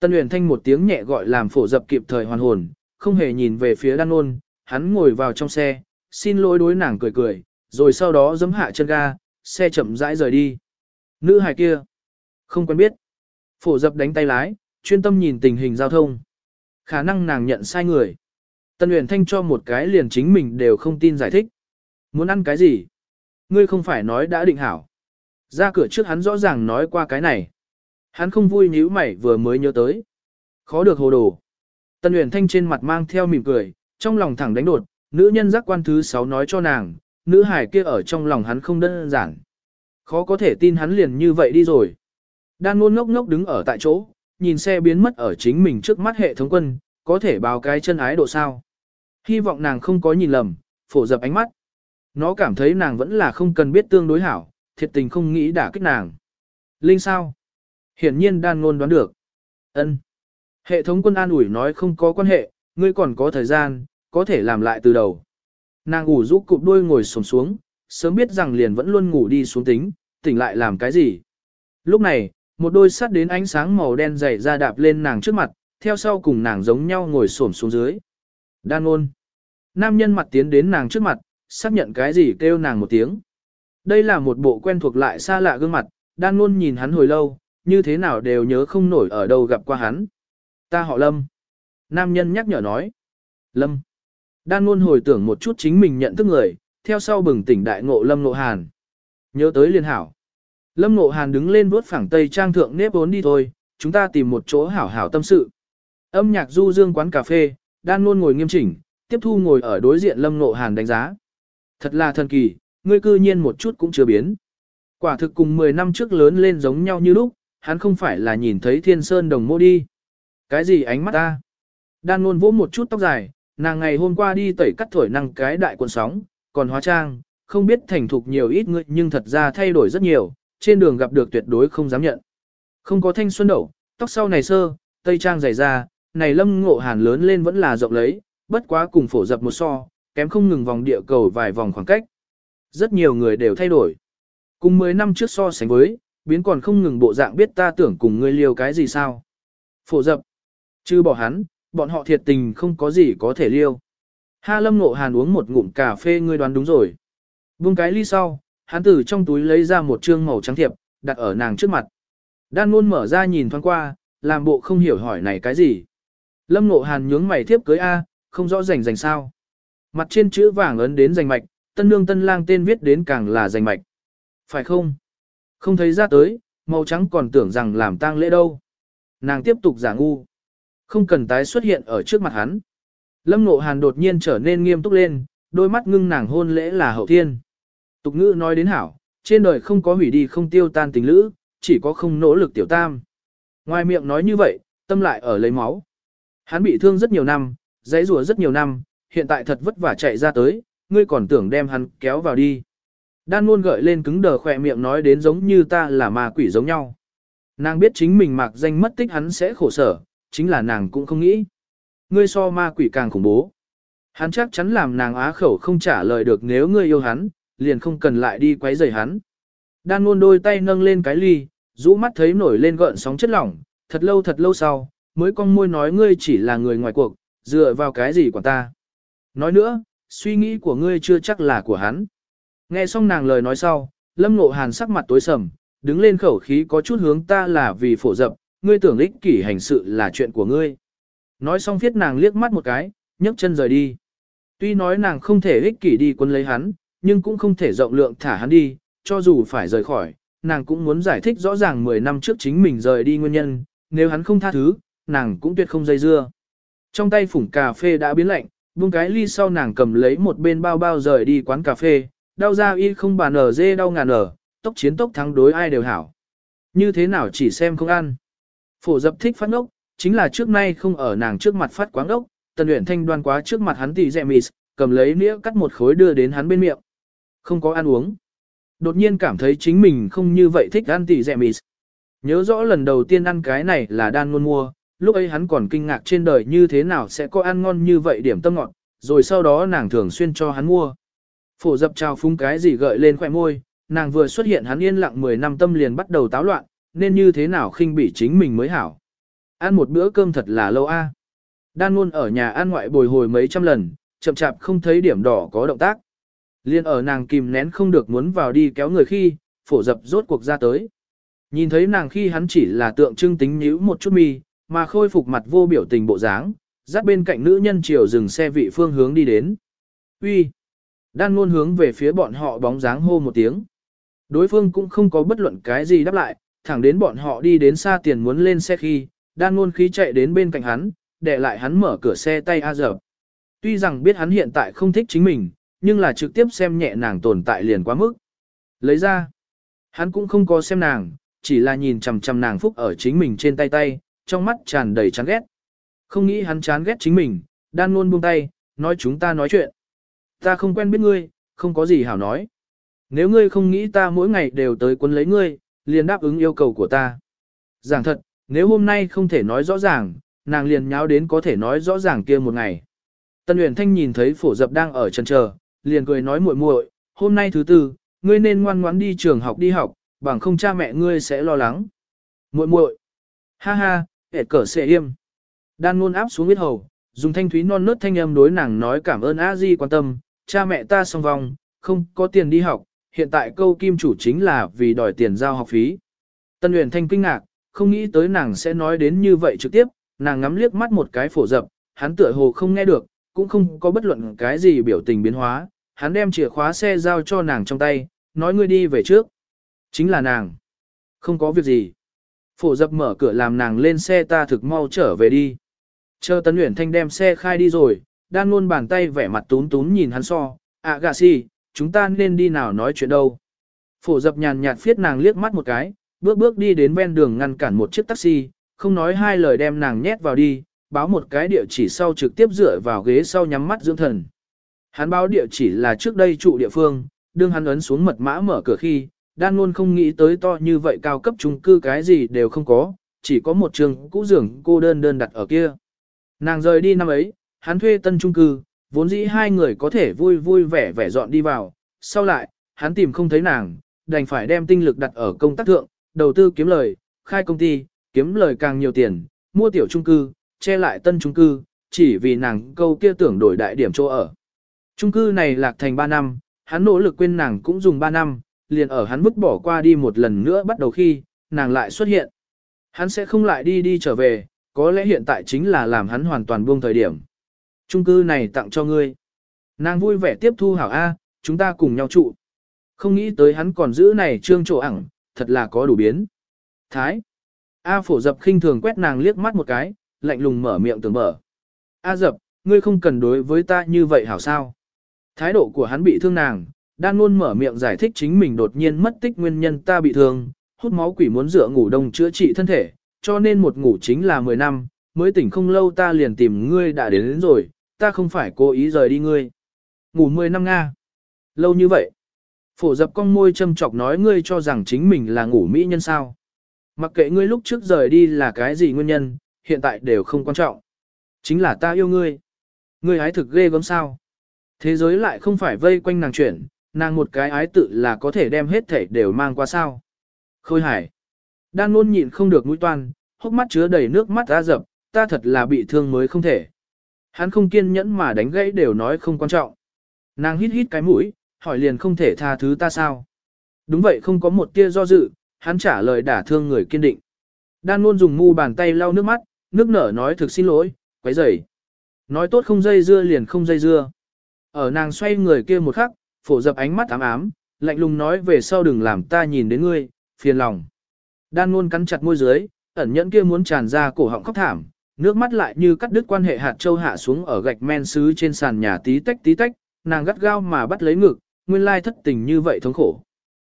Tân Uyển Thanh một tiếng nhẹ gọi làm phổ dập kịp thời hoàn hồn, không hề nhìn về phía đan ôn, hắn ngồi vào trong xe, xin lỗi đối nàng cười cười, rồi sau đó giấm hạ chân ga, xe chậm rãi rời đi. Nữ hài kia, không quen biết. Phổ dập đánh tay lái, chuyên tâm nhìn tình hình giao thông. Khả năng nàng nhận sai người. Tân Uyển Thanh cho một cái liền chính mình đều không tin giải thích. Muốn ăn cái gì? Ngươi không phải nói đã định hảo. Ra cửa trước hắn rõ ràng nói qua cái này. Hắn không vui nhíu mày vừa mới nhớ tới. Khó được hồ đồ. Tân Uyển Thanh trên mặt mang theo mỉm cười, trong lòng thẳng đánh đột, nữ nhân giác quan thứ 6 nói cho nàng, nữ hải kia ở trong lòng hắn không đơn giản. Khó có thể tin hắn liền như vậy đi rồi. Đan ngôn ngốc ngốc đứng ở tại chỗ, nhìn xe biến mất ở chính mình trước mắt hệ thống quân, có thể báo cái chân ái độ sao. Hy vọng nàng không có nhìn lầm, phổ dập ánh mắt. Nó cảm thấy nàng vẫn là không cần biết tương đối hảo, thiệt tình không nghĩ đả kích nàng. Linh sao? Hiển nhiên đan ngôn đoán được. ân Hệ thống quân an ủi nói không có quan hệ, ngươi còn có thời gian, có thể làm lại từ đầu. Nàng ngủ rũ cụp đuôi ngồi sồm xuống, sớm biết rằng liền vẫn luôn ngủ đi xuống tính, tỉnh lại làm cái gì. Lúc này, một đôi sắt đến ánh sáng màu đen dày ra đạp lên nàng trước mặt, theo sau cùng nàng giống nhau ngồi xổm xuống dưới. Đan ngôn. Nam nhân mặt tiến đến nàng trước mặt, xác nhận cái gì kêu nàng một tiếng. Đây là một bộ quen thuộc lại xa lạ gương mặt, đan ngôn nhìn hắn hồi lâu, như thế nào đều nhớ không nổi ở đâu gặp qua hắn. Ta họ Lâm. Nam nhân nhắc nhở nói. Lâm. Đan luôn hồi tưởng một chút chính mình nhận thức người, theo sau bừng tỉnh đại ngộ Lâm Ngộ Hàn. Nhớ tới liên hảo. Lâm Ngộ Hàn đứng lên vuốt phẳng tây trang thượng nếp vốn đi thôi, chúng ta tìm một chỗ hảo hảo tâm sự. Âm nhạc du dương quán cà phê, đan luôn ngồi nghiêm chỉnh, tiếp thu ngồi ở đối diện Lâm Ngộ Hàn đánh giá. Thật là thần kỳ, ngươi cư nhiên một chút cũng chưa biến. Quả thực cùng 10 năm trước lớn lên giống nhau như lúc, hắn không phải là nhìn thấy thiên sơn đồng mô đi. Cái gì ánh mắt ta? Đan luôn vỗ một chút tóc dài, nàng ngày hôm qua đi tẩy cắt thổi năng cái đại cuộn sóng, còn hóa trang, không biết thành thục nhiều ít người nhưng thật ra thay đổi rất nhiều, trên đường gặp được tuyệt đối không dám nhận. Không có thanh xuân đậu, tóc sau này sơ, tây trang dày ra, này lâm ngộ hàn lớn lên vẫn là rộng lấy, bất quá cùng phổ dập một so, kém không ngừng vòng địa cầu vài vòng khoảng cách. Rất nhiều người đều thay đổi. Cùng 10 năm trước so sánh với, biến còn không ngừng bộ dạng biết ta tưởng cùng ngươi liêu cái gì sao. Phổ dập. Chứ bỏ hắn, bọn họ thiệt tình không có gì có thể liêu. Ha lâm ngộ hàn uống một ngụm cà phê ngươi đoán đúng rồi. Buông cái ly sau, hắn từ trong túi lấy ra một trương màu trắng thiệp, đặt ở nàng trước mặt. Đan luôn mở ra nhìn thoáng qua, làm bộ không hiểu hỏi này cái gì. Lâm Ngộ Hàn nhướng mày thiếp cưới A, không rõ rành rành sao. Mặt trên chữ vàng ấn đến rành mạch, tân nương tân lang tên viết đến càng là rành mạch. Phải không? Không thấy ra tới, màu trắng còn tưởng rằng làm tang lễ đâu. Nàng tiếp tục giả ngu. Không cần tái xuất hiện ở trước mặt hắn. Lâm Ngộ Hàn đột nhiên trở nên nghiêm túc lên, đôi mắt ngưng nàng hôn lễ là hậu thiên. Tục ngữ nói đến hảo, trên đời không có hủy đi không tiêu tan tình lữ, chỉ có không nỗ lực tiểu tam. Ngoài miệng nói như vậy, tâm lại ở lấy máu. Hắn bị thương rất nhiều năm, giấy rùa rất nhiều năm, hiện tại thật vất vả chạy ra tới, ngươi còn tưởng đem hắn kéo vào đi. Đan luôn gợi lên cứng đờ khỏe miệng nói đến giống như ta là ma quỷ giống nhau. Nàng biết chính mình mặc danh mất tích hắn sẽ khổ sở, chính là nàng cũng không nghĩ. Ngươi so ma quỷ càng khủng bố. Hắn chắc chắn làm nàng á khẩu không trả lời được nếu ngươi yêu hắn, liền không cần lại đi quấy rầy hắn. Đan luôn đôi tay nâng lên cái ly, rũ mắt thấy nổi lên gợn sóng chất lỏng, thật lâu thật lâu sau, mới con môi nói ngươi chỉ là người ngoài cuộc, dựa vào cái gì của ta. Nói nữa, suy nghĩ của ngươi chưa chắc là của hắn. Nghe xong nàng lời nói sau, lâm ngộ hàn sắc mặt tối sầm, đứng lên khẩu khí có chút hướng ta là vì phổ dập, ngươi tưởng ích kỷ hành sự là chuyện của ngươi. Nói xong viết nàng liếc mắt một cái, nhấc chân rời đi. Tuy nói nàng không thể ích kỷ đi quân lấy hắn, nhưng cũng không thể rộng lượng thả hắn đi, cho dù phải rời khỏi, nàng cũng muốn giải thích rõ ràng 10 năm trước chính mình rời đi nguyên nhân, nếu hắn không tha thứ, nàng cũng tuyệt không dây dưa. Trong tay phủng cà phê đã biến lạnh, buông cái ly sau nàng cầm lấy một bên bao bao rời đi quán cà phê, đau ra y không bàn ở dê đau ngàn ở, tốc chiến tốc thắng đối ai đều hảo. Như thế nào chỉ xem không ăn. Phổ dập thích phát ngốc, chính là trước nay không ở nàng trước mặt phát quáng ngốc, tần luyện thanh đoan quá trước mặt hắn tỉ dẹ mịt, cầm lấy nĩa cắt một khối đưa đến hắn bên miệng. Không có ăn uống. Đột nhiên cảm thấy chính mình không như vậy thích ăn tỉ dẹ mịt. Nhớ rõ lần đầu tiên ăn cái này là đan ngôn mua, lúc ấy hắn còn kinh ngạc trên đời như thế nào sẽ có ăn ngon như vậy điểm tâm ngọt, rồi sau đó nàng thường xuyên cho hắn mua. Phổ dập trào phúng cái gì gợi lên khỏe môi, nàng vừa xuất hiện hắn yên lặng 10 năm tâm liền bắt đầu táo loạn, nên như thế nào khinh bỉ chính mình mới hảo. Ăn một bữa cơm thật là lâu a. Đan luôn ở nhà ăn ngoại bồi hồi mấy trăm lần, chậm chạp không thấy điểm đỏ có động tác. Liên ở nàng kìm nén không được muốn vào đi kéo người khi, phổ dập rốt cuộc ra tới. Nhìn thấy nàng khi hắn chỉ là tượng trưng tính nhíu một chút mi, mà khôi phục mặt vô biểu tình bộ dáng, dắt bên cạnh nữ nhân chiều dừng xe vị phương hướng đi đến. Uy, Đan luôn hướng về phía bọn họ bóng dáng hô một tiếng. Đối phương cũng không có bất luận cái gì đáp lại, thẳng đến bọn họ đi đến xa tiền muốn lên xe khi, đan luôn khí chạy đến bên cạnh hắn, để lại hắn mở cửa xe tay a dập. Tuy rằng biết hắn hiện tại không thích chính mình, nhưng là trực tiếp xem nhẹ nàng tồn tại liền quá mức. Lấy ra, hắn cũng không có xem nàng, chỉ là nhìn chằm chằm nàng phúc ở chính mình trên tay tay, trong mắt tràn đầy chán ghét. Không nghĩ hắn chán ghét chính mình, đan luôn buông tay, nói chúng ta nói chuyện. Ta không quen biết ngươi, không có gì hảo nói. Nếu ngươi không nghĩ ta mỗi ngày đều tới quân lấy ngươi, liền đáp ứng yêu cầu của ta. Giảng thật, nếu hôm nay không thể nói rõ ràng, nàng liền nháo đến có thể nói rõ ràng kia một ngày. Tân Uyển Thanh nhìn thấy phổ dập đang ở chân chờ, liền cười nói muội muội, hôm nay thứ tư, ngươi nên ngoan ngoãn đi trường học đi học, bằng không cha mẹ ngươi sẽ lo lắng. Muội muội, ha ha, hệ cỡ sẽ im. Đan luôn áp xuống huyết hầu, dùng thanh thúy non nớt thanh âm đối nàng nói cảm ơn a di quan tâm, cha mẹ ta song vong, không có tiền đi học, hiện tại câu kim chủ chính là vì đòi tiền giao học phí. Tân Uyển Thanh kinh ngạc, không nghĩ tới nàng sẽ nói đến như vậy trực tiếp, nàng ngắm liếc mắt một cái phổ dập, hắn tựa hồ không nghe được, cũng không có bất luận cái gì biểu tình biến hóa, hắn đem chìa khóa xe giao cho nàng trong tay, nói ngươi đi về trước. Chính là nàng. Không có việc gì. Phổ dập mở cửa làm nàng lên xe ta thực mau trở về đi. Chờ Tấn Uyển Thanh đem xe khai đi rồi, đang luôn bàn tay vẻ mặt tún tún nhìn hắn so, à gà si, chúng ta nên đi nào nói chuyện đâu. Phổ dập nhàn nhạt phiết nàng liếc mắt một cái, bước bước đi đến ven đường ngăn cản một chiếc taxi, không nói hai lời đem nàng nhét vào đi, báo một cái địa chỉ sau trực tiếp dựa vào ghế sau nhắm mắt dưỡng thần. Hắn báo địa chỉ là trước đây trụ địa phương, đương hắn ấn xuống mật mã mở cửa khi, đan luôn không nghĩ tới to như vậy cao cấp chung cư cái gì đều không có, chỉ có một trường cũ giường cô đơn đơn đặt ở kia. Nàng rời đi năm ấy, hắn thuê tân trung cư, vốn dĩ hai người có thể vui vui vẻ vẻ dọn đi vào, sau lại, hắn tìm không thấy nàng, đành phải đem tinh lực đặt ở công tác thượng, đầu tư kiếm lời, khai công ty, kiếm lời càng nhiều tiền, mua tiểu trung cư, che lại tân trung cư, chỉ vì nàng câu kia tưởng đổi đại điểm chỗ ở. Trung cư này lạc thành 3 năm, hắn nỗ lực quên nàng cũng dùng 3 năm, liền ở hắn vứt bỏ qua đi một lần nữa bắt đầu khi, nàng lại xuất hiện. Hắn sẽ không lại đi đi trở về, có lẽ hiện tại chính là làm hắn hoàn toàn buông thời điểm. Trung cư này tặng cho ngươi. Nàng vui vẻ tiếp thu hảo A, chúng ta cùng nhau trụ. Không nghĩ tới hắn còn giữ này trương chỗ ẳng, thật là có đủ biến. Thái. A phổ dập khinh thường quét nàng liếc mắt một cái, lạnh lùng mở miệng tưởng mở. A dập, ngươi không cần đối với ta như vậy hảo sao. Thái độ của hắn bị thương nàng, đang luôn mở miệng giải thích chính mình đột nhiên mất tích nguyên nhân ta bị thương, hút máu quỷ muốn dựa ngủ đông chữa trị thân thể, cho nên một ngủ chính là 10 năm, mới tỉnh không lâu ta liền tìm ngươi đã đến, đến rồi, ta không phải cố ý rời đi ngươi. Ngủ 10 năm Nga. Lâu như vậy. Phổ dập con môi châm chọc nói ngươi cho rằng chính mình là ngủ mỹ nhân sao. Mặc kệ ngươi lúc trước rời đi là cái gì nguyên nhân, hiện tại đều không quan trọng. Chính là ta yêu ngươi. Ngươi hái thực ghê gớm sao. Thế giới lại không phải vây quanh nàng chuyển, nàng một cái ái tự là có thể đem hết thể đều mang qua sao. Khôi hải. Đan luôn nhịn không được mũi toan, hốc mắt chứa đầy nước mắt ra dập, ta thật là bị thương mới không thể. Hắn không kiên nhẫn mà đánh gãy đều nói không quan trọng. Nàng hít hít cái mũi, hỏi liền không thể tha thứ ta sao. Đúng vậy không có một tia do dự, hắn trả lời đả thương người kiên định. Đan luôn dùng mu bàn tay lau nước mắt, nước nở nói thực xin lỗi, quấy rầy. Nói tốt không dây dưa liền không dây dưa. Ở nàng xoay người kia một khắc, phổ dập ánh mắt ám ám, lạnh lùng nói về sau đừng làm ta nhìn đến ngươi, phiền lòng. Đan luôn cắn chặt môi dưới, ẩn nhẫn kia muốn tràn ra cổ họng khóc thảm, nước mắt lại như cắt đứt quan hệ hạt châu hạ xuống ở gạch men sứ trên sàn nhà tí tách tí tách, nàng gắt gao mà bắt lấy ngực, nguyên lai thất tình như vậy thống khổ.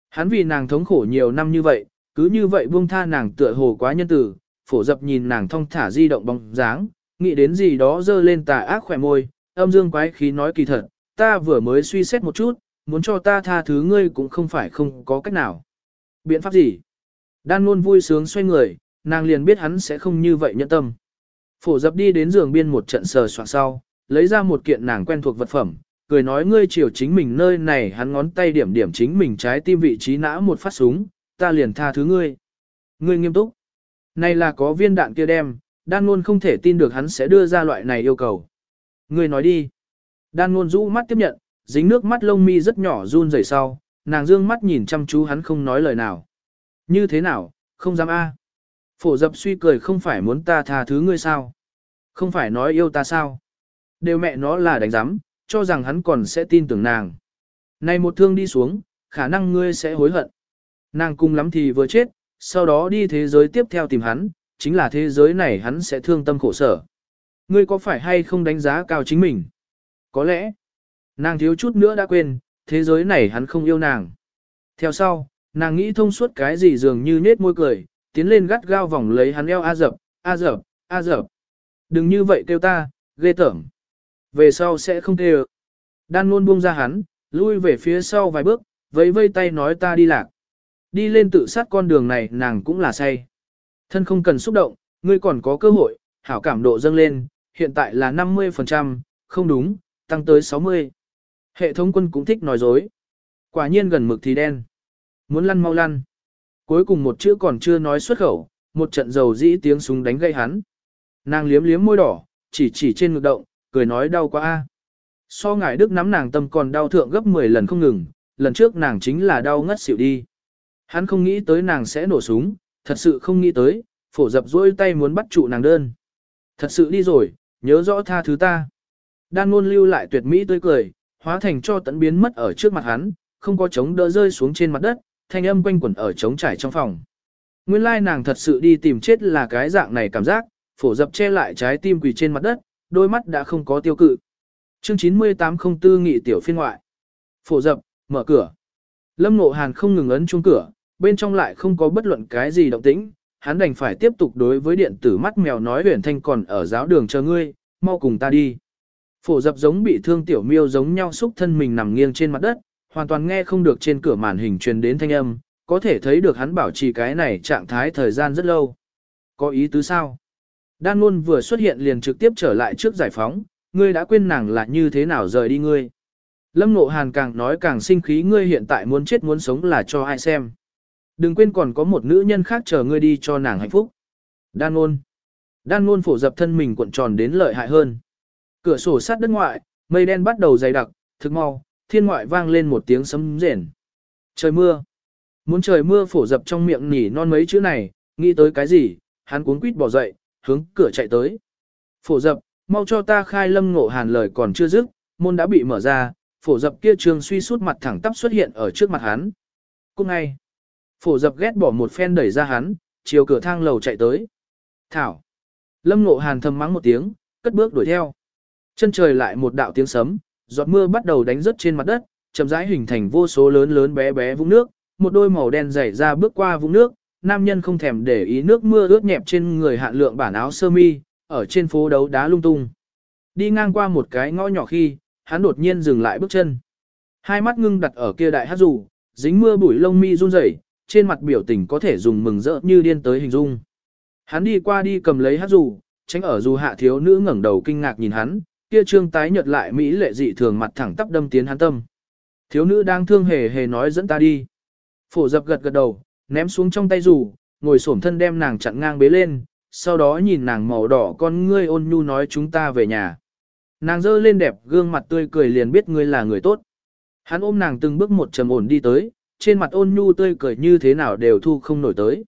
Hắn vì nàng thống khổ nhiều năm như vậy, cứ như vậy buông tha nàng tựa hồ quá nhân tử, phổ dập nhìn nàng thong thả di động bóng dáng, nghĩ đến gì đó dơ lên tà ác khỏe môi, âm dương quái khí nói kỳ thật, ta vừa mới suy xét một chút, muốn cho ta tha thứ ngươi cũng không phải không có cách nào. Biện pháp gì? Đan luôn vui sướng xoay người, nàng liền biết hắn sẽ không như vậy nhẫn tâm. Phổ dập đi đến giường biên một trận sờ soạn sau, lấy ra một kiện nàng quen thuộc vật phẩm, cười nói ngươi chiều chính mình nơi này hắn ngón tay điểm điểm chính mình trái tim vị trí nã một phát súng, ta liền tha thứ ngươi. Ngươi nghiêm túc. Này là có viên đạn kia đem, đan luôn không thể tin được hắn sẽ đưa ra loại này yêu cầu. Ngươi nói đi. Đan luôn rũ mắt tiếp nhận, dính nước mắt lông mi rất nhỏ run rẩy sau, nàng dương mắt nhìn chăm chú hắn không nói lời nào. Như thế nào, không dám a. Phổ dập suy cười không phải muốn ta tha thứ ngươi sao? Không phải nói yêu ta sao? Đều mẹ nó là đánh giám, cho rằng hắn còn sẽ tin tưởng nàng. Này một thương đi xuống, khả năng ngươi sẽ hối hận. Nàng cùng lắm thì vừa chết, sau đó đi thế giới tiếp theo tìm hắn, chính là thế giới này hắn sẽ thương tâm khổ sở. Ngươi có phải hay không đánh giá cao chính mình? Có lẽ, nàng thiếu chút nữa đã quên, thế giới này hắn không yêu nàng. Theo sau, nàng nghĩ thông suốt cái gì dường như nết môi cười, tiến lên gắt gao vòng lấy hắn eo a dập, a dập, a dập. Đừng như vậy kêu ta, ghê tởm. Về sau sẽ không kêu. Đan luôn buông ra hắn, lui về phía sau vài bước, vẫy vây tay nói ta đi lạc. Đi lên tự sát con đường này nàng cũng là say. Thân không cần xúc động, ngươi còn có cơ hội, hảo cảm độ dâng lên, hiện tại là 50%, không đúng, tăng tới 60. Hệ thống quân cũng thích nói dối. Quả nhiên gần mực thì đen. Muốn lăn mau lăn. Cuối cùng một chữ còn chưa nói xuất khẩu, một trận dầu dĩ tiếng súng đánh gây hắn. Nàng liếm liếm môi đỏ, chỉ chỉ trên ngực động, cười nói đau quá a. So ngại đức nắm nàng tâm còn đau thượng gấp 10 lần không ngừng, lần trước nàng chính là đau ngất xỉu đi. Hắn không nghĩ tới nàng sẽ nổ súng, thật sự không nghĩ tới, phổ dập dỗi tay muốn bắt trụ nàng đơn. Thật sự đi rồi, nhớ rõ tha thứ ta. Đan luôn lưu lại tuyệt mỹ tươi cười, hóa thành cho tận biến mất ở trước mặt hắn, không có chống đỡ rơi xuống trên mặt đất, thanh âm quanh quẩn ở trống trải trong phòng. Nguyên lai nàng thật sự đi tìm chết là cái dạng này cảm giác, phổ dập che lại trái tim quỳ trên mặt đất, đôi mắt đã không có tiêu cự. Chương 9804 nghị tiểu phiên ngoại. Phổ dập, mở cửa. Lâm Ngộ Hàn không ngừng ấn chuông cửa, bên trong lại không có bất luận cái gì động tĩnh, hắn đành phải tiếp tục đối với điện tử mắt mèo nói huyền thanh còn ở giáo đường chờ ngươi, mau cùng ta đi. Phổ dập giống bị thương tiểu miêu giống nhau xúc thân mình nằm nghiêng trên mặt đất, hoàn toàn nghe không được trên cửa màn hình truyền đến thanh âm, có thể thấy được hắn bảo trì cái này trạng thái thời gian rất lâu. Có ý tứ sao? Đan luôn vừa xuất hiện liền trực tiếp trở lại trước giải phóng, ngươi đã quên nàng là như thế nào rời đi ngươi. Lâm Nộ Hàn càng nói càng sinh khí ngươi hiện tại muốn chết muốn sống là cho ai xem. Đừng quên còn có một nữ nhân khác chờ ngươi đi cho nàng hạnh phúc. Đan luôn. Đan luôn phổ dập thân mình cuộn tròn đến lợi hại hơn. Cửa sổ sát đất ngoại, mây đen bắt đầu dày đặc, thực mau, thiên ngoại vang lên một tiếng sấm rền. Trời mưa. Muốn trời mưa phổ dập trong miệng nỉ non mấy chữ này, nghĩ tới cái gì, hắn cuốn quýt bỏ dậy, hướng cửa chạy tới. Phổ dập, mau cho ta khai lâm ngộ hàn lời còn chưa dứt, môn đã bị mở ra, phổ dập kia trường suy sút mặt thẳng tắp xuất hiện ở trước mặt hắn. Cũng ngay, phổ dập ghét bỏ một phen đẩy ra hắn, chiều cửa thang lầu chạy tới. Thảo. Lâm ngộ hàn thầm mắng một tiếng, cất bước đuổi theo. Chân trời lại một đạo tiếng sấm, giọt mưa bắt đầu đánh rớt trên mặt đất, chậm rãi hình thành vô số lớn lớn bé bé vũng nước, một đôi màu đen dày ra bước qua vũng nước, nam nhân không thèm để ý nước mưa ướt nhẹp trên người hạn lượng bản áo sơ mi, ở trên phố đấu đá lung tung. Đi ngang qua một cái ngõ nhỏ khi, hắn đột nhiên dừng lại bước chân. Hai mắt ngưng đặt ở kia đại hát dù, dính mưa bụi lông mi run rẩy, trên mặt biểu tình có thể dùng mừng rỡ như điên tới hình dung. Hắn đi qua đi cầm lấy hát dù, tránh ở dù hạ thiếu nữ ngẩng đầu kinh ngạc nhìn hắn, kia trương tái nhợt lại mỹ lệ dị thường mặt thẳng tắp đâm tiến hắn tâm. Thiếu nữ đang thương hề hề nói dẫn ta đi. Phổ dập gật gật đầu, ném xuống trong tay dù, ngồi xổm thân đem nàng chặn ngang bế lên, sau đó nhìn nàng màu đỏ con ngươi ôn nhu nói chúng ta về nhà. Nàng dơ lên đẹp gương mặt tươi cười liền biết ngươi là người tốt. Hắn ôm nàng từng bước một trầm ổn đi tới, trên mặt ôn nhu tươi cười như thế nào đều thu không nổi tới.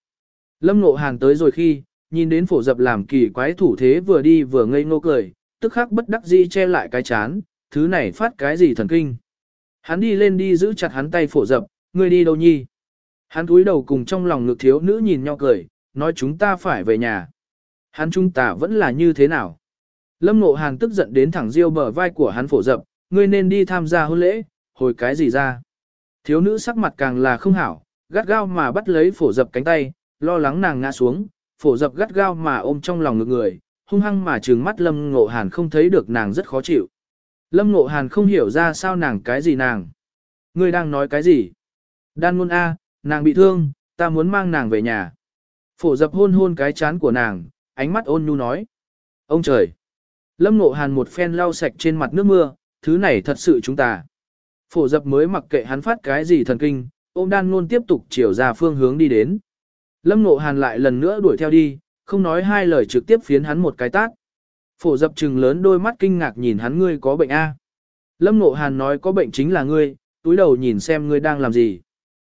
Lâm Ngộ Hàn tới rồi khi, nhìn đến phổ dập làm kỳ quái thủ thế vừa đi vừa ngây ngô cười, tức khắc bất đắc dĩ che lại cái chán, thứ này phát cái gì thần kinh. Hắn đi lên đi giữ chặt hắn tay phổ dập, ngươi đi đâu nhi? Hắn cúi đầu cùng trong lòng ngực thiếu nữ nhìn nhau cười, nói chúng ta phải về nhà. Hắn chúng ta vẫn là như thế nào? Lâm Ngộ Hàn tức giận đến thẳng riêu bờ vai của hắn phổ dập, ngươi nên đi tham gia hôn lễ, hồi cái gì ra? Thiếu nữ sắc mặt càng là không hảo, gắt gao mà bắt lấy phổ dập cánh tay, lo lắng nàng ngã xuống, phổ dập gắt gao mà ôm trong lòng ngực người, hung hăng mà trừng mắt Lâm Ngộ Hàn không thấy được nàng rất khó chịu. Lâm Ngộ Hàn không hiểu ra sao nàng cái gì nàng. Ngươi đang nói cái gì? Đan ngôn A, nàng bị thương, ta muốn mang nàng về nhà. Phổ dập hôn hôn cái chán của nàng, ánh mắt ôn nhu nói. Ông trời! Lâm Ngộ Hàn một phen lau sạch trên mặt nước mưa, thứ này thật sự chúng ta. Phổ dập mới mặc kệ hắn phát cái gì thần kinh, ôm đan luôn tiếp tục chiều ra phương hướng đi đến. Lâm Ngộ Hàn lại lần nữa đuổi theo đi, không nói hai lời trực tiếp phiến hắn một cái tát. Phổ dập trừng lớn đôi mắt kinh ngạc nhìn hắn ngươi có bệnh A. Lâm Ngộ Hàn nói có bệnh chính là ngươi, túi đầu nhìn xem ngươi đang làm gì.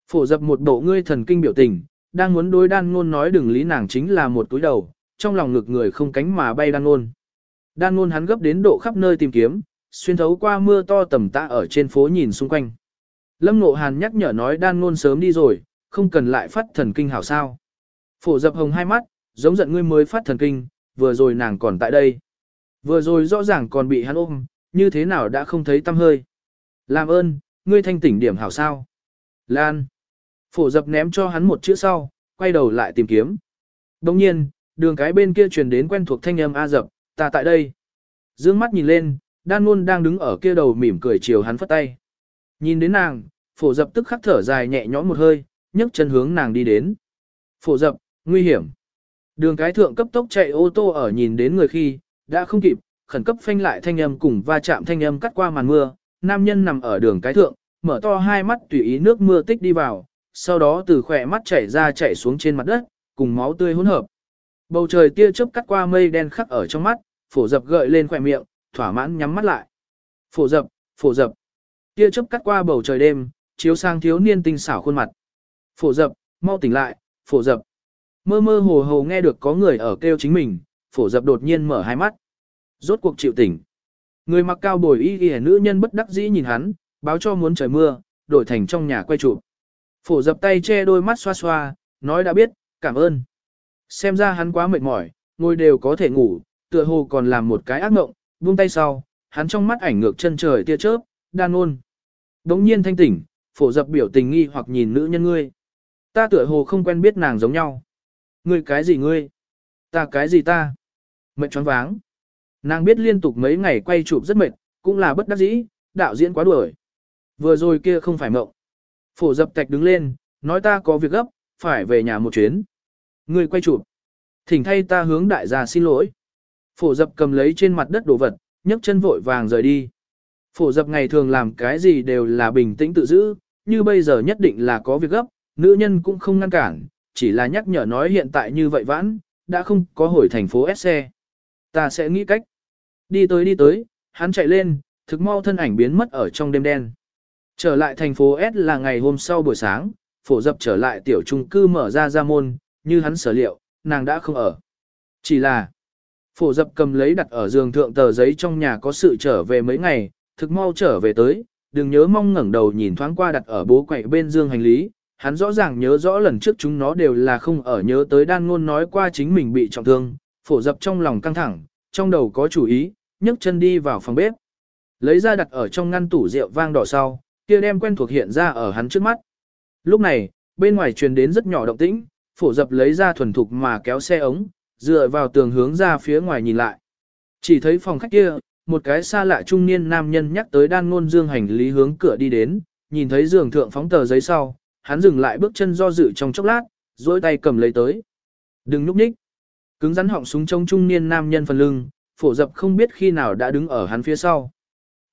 Phổ dập một bộ ngươi thần kinh biểu tình, đang muốn đối đan ngôn nói đừng lý nàng chính là một túi đầu, trong lòng ngực người không cánh mà bay đan ngôn. Đan ngôn hắn gấp đến độ khắp nơi tìm kiếm, xuyên thấu qua mưa to tầm tã ở trên phố nhìn xung quanh. Lâm Ngộ Hàn nhắc nhở nói đan ngôn sớm đi rồi, không cần lại phát thần kinh hảo sao. Phổ dập hồng hai mắt, giống giận ngươi mới phát thần kinh, vừa rồi nàng còn tại đây. Vừa rồi rõ ràng còn bị hắn ôm, như thế nào đã không thấy tâm hơi. Làm ơn, ngươi thanh tỉnh điểm hảo sao. Lan. Phổ dập ném cho hắn một chữ sau, quay đầu lại tìm kiếm. Đồng nhiên, đường cái bên kia truyền đến quen thuộc thanh âm A dập, ta tại đây. Dương mắt nhìn lên, đan luôn đang đứng ở kia đầu mỉm cười chiều hắn phất tay. Nhìn đến nàng, phổ dập tức khắc thở dài nhẹ nhõm một hơi, nhấc chân hướng nàng đi đến. Phổ dập, nguy hiểm. Đường cái thượng cấp tốc chạy ô tô ở nhìn đến người khi, đã không kịp, khẩn cấp phanh lại thanh âm cùng va chạm thanh âm cắt qua màn mưa, nam nhân nằm ở đường cái thượng, mở to hai mắt tùy ý nước mưa tích đi vào, sau đó từ khỏe mắt chảy ra chảy xuống trên mặt đất, cùng máu tươi hỗn hợp. Bầu trời tia chớp cắt qua mây đen khắc ở trong mắt, phổ dập gợi lên khỏe miệng, thỏa mãn nhắm mắt lại. Phổ dập, phổ dập. Tia chớp cắt qua bầu trời đêm, chiếu sang thiếu niên tinh xảo khuôn mặt. Phổ dập, mau tỉnh lại, phổ dập. Mơ mơ hồ hồ nghe được có người ở kêu chính mình, phổ dập đột nhiên mở hai mắt. Rốt cuộc chịu tỉnh. Người mặc cao bồi y ghi nữ nhân bất đắc dĩ nhìn hắn, báo cho muốn trời mưa, đổi thành trong nhà quay trụ. Phổ dập tay che đôi mắt xoa xoa, nói đã biết, cảm ơn. Xem ra hắn quá mệt mỏi, ngồi đều có thể ngủ, tựa hồ còn làm một cái ác mộng, buông tay sau, hắn trong mắt ảnh ngược chân trời tia chớp, đan ôn. Đống nhiên thanh tỉnh, phổ dập biểu tình nghi hoặc nhìn nữ nhân ngươi. Ta tựa hồ không quen biết nàng giống nhau. Ngươi cái gì ngươi? Ta cái gì ta? Mệt choáng váng. Nàng biết liên tục mấy ngày quay chụp rất mệt, cũng là bất đắc dĩ, đạo diễn quá đuổi. Vừa rồi kia không phải mộng. Phổ dập tạch đứng lên, nói ta có việc gấp, phải về nhà một chuyến. Ngươi quay chụp. Thỉnh thay ta hướng đại gia xin lỗi. Phổ dập cầm lấy trên mặt đất đồ vật, nhấc chân vội vàng rời đi. Phổ dập ngày thường làm cái gì đều là bình tĩnh tự giữ, như bây giờ nhất định là có việc gấp, nữ nhân cũng không ngăn cản, chỉ là nhắc nhở nói hiện tại như vậy vãn, đã không có hồi thành phố S xe. Ta sẽ nghĩ cách. Đi tới đi tới, hắn chạy lên, thực mau thân ảnh biến mất ở trong đêm đen. Trở lại thành phố S là ngày hôm sau buổi sáng, phổ dập trở lại tiểu trung cư mở ra ra môn, như hắn sở liệu, nàng đã không ở. Chỉ là, phổ dập cầm lấy đặt ở giường thượng tờ giấy trong nhà có sự trở về mấy ngày, thực mau trở về tới, đừng nhớ mong ngẩng đầu nhìn thoáng qua đặt ở bố quậy bên dương hành lý, hắn rõ ràng nhớ rõ lần trước chúng nó đều là không ở nhớ tới đan ngôn nói qua chính mình bị trọng thương, phổ dập trong lòng căng thẳng, trong đầu có chủ ý, nhấc chân đi vào phòng bếp. Lấy ra đặt ở trong ngăn tủ rượu vang đỏ sau, kia đem quen thuộc hiện ra ở hắn trước mắt. Lúc này, bên ngoài truyền đến rất nhỏ động tĩnh, phổ dập lấy ra thuần thục mà kéo xe ống, dựa vào tường hướng ra phía ngoài nhìn lại. Chỉ thấy phòng khách kia, một cái xa lạ trung niên nam nhân nhắc tới đan ngôn dương hành lý hướng cửa đi đến, nhìn thấy giường thượng phóng tờ giấy sau, hắn dừng lại bước chân do dự trong chốc lát, duỗi tay cầm lấy tới. Đừng núp nhích. Cứng rắn họng súng trông trung niên nam nhân phần lưng, phổ dập không biết khi nào đã đứng ở hắn phía sau.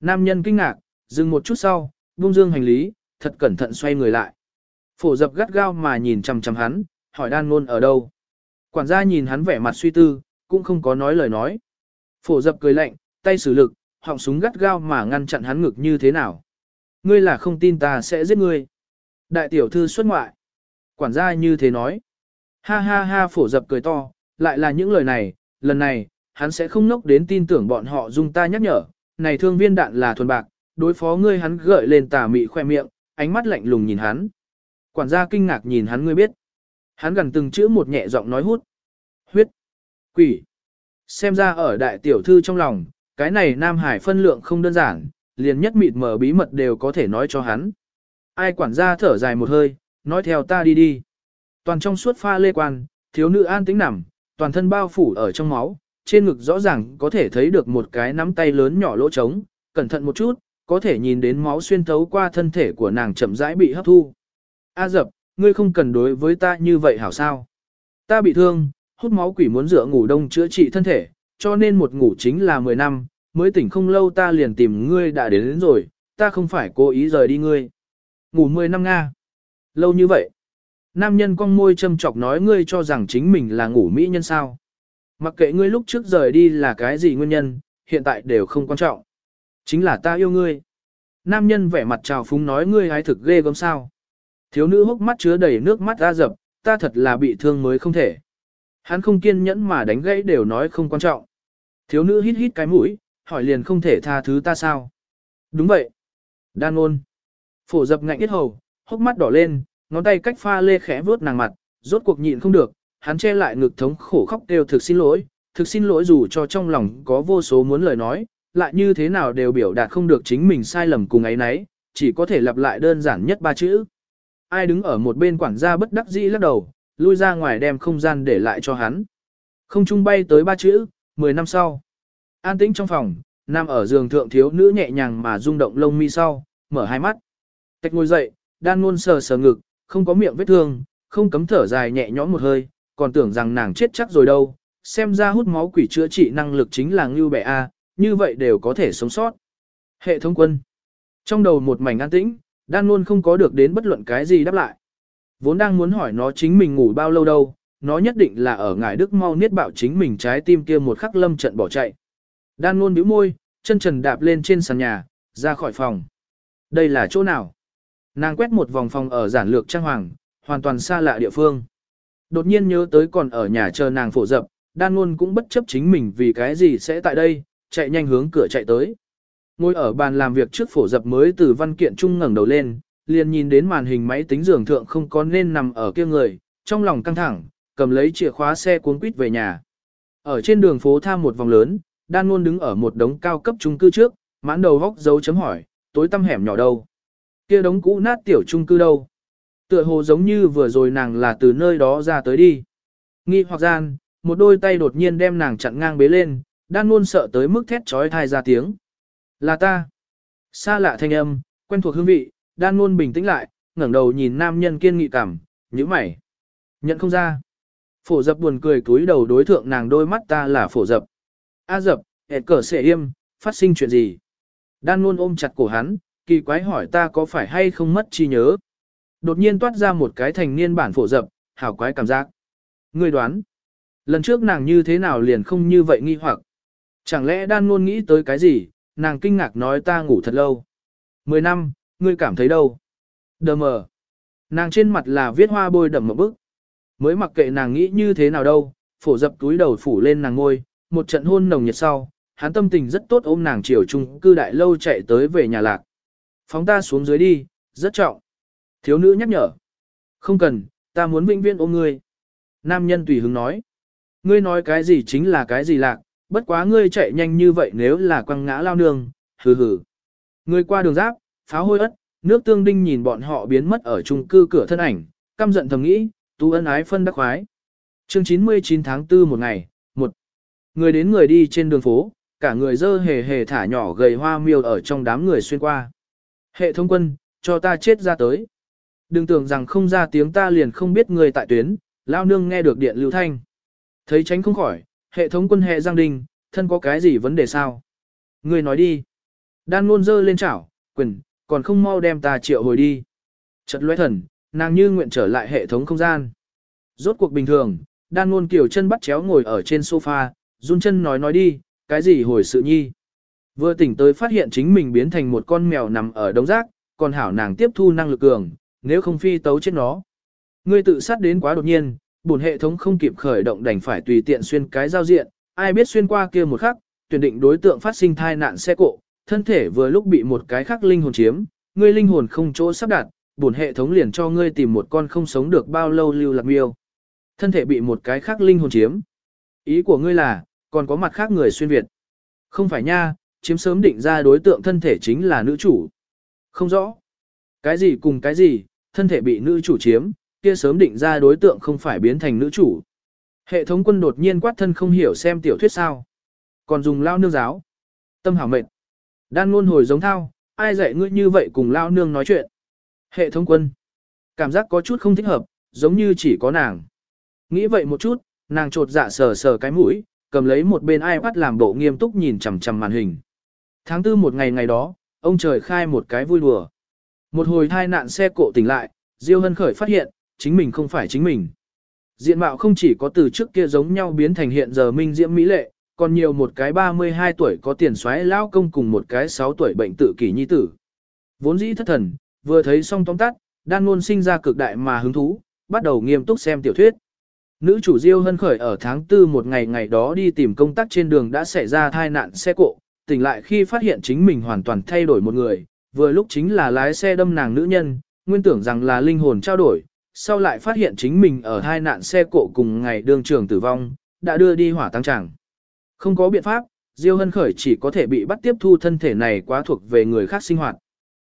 Nam nhân kinh ngạc, dừng một chút sau, buông dương hành lý, thật cẩn thận xoay người lại. Phổ dập gắt gao mà nhìn chằm chằm hắn, hỏi đan ngôn ở đâu. Quản gia nhìn hắn vẻ mặt suy tư, cũng không có nói lời nói. Phổ dập cười lạnh, tay sử lực, họng súng gắt gao mà ngăn chặn hắn ngực như thế nào. Ngươi là không tin ta sẽ giết ngươi. Đại tiểu thư xuất ngoại. Quản gia như thế nói. Ha ha ha phổ dập cười to, lại là những lời này, lần này, hắn sẽ không nốc đến tin tưởng bọn họ dùng ta nhắc nhở, này thương viên đạn là thuần bạc, đối phó ngươi hắn gợi lên tà mị khoe miệng, ánh mắt lạnh lùng nhìn hắn. Quản gia kinh ngạc nhìn hắn ngươi biết. Hắn gần từng chữ một nhẹ giọng nói hút. Huyết. Quỷ. Xem ra ở đại tiểu thư trong lòng, cái này Nam Hải phân lượng không đơn giản, liền nhất mịt mở bí mật đều có thể nói cho hắn. Ai quản gia thở dài một hơi, nói theo ta đi đi. Toàn trong suốt pha lê quan, thiếu nữ an tĩnh nằm, toàn thân bao phủ ở trong máu, trên ngực rõ ràng có thể thấy được một cái nắm tay lớn nhỏ lỗ trống, cẩn thận một chút, có thể nhìn đến máu xuyên thấu qua thân thể của nàng chậm rãi bị hấp thu. A dập, ngươi không cần đối với ta như vậy hảo sao. Ta bị thương, hút máu quỷ muốn dựa ngủ đông chữa trị thân thể, cho nên một ngủ chính là 10 năm, mới tỉnh không lâu ta liền tìm ngươi đã đến, đến rồi, ta không phải cố ý rời đi ngươi. Ngủ 10 năm Nga. Lâu như vậy. Nam nhân con môi châm chọc nói ngươi cho rằng chính mình là ngủ mỹ nhân sao. Mặc kệ ngươi lúc trước rời đi là cái gì nguyên nhân, hiện tại đều không quan trọng. Chính là ta yêu ngươi. Nam nhân vẻ mặt trào phúng nói ngươi hái thực ghê gớm sao. Thiếu nữ hốc mắt chứa đầy nước mắt ra dập, ta thật là bị thương mới không thể. Hắn không kiên nhẫn mà đánh gãy đều nói không quan trọng. Thiếu nữ hít hít cái mũi, hỏi liền không thể tha thứ ta sao. Đúng vậy. Đan ôn. Phổ dập ngạnh ít hầu, hốc mắt đỏ lên, ngón tay cách pha lê khẽ vuốt nàng mặt, rốt cuộc nhịn không được, hắn che lại ngực thống khổ khóc đều thực xin lỗi, thực xin lỗi dù cho trong lòng có vô số muốn lời nói, lại như thế nào đều biểu đạt không được chính mình sai lầm cùng ấy nấy, chỉ có thể lặp lại đơn giản nhất ba chữ. Ai đứng ở một bên quản gia bất đắc dĩ lắc đầu, lui ra ngoài đem không gian để lại cho hắn. Không trung bay tới ba chữ, 10 năm sau. An tĩnh trong phòng, nằm ở giường thượng thiếu nữ nhẹ nhàng mà rung động lông mi sau, mở hai mắt. Tạch ngồi dậy, đan ngôn sờ sờ ngực, không có miệng vết thương, không cấm thở dài nhẹ nhõm một hơi, còn tưởng rằng nàng chết chắc rồi đâu. Xem ra hút máu quỷ chữa trị năng lực chính là ngưu bẻ A, như vậy đều có thể sống sót. Hệ thống quân. Trong đầu một mảnh an tĩnh, đan luôn không có được đến bất luận cái gì đáp lại. Vốn đang muốn hỏi nó chính mình ngủ bao lâu đâu, nó nhất định là ở ngải đức mau niết bạo chính mình trái tim kia một khắc lâm trận bỏ chạy. Đan luôn bĩu môi, chân trần đạp lên trên sàn nhà, ra khỏi phòng. Đây là chỗ nào? Nàng quét một vòng phòng ở giản lược trang hoàng, hoàn toàn xa lạ địa phương. Đột nhiên nhớ tới còn ở nhà chờ nàng phổ dập, đan luôn cũng bất chấp chính mình vì cái gì sẽ tại đây, chạy nhanh hướng cửa chạy tới. Ngồi ở bàn làm việc trước phổ dập mới từ văn kiện trung ngẩng đầu lên, liền nhìn đến màn hình máy tính giường thượng không có nên nằm ở kia người, trong lòng căng thẳng, cầm lấy chìa khóa xe cuốn quýt về nhà. Ở trên đường phố tham một vòng lớn, đan luôn đứng ở một đống cao cấp trung cư trước, mãn đầu góc dấu chấm hỏi, tối tăm hẻm nhỏ đâu? Kia đống cũ nát tiểu trung cư đâu? Tựa hồ giống như vừa rồi nàng là từ nơi đó ra tới đi. Nghi hoặc gian, một đôi tay đột nhiên đem nàng chặn ngang bế lên, đan luôn sợ tới mức thét trói thai ra tiếng. Là ta. Xa lạ thanh âm, quen thuộc hương vị, đan luôn bình tĩnh lại, ngẩng đầu nhìn nam nhân kiên nghị cảm, nhíu mày. Nhận không ra. Phổ dập buồn cười cúi đầu đối thượng nàng đôi mắt ta là phổ dập. A dập, hẹt cờ sẽ im, phát sinh chuyện gì? Đan luôn ôm chặt cổ hắn, kỳ quái hỏi ta có phải hay không mất trí nhớ. Đột nhiên toát ra một cái thành niên bản phổ dập, hảo quái cảm giác. Người đoán. Lần trước nàng như thế nào liền không như vậy nghi hoặc. Chẳng lẽ đang luôn nghĩ tới cái gì, nàng kinh ngạc nói ta ngủ thật lâu. Mười năm, ngươi cảm thấy đâu? Đờ mờ. Nàng trên mặt là viết hoa bôi đậm một bức. Mới mặc kệ nàng nghĩ như thế nào đâu, phổ dập túi đầu phủ lên nàng ngôi, một trận hôn nồng nhiệt sau, hắn tâm tình rất tốt ôm nàng chiều chung cư đại lâu chạy tới về nhà lạc. Phóng ta xuống dưới đi, rất trọng. Thiếu nữ nhắc nhở. Không cần, ta muốn vĩnh viên ôm ngươi. Nam nhân tùy hứng nói. Ngươi nói cái gì chính là cái gì lạc, bất quá ngươi chạy nhanh như vậy nếu là quăng ngã lao nương, hừ hừ. Ngươi qua đường giáp, pháo hôi ất, nước tương đinh nhìn bọn họ biến mất ở chung cư cửa thân ảnh, căm giận thầm nghĩ, tu ân ái phân đắc khoái. Chương 99 tháng 4 một ngày, một Người đến người đi trên đường phố, cả người dơ hề hề thả nhỏ gầy hoa miêu ở trong đám người xuyên qua. Hệ thống quân, cho ta chết ra tới. Đừng tưởng rằng không ra tiếng ta liền không biết người tại tuyến, lao nương nghe được điện lưu thanh. Thấy tránh không khỏi, hệ thống quân hệ giang đình, thân có cái gì vấn đề sao? Người nói đi. Đan luôn dơ lên chảo, quyền, còn không mau đem ta triệu hồi đi. Chật lóe thần, nàng như nguyện trở lại hệ thống không gian. Rốt cuộc bình thường, đan luôn kiểu chân bắt chéo ngồi ở trên sofa, run chân nói nói đi, cái gì hồi sự nhi. Vừa tỉnh tới phát hiện chính mình biến thành một con mèo nằm ở đống rác, còn hảo nàng tiếp thu năng lực cường, nếu không phi tấu chết nó. Ngươi tự sát đến quá đột nhiên, bổn hệ thống không kịp khởi động đành phải tùy tiện xuyên cái giao diện, ai biết xuyên qua kia một khắc, tuyển định đối tượng phát sinh thai nạn xe cộ, thân thể vừa lúc bị một cái khác linh hồn chiếm, ngươi linh hồn không chỗ sắp đặt, bổn hệ thống liền cho ngươi tìm một con không sống được bao lâu lưu lạc miêu. Thân thể bị một cái khác linh hồn chiếm. Ý của ngươi là, còn có mặt khác người xuyên Việt. Không phải nha, chiếm sớm định ra đối tượng thân thể chính là nữ chủ. Không rõ. Cái gì cùng cái gì, thân thể bị nữ chủ chiếm, kia sớm định ra đối tượng không phải biến thành nữ chủ. Hệ thống quân đột nhiên quát thân không hiểu xem tiểu thuyết sao. Còn dùng lao nương giáo. Tâm hảo mệt. Đan luôn hồi giống thao, ai dạy ngươi như vậy cùng lao nương nói chuyện. Hệ thống quân. Cảm giác có chút không thích hợp, giống như chỉ có nàng. Nghĩ vậy một chút, nàng trột dạ sờ sờ cái mũi, cầm lấy một bên iPad làm bộ nghiêm túc nhìn chằm chằm màn hình. Tháng tư một ngày ngày đó, ông trời khai một cái vui đùa. Một hồi thai nạn xe cộ tỉnh lại, Diêu Hân Khởi phát hiện, chính mình không phải chính mình. Diện mạo không chỉ có từ trước kia giống nhau biến thành hiện giờ minh diễm mỹ lệ, còn nhiều một cái 32 tuổi có tiền xoáy lão công cùng một cái 6 tuổi bệnh tự kỷ nhi tử. Vốn dĩ thất thần, vừa thấy xong tóm tắt, đan luôn sinh ra cực đại mà hứng thú, bắt đầu nghiêm túc xem tiểu thuyết. Nữ chủ Diêu Hân Khởi ở tháng 4 một ngày ngày đó đi tìm công tác trên đường đã xảy ra tai nạn xe cộ, tỉnh lại khi phát hiện chính mình hoàn toàn thay đổi một người, vừa lúc chính là lái xe đâm nàng nữ nhân, nguyên tưởng rằng là linh hồn trao đổi, sau lại phát hiện chính mình ở hai nạn xe cộ cùng ngày đường trường tử vong, đã đưa đi hỏa tăng tràng. Không có biện pháp, Diêu Hân Khởi chỉ có thể bị bắt tiếp thu thân thể này quá thuộc về người khác sinh hoạt.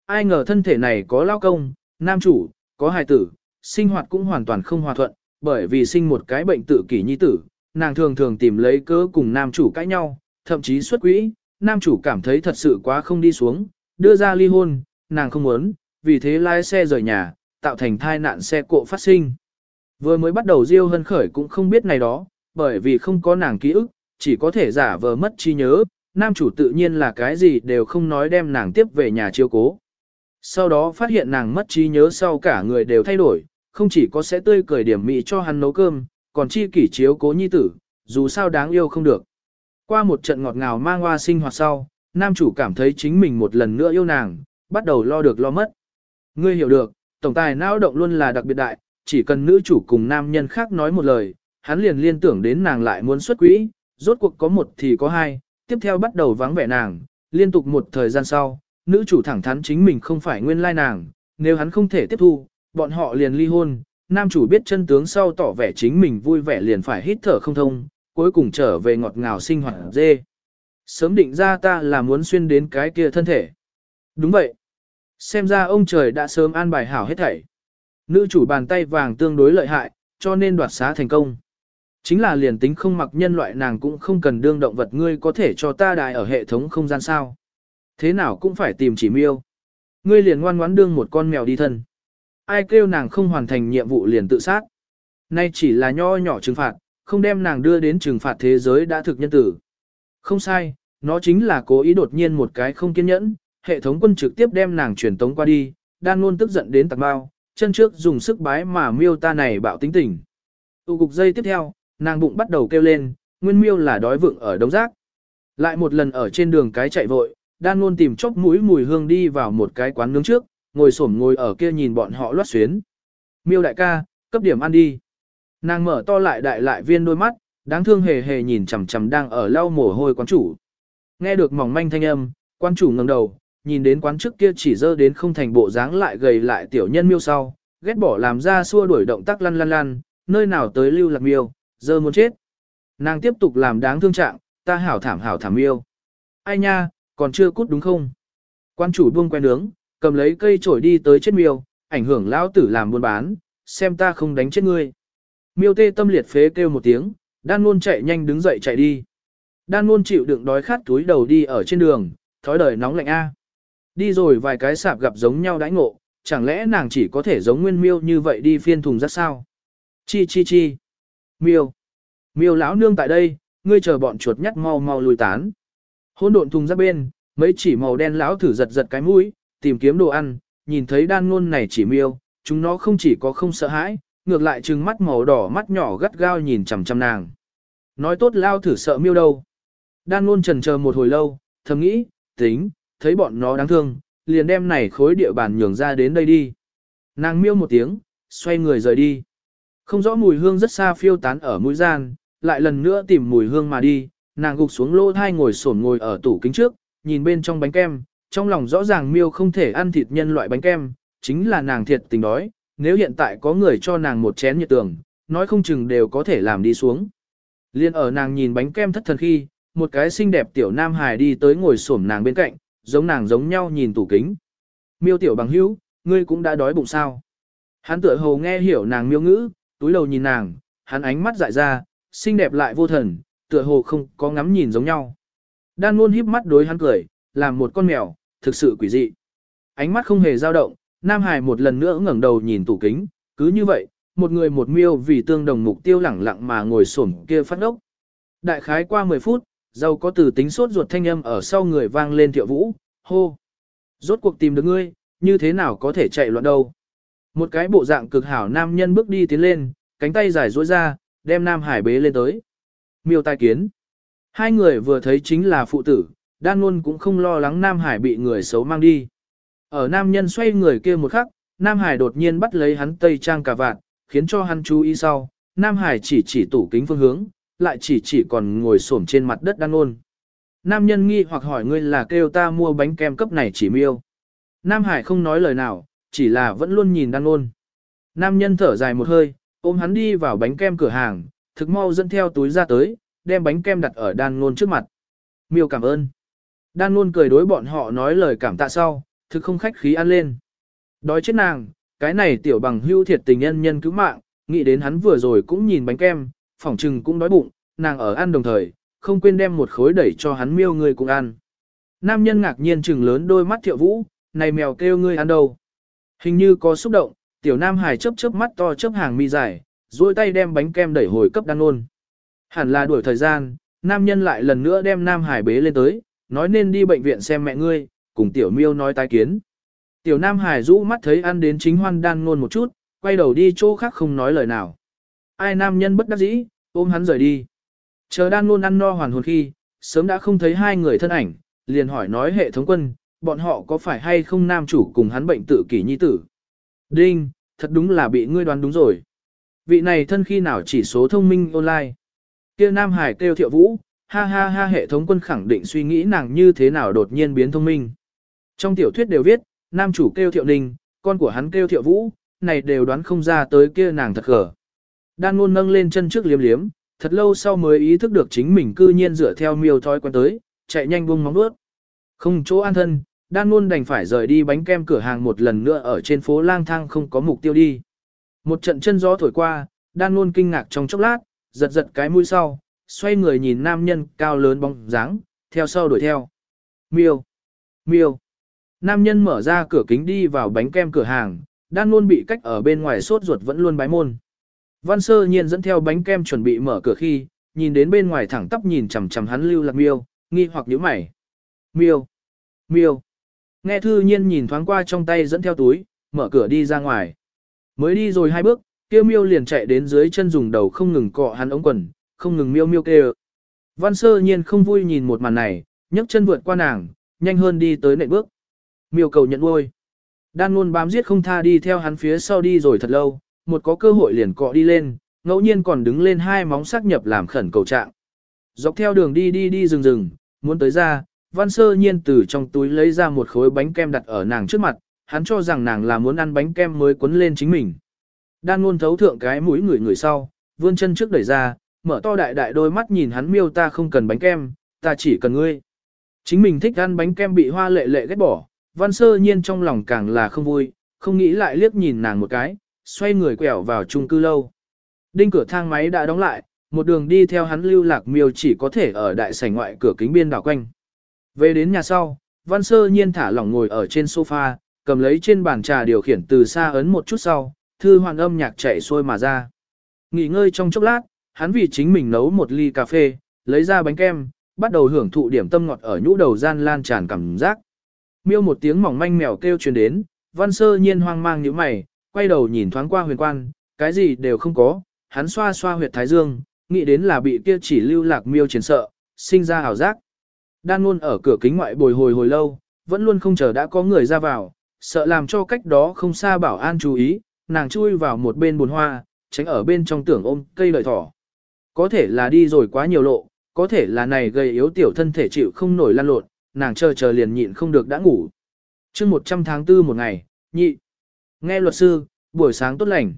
Ai ngờ thân thể này có lao công, nam chủ, có hài tử, sinh hoạt cũng hoàn toàn không hòa thuận, bởi vì sinh một cái bệnh tự kỷ nhi tử, nàng thường thường tìm lấy cớ cùng nam chủ cãi nhau, thậm chí xuất quỹ, nam chủ cảm thấy thật sự quá không đi xuống, đưa ra ly hôn, nàng không muốn, vì thế lái xe rời nhà, tạo thành thai nạn xe cộ phát sinh. Vừa mới bắt đầu Diêu Hân Khởi cũng không biết này đó, bởi vì không có nàng ký ức, chỉ có thể giả vờ mất trí nhớ, nam chủ tự nhiên là cái gì đều không nói đem nàng tiếp về nhà chiêu cố. Sau đó phát hiện nàng mất trí nhớ sau cả người đều thay đổi, không chỉ có sẽ tươi cười điểm mị cho hắn nấu cơm, còn chi kỷ chiếu cố nhi tử, dù sao đáng yêu không được. Qua một trận ngọt ngào mang hoa sinh hoạt sau, nam chủ cảm thấy chính mình một lần nữa yêu nàng, bắt đầu lo được lo mất. Ngươi hiểu được, tổng tài não động luôn là đặc biệt đại, chỉ cần nữ chủ cùng nam nhân khác nói một lời, hắn liền liên tưởng đến nàng lại muốn xuất quỹ, rốt cuộc có một thì có hai, tiếp theo bắt đầu vắng vẻ nàng, liên tục một thời gian sau, nữ chủ thẳng thắn chính mình không phải nguyên lai nàng, nếu hắn không thể tiếp thu, bọn họ liền ly hôn, nam chủ biết chân tướng sau tỏ vẻ chính mình vui vẻ liền phải hít thở không thông, cuối cùng trở về ngọt ngào sinh hoạt dê. Sớm định ra ta là muốn xuyên đến cái kia thân thể. Đúng vậy. Xem ra ông trời đã sớm an bài hảo hết thảy. Nữ chủ bàn tay vàng tương đối lợi hại, cho nên đoạt xá thành công. Chính là liền tính không mặc nhân loại nàng cũng không cần đương động vật ngươi có thể cho ta đại ở hệ thống không gian sao. Thế nào cũng phải tìm chỉ miêu. Ngươi liền ngoan ngoãn đương một con mèo đi thân. Ai kêu nàng không hoàn thành nhiệm vụ liền tự sát. Nay chỉ là nho nhỏ trừng phạt, không đem nàng đưa đến trừng phạt thế giới đã thực nhân tử. Không sai, nó chính là cố ý đột nhiên một cái không kiên nhẫn, hệ thống quân trực tiếp đem nàng truyền tống qua đi, đang luôn tức giận đến tạc bao, chân trước dùng sức bái mà miêu ta này bạo tính tình. Tụ cục dây tiếp theo, nàng bụng bắt đầu kêu lên, nguyên miêu là đói vượng ở đống rác. Lại một lần ở trên đường cái chạy vội, đang luôn tìm chốc mũi mùi hương đi vào một cái quán nướng trước, ngồi xổm ngồi ở kia nhìn bọn họ loát xuyến. Miêu đại ca, cấp điểm ăn đi. Nàng mở to lại đại lại viên đôi mắt, đáng thương hề hề nhìn chằm chằm đang ở lau mồ hôi quán chủ. Nghe được mỏng manh thanh âm, quán chủ ngẩng đầu, nhìn đến quán trước kia chỉ dơ đến không thành bộ dáng lại gầy lại tiểu nhân miêu sau, ghét bỏ làm ra xua đuổi động tác lăn lăn lăn, nơi nào tới lưu lạc miêu, dơ muốn chết. Nàng tiếp tục làm đáng thương trạng, ta hảo thảm hảo thảm miêu. Ai nha, còn chưa cút đúng không? Quan chủ buông quen nướng, cầm lấy cây chổi đi tới chết miêu, ảnh hưởng lão tử làm buôn bán, xem ta không đánh chết ngươi. Miêu tê tâm liệt phế kêu một tiếng, đan luôn chạy nhanh đứng dậy chạy đi. Đan luôn chịu đựng đói khát túi đầu đi ở trên đường, thói đời nóng lạnh a. Đi rồi vài cái sạp gặp giống nhau đãi ngộ, chẳng lẽ nàng chỉ có thể giống nguyên miêu như vậy đi phiên thùng rác sao? Chi chi chi. Miêu. Miêu lão nương tại đây, ngươi chờ bọn chuột nhắt mau mau lùi tán. Hôn độn thùng ra bên, mấy chỉ màu đen lão thử giật giật cái mũi, tìm kiếm đồ ăn, nhìn thấy đan ngôn này chỉ miêu, chúng nó không chỉ có không sợ hãi, ngược lại trừng mắt màu đỏ mắt nhỏ gắt gao nhìn chằm chằm nàng. Nói tốt lao thử sợ miêu đâu. Đan luôn trần chờ một hồi lâu, thầm nghĩ, tính, thấy bọn nó đáng thương, liền đem này khối địa bàn nhường ra đến đây đi. Nàng miêu một tiếng, xoay người rời đi. Không rõ mùi hương rất xa phiêu tán ở mũi gian, lại lần nữa tìm mùi hương mà đi, nàng gục xuống lô thai ngồi sổn ngồi ở tủ kính trước, nhìn bên trong bánh kem, trong lòng rõ ràng miêu không thể ăn thịt nhân loại bánh kem, chính là nàng thiệt tình đói, nếu hiện tại có người cho nàng một chén nhiệt tường, nói không chừng đều có thể làm đi xuống. Liên ở nàng nhìn bánh kem thất thần khi, một cái xinh đẹp tiểu nam hài đi tới ngồi xổm nàng bên cạnh, giống nàng giống nhau nhìn tủ kính. Miêu tiểu bằng hữu, ngươi cũng đã đói bụng sao? Hắn tựa hồ nghe hiểu nàng miêu ngữ, túi đầu nhìn nàng, hắn ánh mắt dại ra, xinh đẹp lại vô thần, tựa hồ không có ngắm nhìn giống nhau. Đan luôn híp mắt đối hắn cười, làm một con mèo, thực sự quỷ dị. Ánh mắt không hề dao động, Nam Hải một lần nữa ngẩng đầu nhìn tủ kính, cứ như vậy, một người một miêu vì tương đồng mục tiêu lẳng lặng mà ngồi xổm kia phát ốc. Đại khái qua 10 phút, giàu có từ tính sốt ruột thanh âm ở sau người vang lên thiệu vũ, hô. Rốt cuộc tìm được ngươi, như thế nào có thể chạy loạn đâu. Một cái bộ dạng cực hảo nam nhân bước đi tiến lên, cánh tay dài duỗi ra, đem Nam Hải bế lên tới. Miêu tai kiến. Hai người vừa thấy chính là phụ tử, đan luôn cũng không lo lắng Nam Hải bị người xấu mang đi. Ở nam nhân xoay người kia một khắc, Nam Hải đột nhiên bắt lấy hắn tây trang cà vạt, khiến cho hắn chú ý sau. Nam Hải chỉ chỉ tủ kính phương hướng, lại chỉ chỉ còn ngồi xổm trên mặt đất đan ôn. Nam nhân nghi hoặc hỏi ngươi là kêu ta mua bánh kem cấp này chỉ miêu. Nam Hải không nói lời nào, chỉ là vẫn luôn nhìn đan ôn. Nam nhân thở dài một hơi, ôm hắn đi vào bánh kem cửa hàng, thực mau dẫn theo túi ra tới, đem bánh kem đặt ở đan ngôn trước mặt. Miêu cảm ơn. Đan ngôn cười đối bọn họ nói lời cảm tạ sau, thực không khách khí ăn lên. Đói chết nàng, cái này tiểu bằng hưu thiệt tình nhân nhân cứu mạng, nghĩ đến hắn vừa rồi cũng nhìn bánh kem, phỏng trừng cũng đói bụng, nàng ở ăn đồng thời, không quên đem một khối đẩy cho hắn miêu người cùng ăn. Nam nhân ngạc nhiên trừng lớn đôi mắt thiệu vũ, này mèo kêu ngươi ăn đâu. Hình như có xúc động, tiểu nam hải chớp chớp mắt to chớp hàng mi dài, duỗi tay đem bánh kem đẩy hồi cấp đan ôn. Hẳn là đuổi thời gian, nam nhân lại lần nữa đem nam hải bế lên tới, nói nên đi bệnh viện xem mẹ ngươi, cùng tiểu miêu nói tai kiến. Tiểu nam hải rũ mắt thấy ăn đến chính hoan đan ngôn một chút, quay đầu đi chỗ khác không nói lời nào. Ai nam nhân bất đắc dĩ, ôm hắn rời đi. Chờ đan ngôn ăn no hoàn hồn khi, sớm đã không thấy hai người thân ảnh, liền hỏi nói hệ thống quân, bọn họ có phải hay không nam chủ cùng hắn bệnh tự kỷ nhi tử. Đinh, thật đúng là bị ngươi đoán đúng rồi. Vị này thân khi nào chỉ số thông minh online. Kia Nam Hải kêu thiệu vũ, ha ha ha hệ thống quân khẳng định suy nghĩ nàng như thế nào đột nhiên biến thông minh. Trong tiểu thuyết đều viết, nam chủ kêu thiệu ninh, con của hắn kêu thiệu vũ, này đều đoán không ra tới kia nàng thật khở. Đan ngôn nâng lên chân trước liếm liếm, thật lâu sau mới ý thức được chính mình cư nhiên dựa theo miêu thói quen tới, chạy nhanh buông móng nuốt. Không chỗ an thân, đan ngôn đành phải rời đi bánh kem cửa hàng một lần nữa ở trên phố lang thang không có mục tiêu đi. Một trận chân gió thổi qua, đan ngôn kinh ngạc trong chốc lát, giật giật cái mũi sau, xoay người nhìn nam nhân cao lớn bóng dáng, theo sau đuổi theo. Miêu, miêu. Nam nhân mở ra cửa kính đi vào bánh kem cửa hàng, đang luôn bị cách ở bên ngoài sốt ruột vẫn luôn bái môn. Văn sơ nhiên dẫn theo bánh kem chuẩn bị mở cửa khi, nhìn đến bên ngoài thẳng tắp nhìn chằm chằm hắn lưu lạc miêu, nghi hoặc nhíu mày. Miêu, miêu. Nghe thư nhiên nhìn thoáng qua trong tay dẫn theo túi, mở cửa đi ra ngoài. Mới đi rồi hai bước, Kêu miêu liền chạy đến dưới chân dùng đầu không ngừng cọ hắn ống quần, không ngừng miêu miêu kêu. Văn sơ nhiên không vui nhìn một màn này, nhấc chân vượt qua nàng, nhanh hơn đi tới nệm bước. Miêu cầu nhận nuôi. Đan luôn bám giết không tha đi theo hắn phía sau đi rồi thật lâu, một có cơ hội liền cọ đi lên, ngẫu nhiên còn đứng lên hai móng sắc nhập làm khẩn cầu trạng. Dọc theo đường đi đi đi rừng rừng, muốn tới ra, văn sơ nhiên từ trong túi lấy ra một khối bánh kem đặt ở nàng trước mặt, hắn cho rằng nàng là muốn ăn bánh kem mới quấn lên chính mình. Đan ngôn thấu thượng cái mũi người người sau, vươn chân trước đẩy ra, mở to đại đại đôi mắt nhìn hắn miêu ta không cần bánh kem, ta chỉ cần ngươi. Chính mình thích ăn bánh kem bị hoa lệ lệ ghét bỏ, văn sơ nhiên trong lòng càng là không vui, không nghĩ lại liếc nhìn nàng một cái, xoay người quẹo vào chung cư lâu. Đinh cửa thang máy đã đóng lại, một đường đi theo hắn lưu lạc miêu chỉ có thể ở đại sảnh ngoại cửa kính biên đảo quanh. Về đến nhà sau, văn sơ nhiên thả lỏng ngồi ở trên sofa, cầm lấy trên bàn trà điều khiển từ xa ấn một chút sau, thư hoàn âm nhạc chạy xuôi mà ra. Nghỉ ngơi trong chốc lát, hắn vì chính mình nấu một ly cà phê, lấy ra bánh kem, bắt đầu hưởng thụ điểm tâm ngọt ở nhũ đầu gian lan tràn cảm giác. Miêu một tiếng mỏng manh mèo kêu truyền đến, văn sơ nhiên hoang mang như mày, quay đầu nhìn thoáng qua huyền quan, cái gì đều không có, hắn xoa xoa huyệt thái dương, nghĩ đến là bị kia chỉ lưu lạc miêu chiến sợ, sinh ra hào giác. Đan luôn ở cửa kính ngoại bồi hồi hồi lâu, vẫn luôn không chờ đã có người ra vào, sợ làm cho cách đó không xa bảo an chú ý, nàng chui vào một bên bồn hoa, tránh ở bên trong tưởng ôm cây lợi thỏ. Có thể là đi rồi quá nhiều lộ, có thể là này gây yếu tiểu thân thể chịu không nổi lăn lộn, nàng chờ chờ liền nhịn không được đã ngủ. chương 100 tháng 4 một ngày, nhị. Nghe luật sư, buổi sáng tốt lành.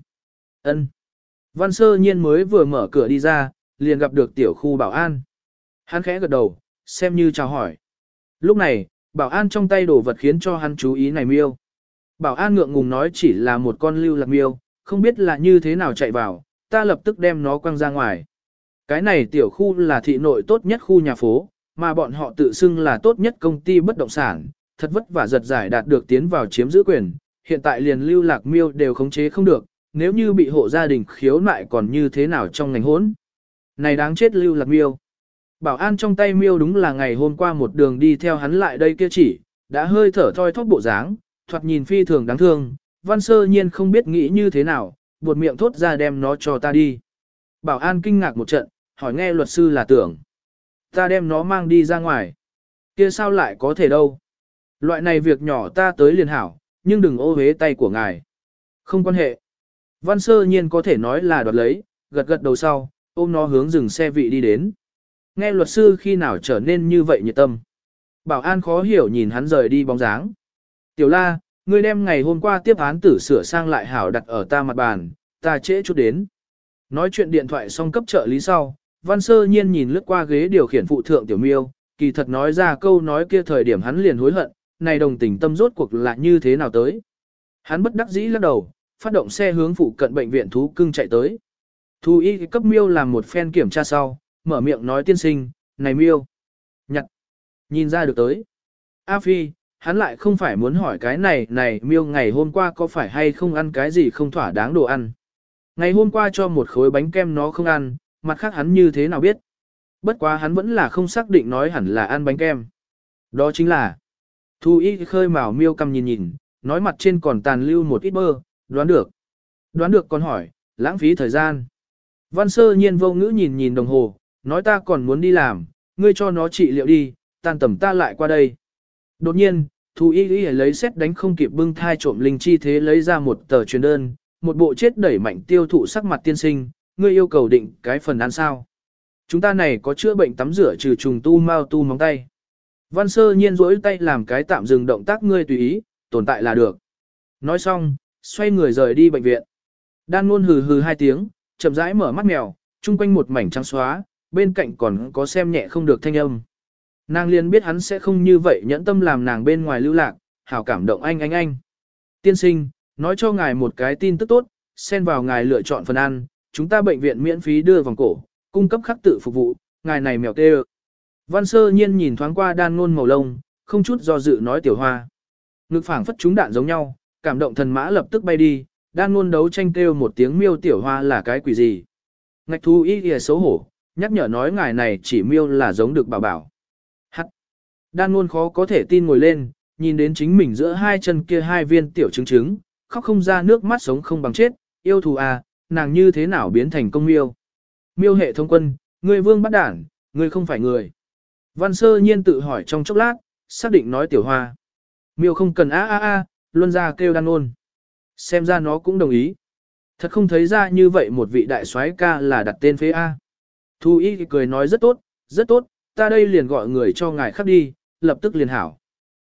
ân Văn sơ nhiên mới vừa mở cửa đi ra, liền gặp được tiểu khu bảo an. Hắn khẽ gật đầu, xem như chào hỏi. Lúc này, bảo an trong tay đồ vật khiến cho hắn chú ý này miêu. Bảo an ngượng ngùng nói chỉ là một con lưu lạc miêu, không biết là như thế nào chạy vào, ta lập tức đem nó quăng ra ngoài. Cái này tiểu khu là thị nội tốt nhất khu nhà phố, mà bọn họ tự xưng là tốt nhất công ty bất động sản, thật vất vả giật giải đạt được tiến vào chiếm giữ quyền, hiện tại liền lưu lạc miêu đều khống chế không được, nếu như bị hộ gia đình khiếu nại còn như thế nào trong ngành hỗn. Này đáng chết lưu lạc miêu. Bảo an trong tay miêu đúng là ngày hôm qua một đường đi theo hắn lại đây kia chỉ, đã hơi thở thoi thóp bộ dáng, thoạt nhìn phi thường đáng thương, văn sơ nhiên không biết nghĩ như thế nào, buột miệng thốt ra đem nó cho ta đi. Bảo an kinh ngạc một trận, hỏi nghe luật sư là tưởng. Ta đem nó mang đi ra ngoài. kia sao lại có thể đâu. Loại này việc nhỏ ta tới liền hảo, nhưng đừng ô hế tay của ngài. Không quan hệ. Văn sơ nhiên có thể nói là đoạt lấy, gật gật đầu sau, ôm nó hướng dừng xe vị đi đến. Nghe luật sư khi nào trở nên như vậy nhiệt tâm. Bảo an khó hiểu nhìn hắn rời đi bóng dáng. Tiểu la, ngươi đem ngày hôm qua tiếp án tử sửa sang lại hảo đặt ở ta mặt bàn, ta trễ chút đến. Nói chuyện điện thoại xong cấp trợ lý sau, văn sơ nhiên nhìn lướt qua ghế điều khiển phụ thượng tiểu miêu, kỳ thật nói ra câu nói kia thời điểm hắn liền hối hận, này đồng tình tâm rốt cuộc là như thế nào tới. Hắn bất đắc dĩ lắc đầu, phát động xe hướng phụ cận bệnh viện thú cưng chạy tới. Thú y cấp miêu làm một phen kiểm tra sau, mở miệng nói tiên sinh, này miêu. Nhặt. Nhìn ra được tới. A Phi, hắn lại không phải muốn hỏi cái này này miêu ngày hôm qua có phải hay không ăn cái gì không thỏa đáng đồ ăn. Ngày hôm qua cho một khối bánh kem nó không ăn, mặt khác hắn như thế nào biết. Bất quá hắn vẫn là không xác định nói hẳn là ăn bánh kem. Đó chính là Thu y khơi mào miêu cầm nhìn nhìn, nói mặt trên còn tàn lưu một ít bơ, đoán được. Đoán được còn hỏi, lãng phí thời gian. Văn sơ nhiên vô ngữ nhìn nhìn đồng hồ, nói ta còn muốn đi làm, ngươi cho nó trị liệu đi, tan tầm ta lại qua đây. Đột nhiên, Thu y y lấy xét đánh không kịp bưng thai trộm linh chi thế lấy ra một tờ truyền đơn, một bộ chết đẩy mạnh tiêu thụ sắc mặt tiên sinh, ngươi yêu cầu định cái phần ăn sao. Chúng ta này có chữa bệnh tắm rửa trừ trùng tu mau tu móng tay. Văn sơ nhiên rỗi tay làm cái tạm dừng động tác ngươi tùy ý, tồn tại là được. Nói xong, xoay người rời đi bệnh viện. Đan luôn hừ hừ hai tiếng, chậm rãi mở mắt mèo, chung quanh một mảnh trắng xóa, bên cạnh còn có xem nhẹ không được thanh âm. Nàng liền biết hắn sẽ không như vậy nhẫn tâm làm nàng bên ngoài lưu lạc, hảo cảm động anh anh anh. Tiên sinh, nói cho ngài một cái tin tức tốt, xen vào ngài lựa chọn phần ăn, chúng ta bệnh viện miễn phí đưa vòng cổ, cung cấp khắc tự phục vụ, ngài này mèo tê Văn sơ nhiên nhìn thoáng qua đan ngôn màu lông, không chút do dự nói tiểu hoa. Ngực phảng phất chúng đạn giống nhau, cảm động thần mã lập tức bay đi, đan ngôn đấu tranh kêu một tiếng miêu tiểu hoa là cái quỷ gì. Ngạch thu ý kìa xấu hổ, nhắc nhở nói ngài này chỉ miêu là giống được bảo bảo. Hắt. Đan ngôn khó có thể tin ngồi lên, nhìn đến chính mình giữa hai chân kia hai viên tiểu trứng trứng, khóc không ra nước mắt sống không bằng chết, yêu thù à, nàng như thế nào biến thành công miêu. Miêu hệ thông quân, người vương bắt đản, người không phải người. Văn sơ nhiên tự hỏi trong chốc lát, xác định nói tiểu hoa. Miêu không cần a a a, luân ra kêu đan ôn. Xem ra nó cũng đồng ý. Thật không thấy ra như vậy một vị đại soái ca là đặt tên phế A. Thu y cười nói rất tốt, rất tốt, ta đây liền gọi người cho ngài khắc đi, lập tức liền hảo.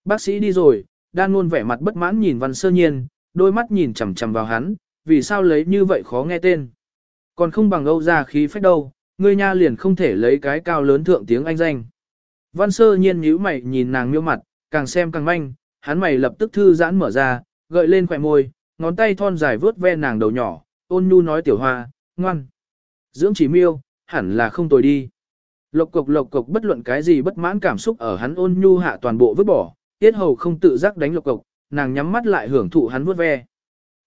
Bác sĩ đi rồi, đan luôn vẻ mặt bất mãn nhìn văn sơ nhiên, đôi mắt nhìn chằm chằm vào hắn, vì sao lấy như vậy khó nghe tên. Còn không bằng âu ra khí phách đâu, ngươi nha liền không thể lấy cái cao lớn thượng tiếng anh danh. Văn sơ nhiên nhíu mày nhìn nàng miêu mặt, càng xem càng manh, hắn mày lập tức thư giãn mở ra, gợi lên khỏe môi, ngón tay thon dài vướt ve nàng đầu nhỏ, ôn nhu nói tiểu hoa, ngoan. Dưỡng chỉ miêu, hẳn là không tồi đi. Lộc cục lộc cục bất luận cái gì bất mãn cảm xúc ở hắn ôn nhu hạ toàn bộ vứt bỏ, tiết hầu không tự giác đánh lộc cục, nàng nhắm mắt lại hưởng thụ hắn vướt ve.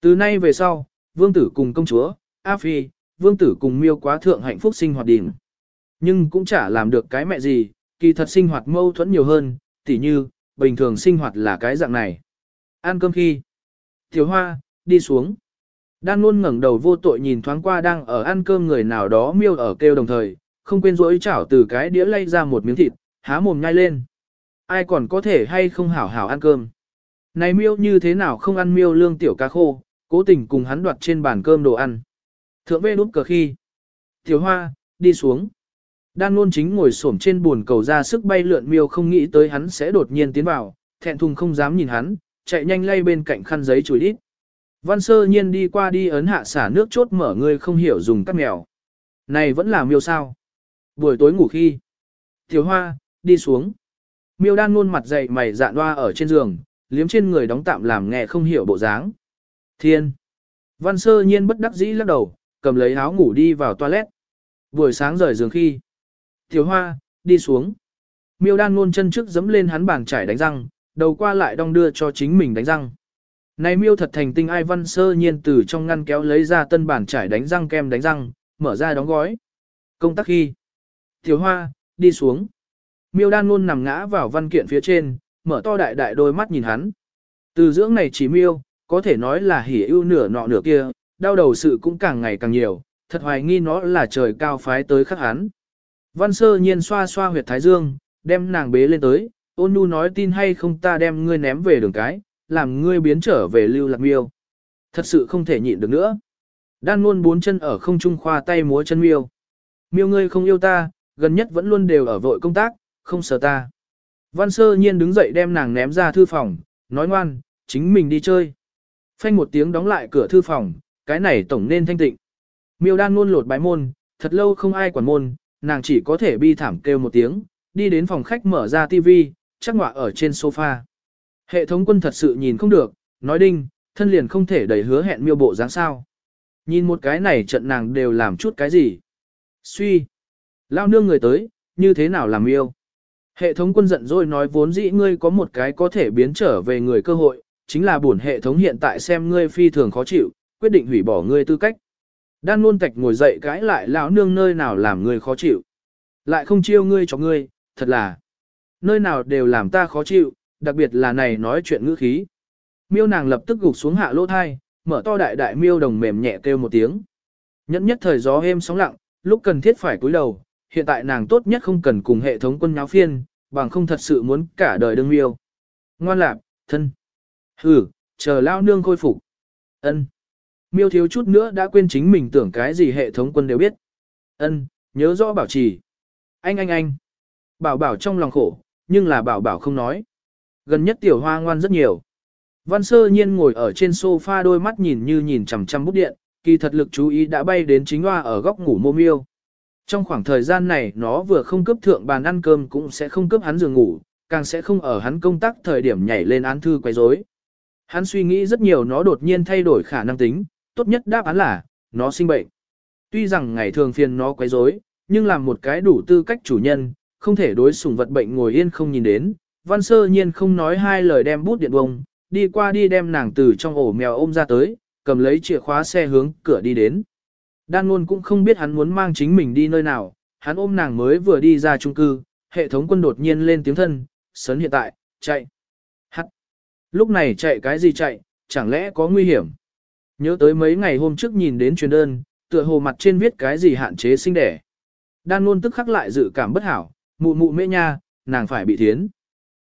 Từ nay về sau, vương tử cùng công chúa, A Phi, vương tử cùng miêu quá thượng hạnh phúc sinh hoạt đỉnh. Nhưng cũng chả làm được cái mẹ gì, kỳ thật sinh hoạt mâu thuẫn nhiều hơn, tỉ như, bình thường sinh hoạt là cái dạng này. Ăn cơm khi. Tiểu hoa, đi xuống. Đan luôn ngẩng đầu vô tội nhìn thoáng qua đang ở ăn cơm người nào đó miêu ở kêu đồng thời, không quên rỗi chảo từ cái đĩa lay ra một miếng thịt, há mồm nhai lên. Ai còn có thể hay không hảo hảo ăn cơm. Này miêu như thế nào không ăn miêu lương tiểu cá khô, cố tình cùng hắn đoạt trên bàn cơm đồ ăn. Thượng vê nút cờ khi. Tiểu hoa, đi xuống. Đan luôn chính ngồi xổm trên buồn cầu ra sức bay lượn miêu không nghĩ tới hắn sẽ đột nhiên tiến vào, thẹn thùng không dám nhìn hắn, chạy nhanh lay bên cạnh khăn giấy chùi đít. Văn sơ nhiên đi qua đi ấn hạ xả nước chốt mở người không hiểu dùng cắt mèo. Này vẫn là miêu sao. Buổi tối ngủ khi. Tiểu hoa, đi xuống. Miêu đan luôn mặt dậy mày dạn hoa ở trên giường, liếm trên người đóng tạm làm nghe không hiểu bộ dáng. Thiên. Văn sơ nhiên bất đắc dĩ lắc đầu, cầm lấy áo ngủ đi vào toilet. Buổi sáng rời giường khi. Tiểu hoa, đi xuống. Miêu đan ngôn chân trước dẫm lên hắn bàn chải đánh răng, đầu qua lại đong đưa cho chính mình đánh răng. Này miêu thật thành tinh ai văn sơ nhiên từ trong ngăn kéo lấy ra tân bản trải đánh răng kem đánh răng, mở ra đóng gói. Công tác khi. Tiểu hoa, đi xuống. Miêu đan luôn nằm ngã vào văn kiện phía trên, mở to đại đại đôi mắt nhìn hắn. Từ dưỡng này chỉ miêu, có thể nói là hỉ ưu nửa nọ nửa kia, đau đầu sự cũng càng ngày càng nhiều, thật hoài nghi nó là trời cao phái tới khắc hắn. Văn sơ nhiên xoa xoa huyệt thái dương, đem nàng bế lên tới, ôn nhu nói tin hay không ta đem ngươi ném về đường cái, làm ngươi biến trở về lưu lạc miêu. Thật sự không thể nhịn được nữa. Đan luôn bốn chân ở không trung khoa tay múa chân miêu. Miêu ngươi không yêu ta, gần nhất vẫn luôn đều ở vội công tác, không sợ ta. Văn sơ nhiên đứng dậy đem nàng ném ra thư phòng, nói ngoan, chính mình đi chơi. Phanh một tiếng đóng lại cửa thư phòng, cái này tổng nên thanh tịnh. Miêu đan luôn lột bái môn, thật lâu không ai quản môn, nàng chỉ có thể bi thảm kêu một tiếng, đi đến phòng khách mở ra tivi, chắc ngọa ở trên sofa. Hệ thống quân thật sự nhìn không được, nói đinh, thân liền không thể đầy hứa hẹn miêu bộ dáng sao. Nhìn một cái này trận nàng đều làm chút cái gì. Suy. Lao nương người tới, như thế nào làm yêu. Hệ thống quân giận rồi nói vốn dĩ ngươi có một cái có thể biến trở về người cơ hội, chính là bổn hệ thống hiện tại xem ngươi phi thường khó chịu, quyết định hủy bỏ ngươi tư cách. Đan luôn tạch ngồi dậy cãi lại lão nương nơi nào làm ngươi khó chịu. Lại không chiêu ngươi cho ngươi, thật là. Nơi nào đều làm ta khó chịu, đặc biệt là này nói chuyện ngữ khí. Miêu nàng lập tức gục xuống hạ lỗ thai, mở to đại đại miêu đồng mềm nhẹ kêu một tiếng. Nhẫn nhất thời gió êm sóng lặng, lúc cần thiết phải cúi đầu, hiện tại nàng tốt nhất không cần cùng hệ thống quân nháo phiên, bằng không thật sự muốn cả đời đương miêu. Ngoan lạc, thân. Hừ, chờ lao nương khôi phục. Ân. Miêu thiếu chút nữa đã quên chính mình tưởng cái gì hệ thống quân đều biết. Ân, nhớ rõ bảo trì. Anh anh anh. Bảo bảo trong lòng khổ, nhưng là bảo bảo không nói. Gần nhất tiểu hoa ngoan rất nhiều. Văn sơ nhiên ngồi ở trên sofa đôi mắt nhìn như nhìn chằm chằm bút điện, kỳ thật lực chú ý đã bay đến chính hoa ở góc ngủ mô miêu. Trong khoảng thời gian này nó vừa không cướp thượng bàn ăn cơm cũng sẽ không cướp hắn giường ngủ, càng sẽ không ở hắn công tác thời điểm nhảy lên án thư quấy rối. Hắn suy nghĩ rất nhiều nó đột nhiên thay đổi khả năng tính, tốt nhất đáp án là, nó sinh bệnh. Tuy rằng ngày thường phiền nó quấy rối, nhưng làm một cái đủ tư cách chủ nhân, không thể đối sủng vật bệnh ngồi yên không nhìn đến. Văn sơ nhiên không nói hai lời đem bút điện bông, đi qua đi đem nàng từ trong ổ mèo ôm ra tới, cầm lấy chìa khóa xe hướng cửa đi đến. Đan luôn cũng không biết hắn muốn mang chính mình đi nơi nào, hắn ôm nàng mới vừa đi ra trung cư, hệ thống quân đột nhiên lên tiếng thân, sấn hiện tại, chạy. Lúc này chạy cái gì chạy, chẳng lẽ có nguy hiểm? Nhớ tới mấy ngày hôm trước nhìn đến truyền đơn, tựa hồ mặt trên viết cái gì hạn chế sinh đẻ. Đan luôn tức khắc lại dự cảm bất hảo, mụ mụ mê nha, nàng phải bị thiến.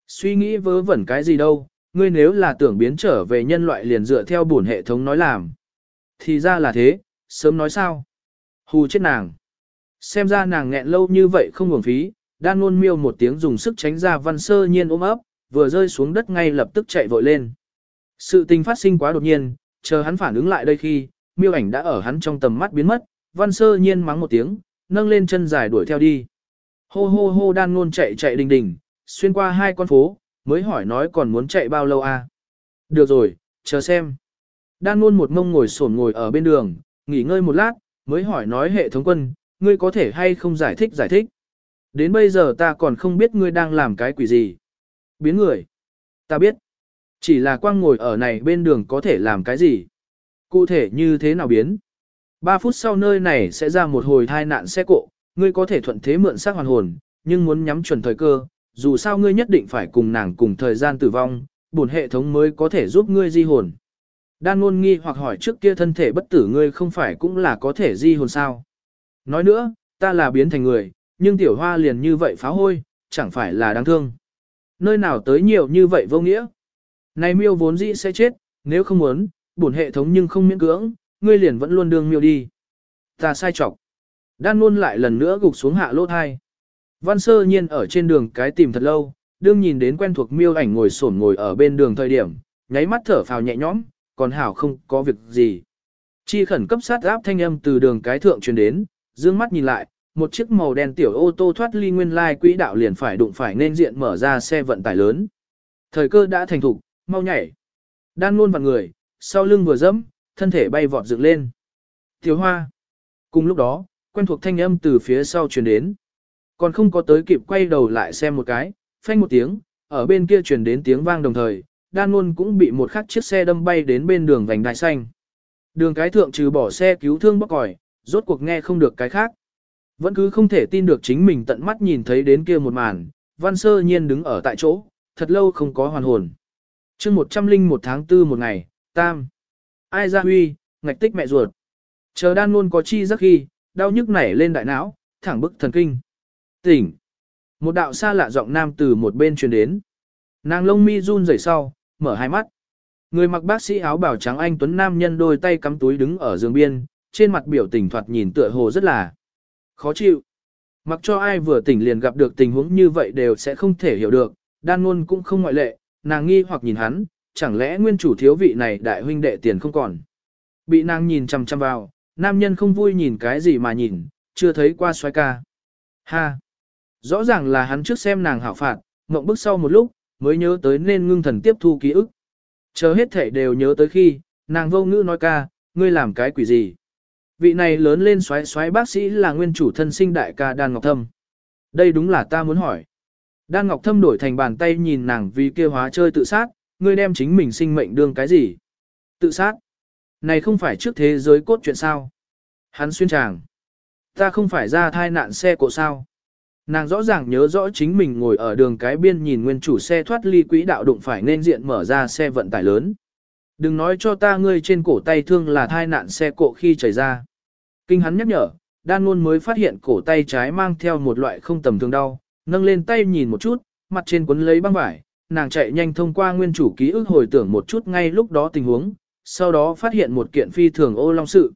Suy nghĩ vớ vẩn cái gì đâu, ngươi nếu là tưởng biến trở về nhân loại liền dựa theo bổn hệ thống nói làm. Thì ra là thế, sớm nói sao. Hù chết nàng. Xem ra nàng nghẹn lâu như vậy không hưởng phí, đan luôn miêu một tiếng dùng sức tránh ra văn sơ nhiên ôm ấp, vừa rơi xuống đất ngay lập tức chạy vội lên. Sự tình phát sinh quá đột nhiên, chờ hắn phản ứng lại đây khi, miêu ảnh đã ở hắn trong tầm mắt biến mất, văn sơ nhiên mắng một tiếng, nâng lên chân dài đuổi theo đi. Hô hô hô đan ngôn chạy chạy đình đình, xuyên qua hai con phố, mới hỏi nói còn muốn chạy bao lâu à? Được rồi, chờ xem. Đan ngôn một mông ngồi sổn ngồi ở bên đường, nghỉ ngơi một lát, mới hỏi nói hệ thống quân, ngươi có thể hay không giải thích giải thích. Đến bây giờ ta còn không biết ngươi đang làm cái quỷ gì. Biến người. Ta biết. Chỉ là quang ngồi ở này bên đường có thể làm cái gì. Cụ thể như thế nào biến. Ba phút sau nơi này sẽ ra một hồi thai nạn xe cộ, ngươi có thể thuận thế mượn xác hoàn hồn, nhưng muốn nhắm chuẩn thời cơ, dù sao ngươi nhất định phải cùng nàng cùng thời gian tử vong, bổn hệ thống mới có thể giúp ngươi di hồn. Đan ngôn nghi hoặc hỏi trước kia thân thể bất tử ngươi không phải cũng là có thể di hồn sao. Nói nữa, ta là biến thành người, nhưng tiểu hoa liền như vậy phá hôi, chẳng phải là đáng thương. Nơi nào tới nhiều như vậy vô nghĩa. Này miêu vốn dĩ sẽ chết, nếu không muốn, bổn hệ thống nhưng không miễn cưỡng, ngươi liền vẫn luôn đương miêu đi. Ta sai chọc. Đan luôn lại lần nữa gục xuống hạ lỗ thai. Văn sơ nhiên ở trên đường cái tìm thật lâu, đương nhìn đến quen thuộc miêu ảnh ngồi sổn ngồi ở bên đường thời điểm, nháy mắt thở phào nhẹ nhõm, còn hảo không có việc gì. Chi khẩn cấp sát áp thanh âm từ đường cái thượng truyền đến, dương mắt nhìn lại, một chiếc màu đen tiểu ô tô thoát ly nguyên lai quỹ đạo liền phải đụng phải nên diện mở ra xe vận tải lớn. Thời cơ đã thành thục, mau nhảy. Đan luôn vặn người, sau lưng vừa dẫm, thân thể bay vọt dựng lên. Tiểu hoa. Cùng lúc đó, quen thuộc thanh âm từ phía sau truyền đến. Còn không có tới kịp quay đầu lại xem một cái, phanh một tiếng, ở bên kia truyền đến tiếng vang đồng thời, đan luôn cũng bị một khắc chiếc xe đâm bay đến bên đường vành đai xanh. Đường cái thượng trừ bỏ xe cứu thương bóc còi, rốt cuộc nghe không được cái khác. Vẫn cứ không thể tin được chính mình tận mắt nhìn thấy đến kia một màn, văn sơ nhiên đứng ở tại chỗ, thật lâu không có hoàn hồn. chương 101 tháng 4 một ngày, tam. Ai ra huy, ngạch tích mẹ ruột. Chờ đan luôn có chi giấc khi, đau nhức nảy lên đại não, thẳng bức thần kinh. Tỉnh. Một đạo xa lạ giọng nam từ một bên truyền đến. Nàng lông mi run rẩy sau, mở hai mắt. Người mặc bác sĩ áo bảo trắng anh Tuấn Nam nhân đôi tay cắm túi đứng ở giường biên, trên mặt biểu tình thoạt nhìn tựa hồ rất là khó chịu. Mặc cho ai vừa tỉnh liền gặp được tình huống như vậy đều sẽ không thể hiểu được, đan ngôn cũng không ngoại lệ, nàng nghi hoặc nhìn hắn, chẳng lẽ nguyên chủ thiếu vị này đại huynh đệ tiền không còn. Bị nàng nhìn chăm chăm vào, nam nhân không vui nhìn cái gì mà nhìn, chưa thấy qua xoay ca. Ha! Rõ ràng là hắn trước xem nàng hảo phạt, mộng bức sau một lúc, mới nhớ tới nên ngưng thần tiếp thu ký ức. Chờ hết thể đều nhớ tới khi, nàng vô ngữ nói ca, ngươi làm cái quỷ gì. Vị này lớn lên xoáy xoáy bác sĩ là nguyên chủ thân sinh đại ca Đan Ngọc Thâm. Đây đúng là ta muốn hỏi. Đan Ngọc Thâm đổi thành bàn tay nhìn nàng vì kia hóa chơi tự sát, ngươi đem chính mình sinh mệnh đương cái gì? Tự sát? Này không phải trước thế giới cốt chuyện sao? Hắn xuyên tràng. Ta không phải ra thai nạn xe cộ sao? Nàng rõ ràng nhớ rõ chính mình ngồi ở đường cái biên nhìn nguyên chủ xe thoát ly quỹ đạo đụng phải nên diện mở ra xe vận tải lớn. Đừng nói cho ta ngươi trên cổ tay thương là thai nạn xe cộ khi chảy ra. Kinh hắn nhắc nhở, đan luôn mới phát hiện cổ tay trái mang theo một loại không tầm thường đau, nâng lên tay nhìn một chút, mặt trên quấn lấy băng vải, nàng chạy nhanh thông qua nguyên chủ ký ức hồi tưởng một chút ngay lúc đó tình huống, sau đó phát hiện một kiện phi thường ô long sự.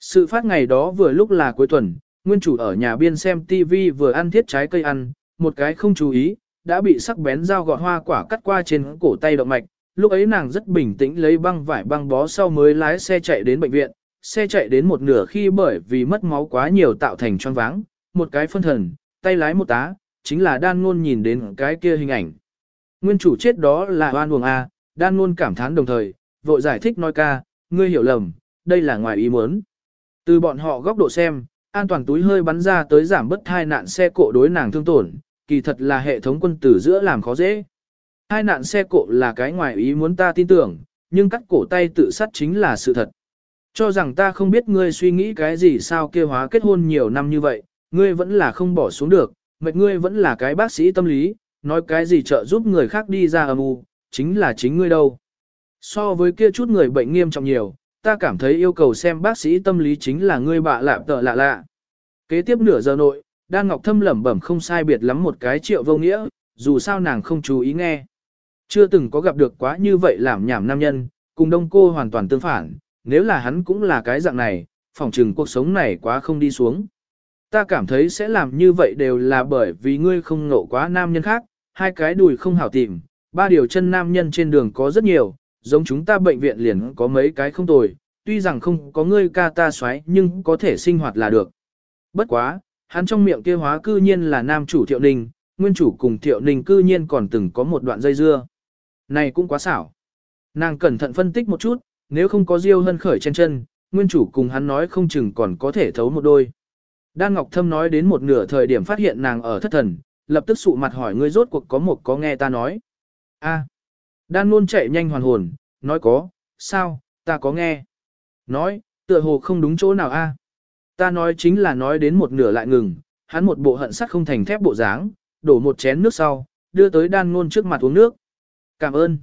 Sự phát ngày đó vừa lúc là cuối tuần, nguyên chủ ở nhà biên xem TV vừa ăn thiết trái cây ăn, một cái không chú ý, đã bị sắc bén dao gọt hoa quả cắt qua trên cổ tay động mạch. Lúc ấy nàng rất bình tĩnh lấy băng vải băng bó sau mới lái xe chạy đến bệnh viện, xe chạy đến một nửa khi bởi vì mất máu quá nhiều tạo thành choáng váng, một cái phân thần, tay lái một tá, chính là đan ngôn nhìn đến cái kia hình ảnh. Nguyên chủ chết đó là oan uổng A, đan ngôn cảm thán đồng thời, vội giải thích nói ca, ngươi hiểu lầm, đây là ngoài ý muốn. Từ bọn họ góc độ xem, an toàn túi hơi bắn ra tới giảm bất thai nạn xe cộ đối nàng thương tổn, kỳ thật là hệ thống quân tử giữa làm khó dễ. Hai nạn xe cộ là cái ngoài ý muốn ta tin tưởng, nhưng cắt cổ tay tự sát chính là sự thật. Cho rằng ta không biết ngươi suy nghĩ cái gì sao kêu hóa kết hôn nhiều năm như vậy, ngươi vẫn là không bỏ xuống được, mệt ngươi vẫn là cái bác sĩ tâm lý, nói cái gì trợ giúp người khác đi ra âm u, chính là chính ngươi đâu. So với kia chút người bệnh nghiêm trọng nhiều, ta cảm thấy yêu cầu xem bác sĩ tâm lý chính là ngươi bạ lạ tợ lạ lạ. Kế tiếp nửa giờ nội, Đan Ngọc Thâm lẩm bẩm không sai biệt lắm một cái triệu vô nghĩa, dù sao nàng không chú ý nghe. Chưa từng có gặp được quá như vậy làm nhảm nam nhân, cùng đông cô hoàn toàn tương phản, nếu là hắn cũng là cái dạng này, phòng trừng cuộc sống này quá không đi xuống. Ta cảm thấy sẽ làm như vậy đều là bởi vì ngươi không ngộ quá nam nhân khác, hai cái đùi không hảo tìm, ba điều chân nam nhân trên đường có rất nhiều, giống chúng ta bệnh viện liền có mấy cái không tồi, tuy rằng không có ngươi ca ta xoáy nhưng có thể sinh hoạt là được. Bất quá, hắn trong miệng kia hóa cư nhiên là nam chủ thiệu ninh, nguyên chủ cùng thiệu ninh cư nhiên còn từng có một đoạn dây dưa. Này cũng quá xảo. Nàng cẩn thận phân tích một chút, nếu không có diêu hân khởi trên chân, nguyên chủ cùng hắn nói không chừng còn có thể thấu một đôi. Đan Ngọc Thâm nói đến một nửa thời điểm phát hiện nàng ở thất thần, lập tức sụ mặt hỏi ngươi rốt cuộc có một có nghe ta nói. a Đan luôn chạy nhanh hoàn hồn, nói có, sao, ta có nghe. Nói, tựa hồ không đúng chỗ nào a Ta nói chính là nói đến một nửa lại ngừng, hắn một bộ hận sắt không thành thép bộ dáng, đổ một chén nước sau, đưa tới đan luôn trước mặt uống nước. Cảm ơn.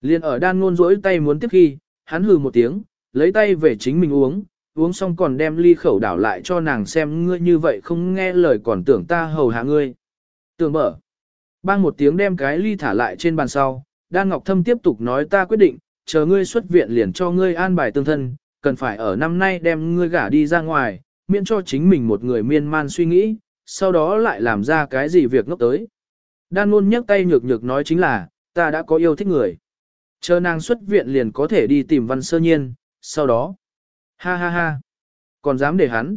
Liên ở đan ngôn rỗi tay muốn tiếp khi, hắn hừ một tiếng, lấy tay về chính mình uống, uống xong còn đem ly khẩu đảo lại cho nàng xem ngươi như vậy không nghe lời còn tưởng ta hầu hạ ngươi. Tưởng mở. Bang một tiếng đem cái ly thả lại trên bàn sau, Đan Ngọc Thâm tiếp tục nói ta quyết định, chờ ngươi xuất viện liền cho ngươi an bài tương thân, cần phải ở năm nay đem ngươi gả đi ra ngoài, miễn cho chính mình một người miên man suy nghĩ, sau đó lại làm ra cái gì việc ngốc tới. Đan luôn nhấc tay nhược nhược nói chính là, ta đã có yêu thích người. Chờ nàng xuất viện liền có thể đi tìm văn sơ nhiên, sau đó. Ha ha ha. Còn dám để hắn.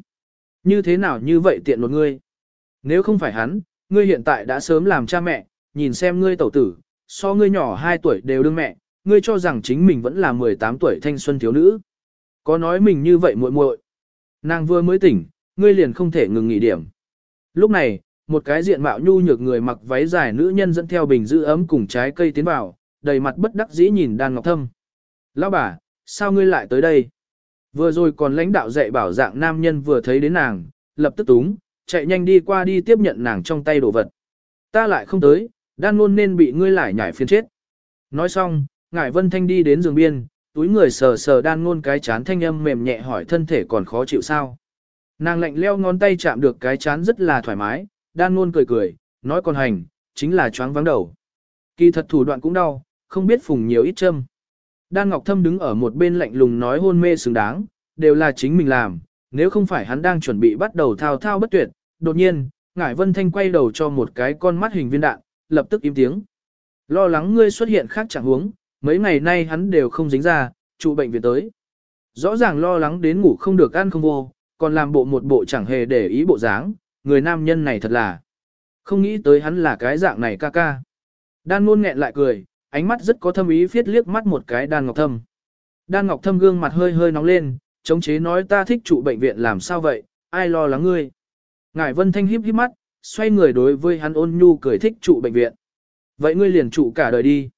Như thế nào như vậy tiện một ngươi. Nếu không phải hắn, ngươi hiện tại đã sớm làm cha mẹ, nhìn xem ngươi tẩu tử, so ngươi nhỏ 2 tuổi đều đương mẹ, ngươi cho rằng chính mình vẫn là 18 tuổi thanh xuân thiếu nữ. Có nói mình như vậy muội muội. Nàng vừa mới tỉnh, ngươi liền không thể ngừng nghỉ điểm. Lúc này, một cái diện mạo nhu nhược người mặc váy dài nữ nhân dẫn theo bình giữ ấm cùng trái cây tiến vào, đầy mặt bất đắc dĩ nhìn Đan Ngọc Thâm. Lão bà, sao ngươi lại tới đây? Vừa rồi còn lãnh đạo dạy bảo dạng nam nhân vừa thấy đến nàng, lập tức túng, chạy nhanh đi qua đi tiếp nhận nàng trong tay đồ vật. Ta lại không tới, đan luôn nên bị ngươi lại nhảy phiên chết. Nói xong, ngải vân thanh đi đến giường biên, túi người sờ sờ đan ngôn cái chán thanh âm mềm nhẹ hỏi thân thể còn khó chịu sao. Nàng lạnh leo ngón tay chạm được cái chán rất là thoải mái, đan ngôn cười cười, nói còn hành, chính là choáng vắng đầu. Kỳ thật thủ đoạn cũng đau, không biết phùng nhiều ít châm. Đan Ngọc Thâm đứng ở một bên lạnh lùng nói hôn mê xứng đáng, đều là chính mình làm, nếu không phải hắn đang chuẩn bị bắt đầu thao thao bất tuyệt, đột nhiên, Ngải Vân Thanh quay đầu cho một cái con mắt hình viên đạn, lập tức im tiếng. Lo lắng ngươi xuất hiện khác chẳng huống, mấy ngày nay hắn đều không dính ra, trụ bệnh viện tới. Rõ ràng lo lắng đến ngủ không được ăn không vô, còn làm bộ một bộ chẳng hề để ý bộ dáng, người nam nhân này thật là. Không nghĩ tới hắn là cái dạng này ca ca. Đan ngôn nghẹn lại cười, ánh mắt rất có thâm ý phiết liếc mắt một cái đan ngọc thâm. Đan ngọc thâm gương mặt hơi hơi nóng lên, chống chế nói ta thích trụ bệnh viện làm sao vậy, ai lo lắng ngươi. Ngải vân thanh híp híp mắt, xoay người đối với hắn ôn nhu cười thích trụ bệnh viện. Vậy ngươi liền trụ cả đời đi.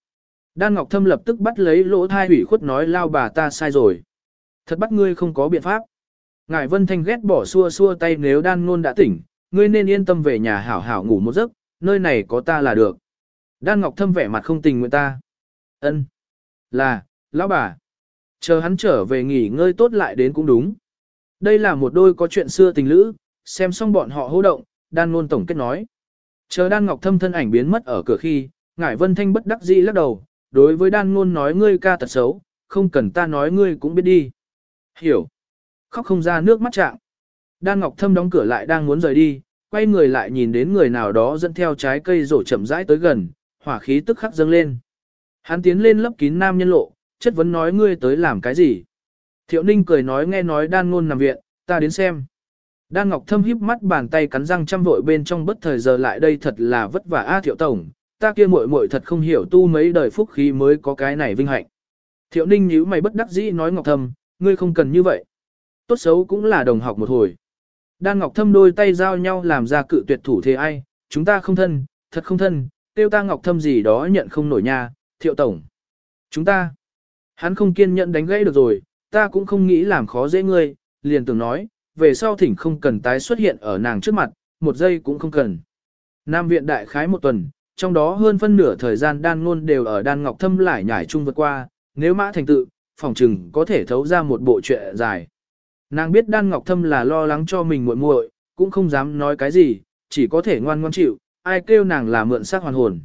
Đan Ngọc Thâm lập tức bắt lấy lỗ thai ủy khuất nói lao bà ta sai rồi. Thật bắt ngươi không có biện pháp. Ngải Vân Thanh ghét bỏ xua xua tay nếu đan ngôn đã tỉnh, ngươi nên yên tâm về nhà hảo hảo ngủ một giấc, nơi này có ta là được. Đan Ngọc Thâm vẻ mặt không tình nguyện ta. Ân, Là, lão bà. Chờ hắn trở về nghỉ ngơi tốt lại đến cũng đúng. Đây là một đôi có chuyện xưa tình lữ, xem xong bọn họ hô động, đan ngôn tổng kết nói. Chờ đan Ngọc Thâm thân ảnh biến mất ở cửa khi, Ngải Vân Thanh bất đắc dĩ lắc đầu, đối với đan ngôn nói ngươi ca tật xấu, không cần ta nói ngươi cũng biết đi. Hiểu. Khóc không ra nước mắt trạng. Đan Ngọc Thâm đóng cửa lại đang muốn rời đi, quay người lại nhìn đến người nào đó dẫn theo trái cây rổ chậm rãi tới gần, hỏa khí tức khắc dâng lên. Hắn tiến lên lấp kín nam nhân lộ, chất vấn nói ngươi tới làm cái gì. Thiệu Ninh cười nói nghe nói đan ngôn nằm viện, ta đến xem. Đan Ngọc Thâm híp mắt bàn tay cắn răng chăm vội bên trong bất thời giờ lại đây thật là vất vả a Thiệu Tổng, ta kia muội muội thật không hiểu tu mấy đời phúc khí mới có cái này vinh hạnh. Thiệu Ninh nhíu mày bất đắc dĩ nói Ngọc Thâm, ngươi không cần như vậy. Tốt xấu cũng là đồng học một hồi. Đan Ngọc Thâm đôi tay giao nhau làm ra cự tuyệt thủ thế ai, chúng ta không thân, thật không thân, tiêu ta Ngọc Thâm gì đó nhận không nổi nha, Thiệu Tổng. Chúng ta, hắn không kiên nhẫn đánh gãy được rồi, ta cũng không nghĩ làm khó dễ ngươi, liền tưởng nói, về sau thỉnh không cần tái xuất hiện ở nàng trước mặt, một giây cũng không cần. Nam viện đại khái một tuần, trong đó hơn phân nửa thời gian đan ngôn đều ở đan ngọc thâm lại nhảy chung vượt qua, nếu mã thành tự, phòng trừng có thể thấu ra một bộ chuyện dài. Nàng biết đan ngọc thâm là lo lắng cho mình muội muội, cũng không dám nói cái gì, chỉ có thể ngoan ngoãn chịu, ai kêu nàng là mượn xác hoàn hồn.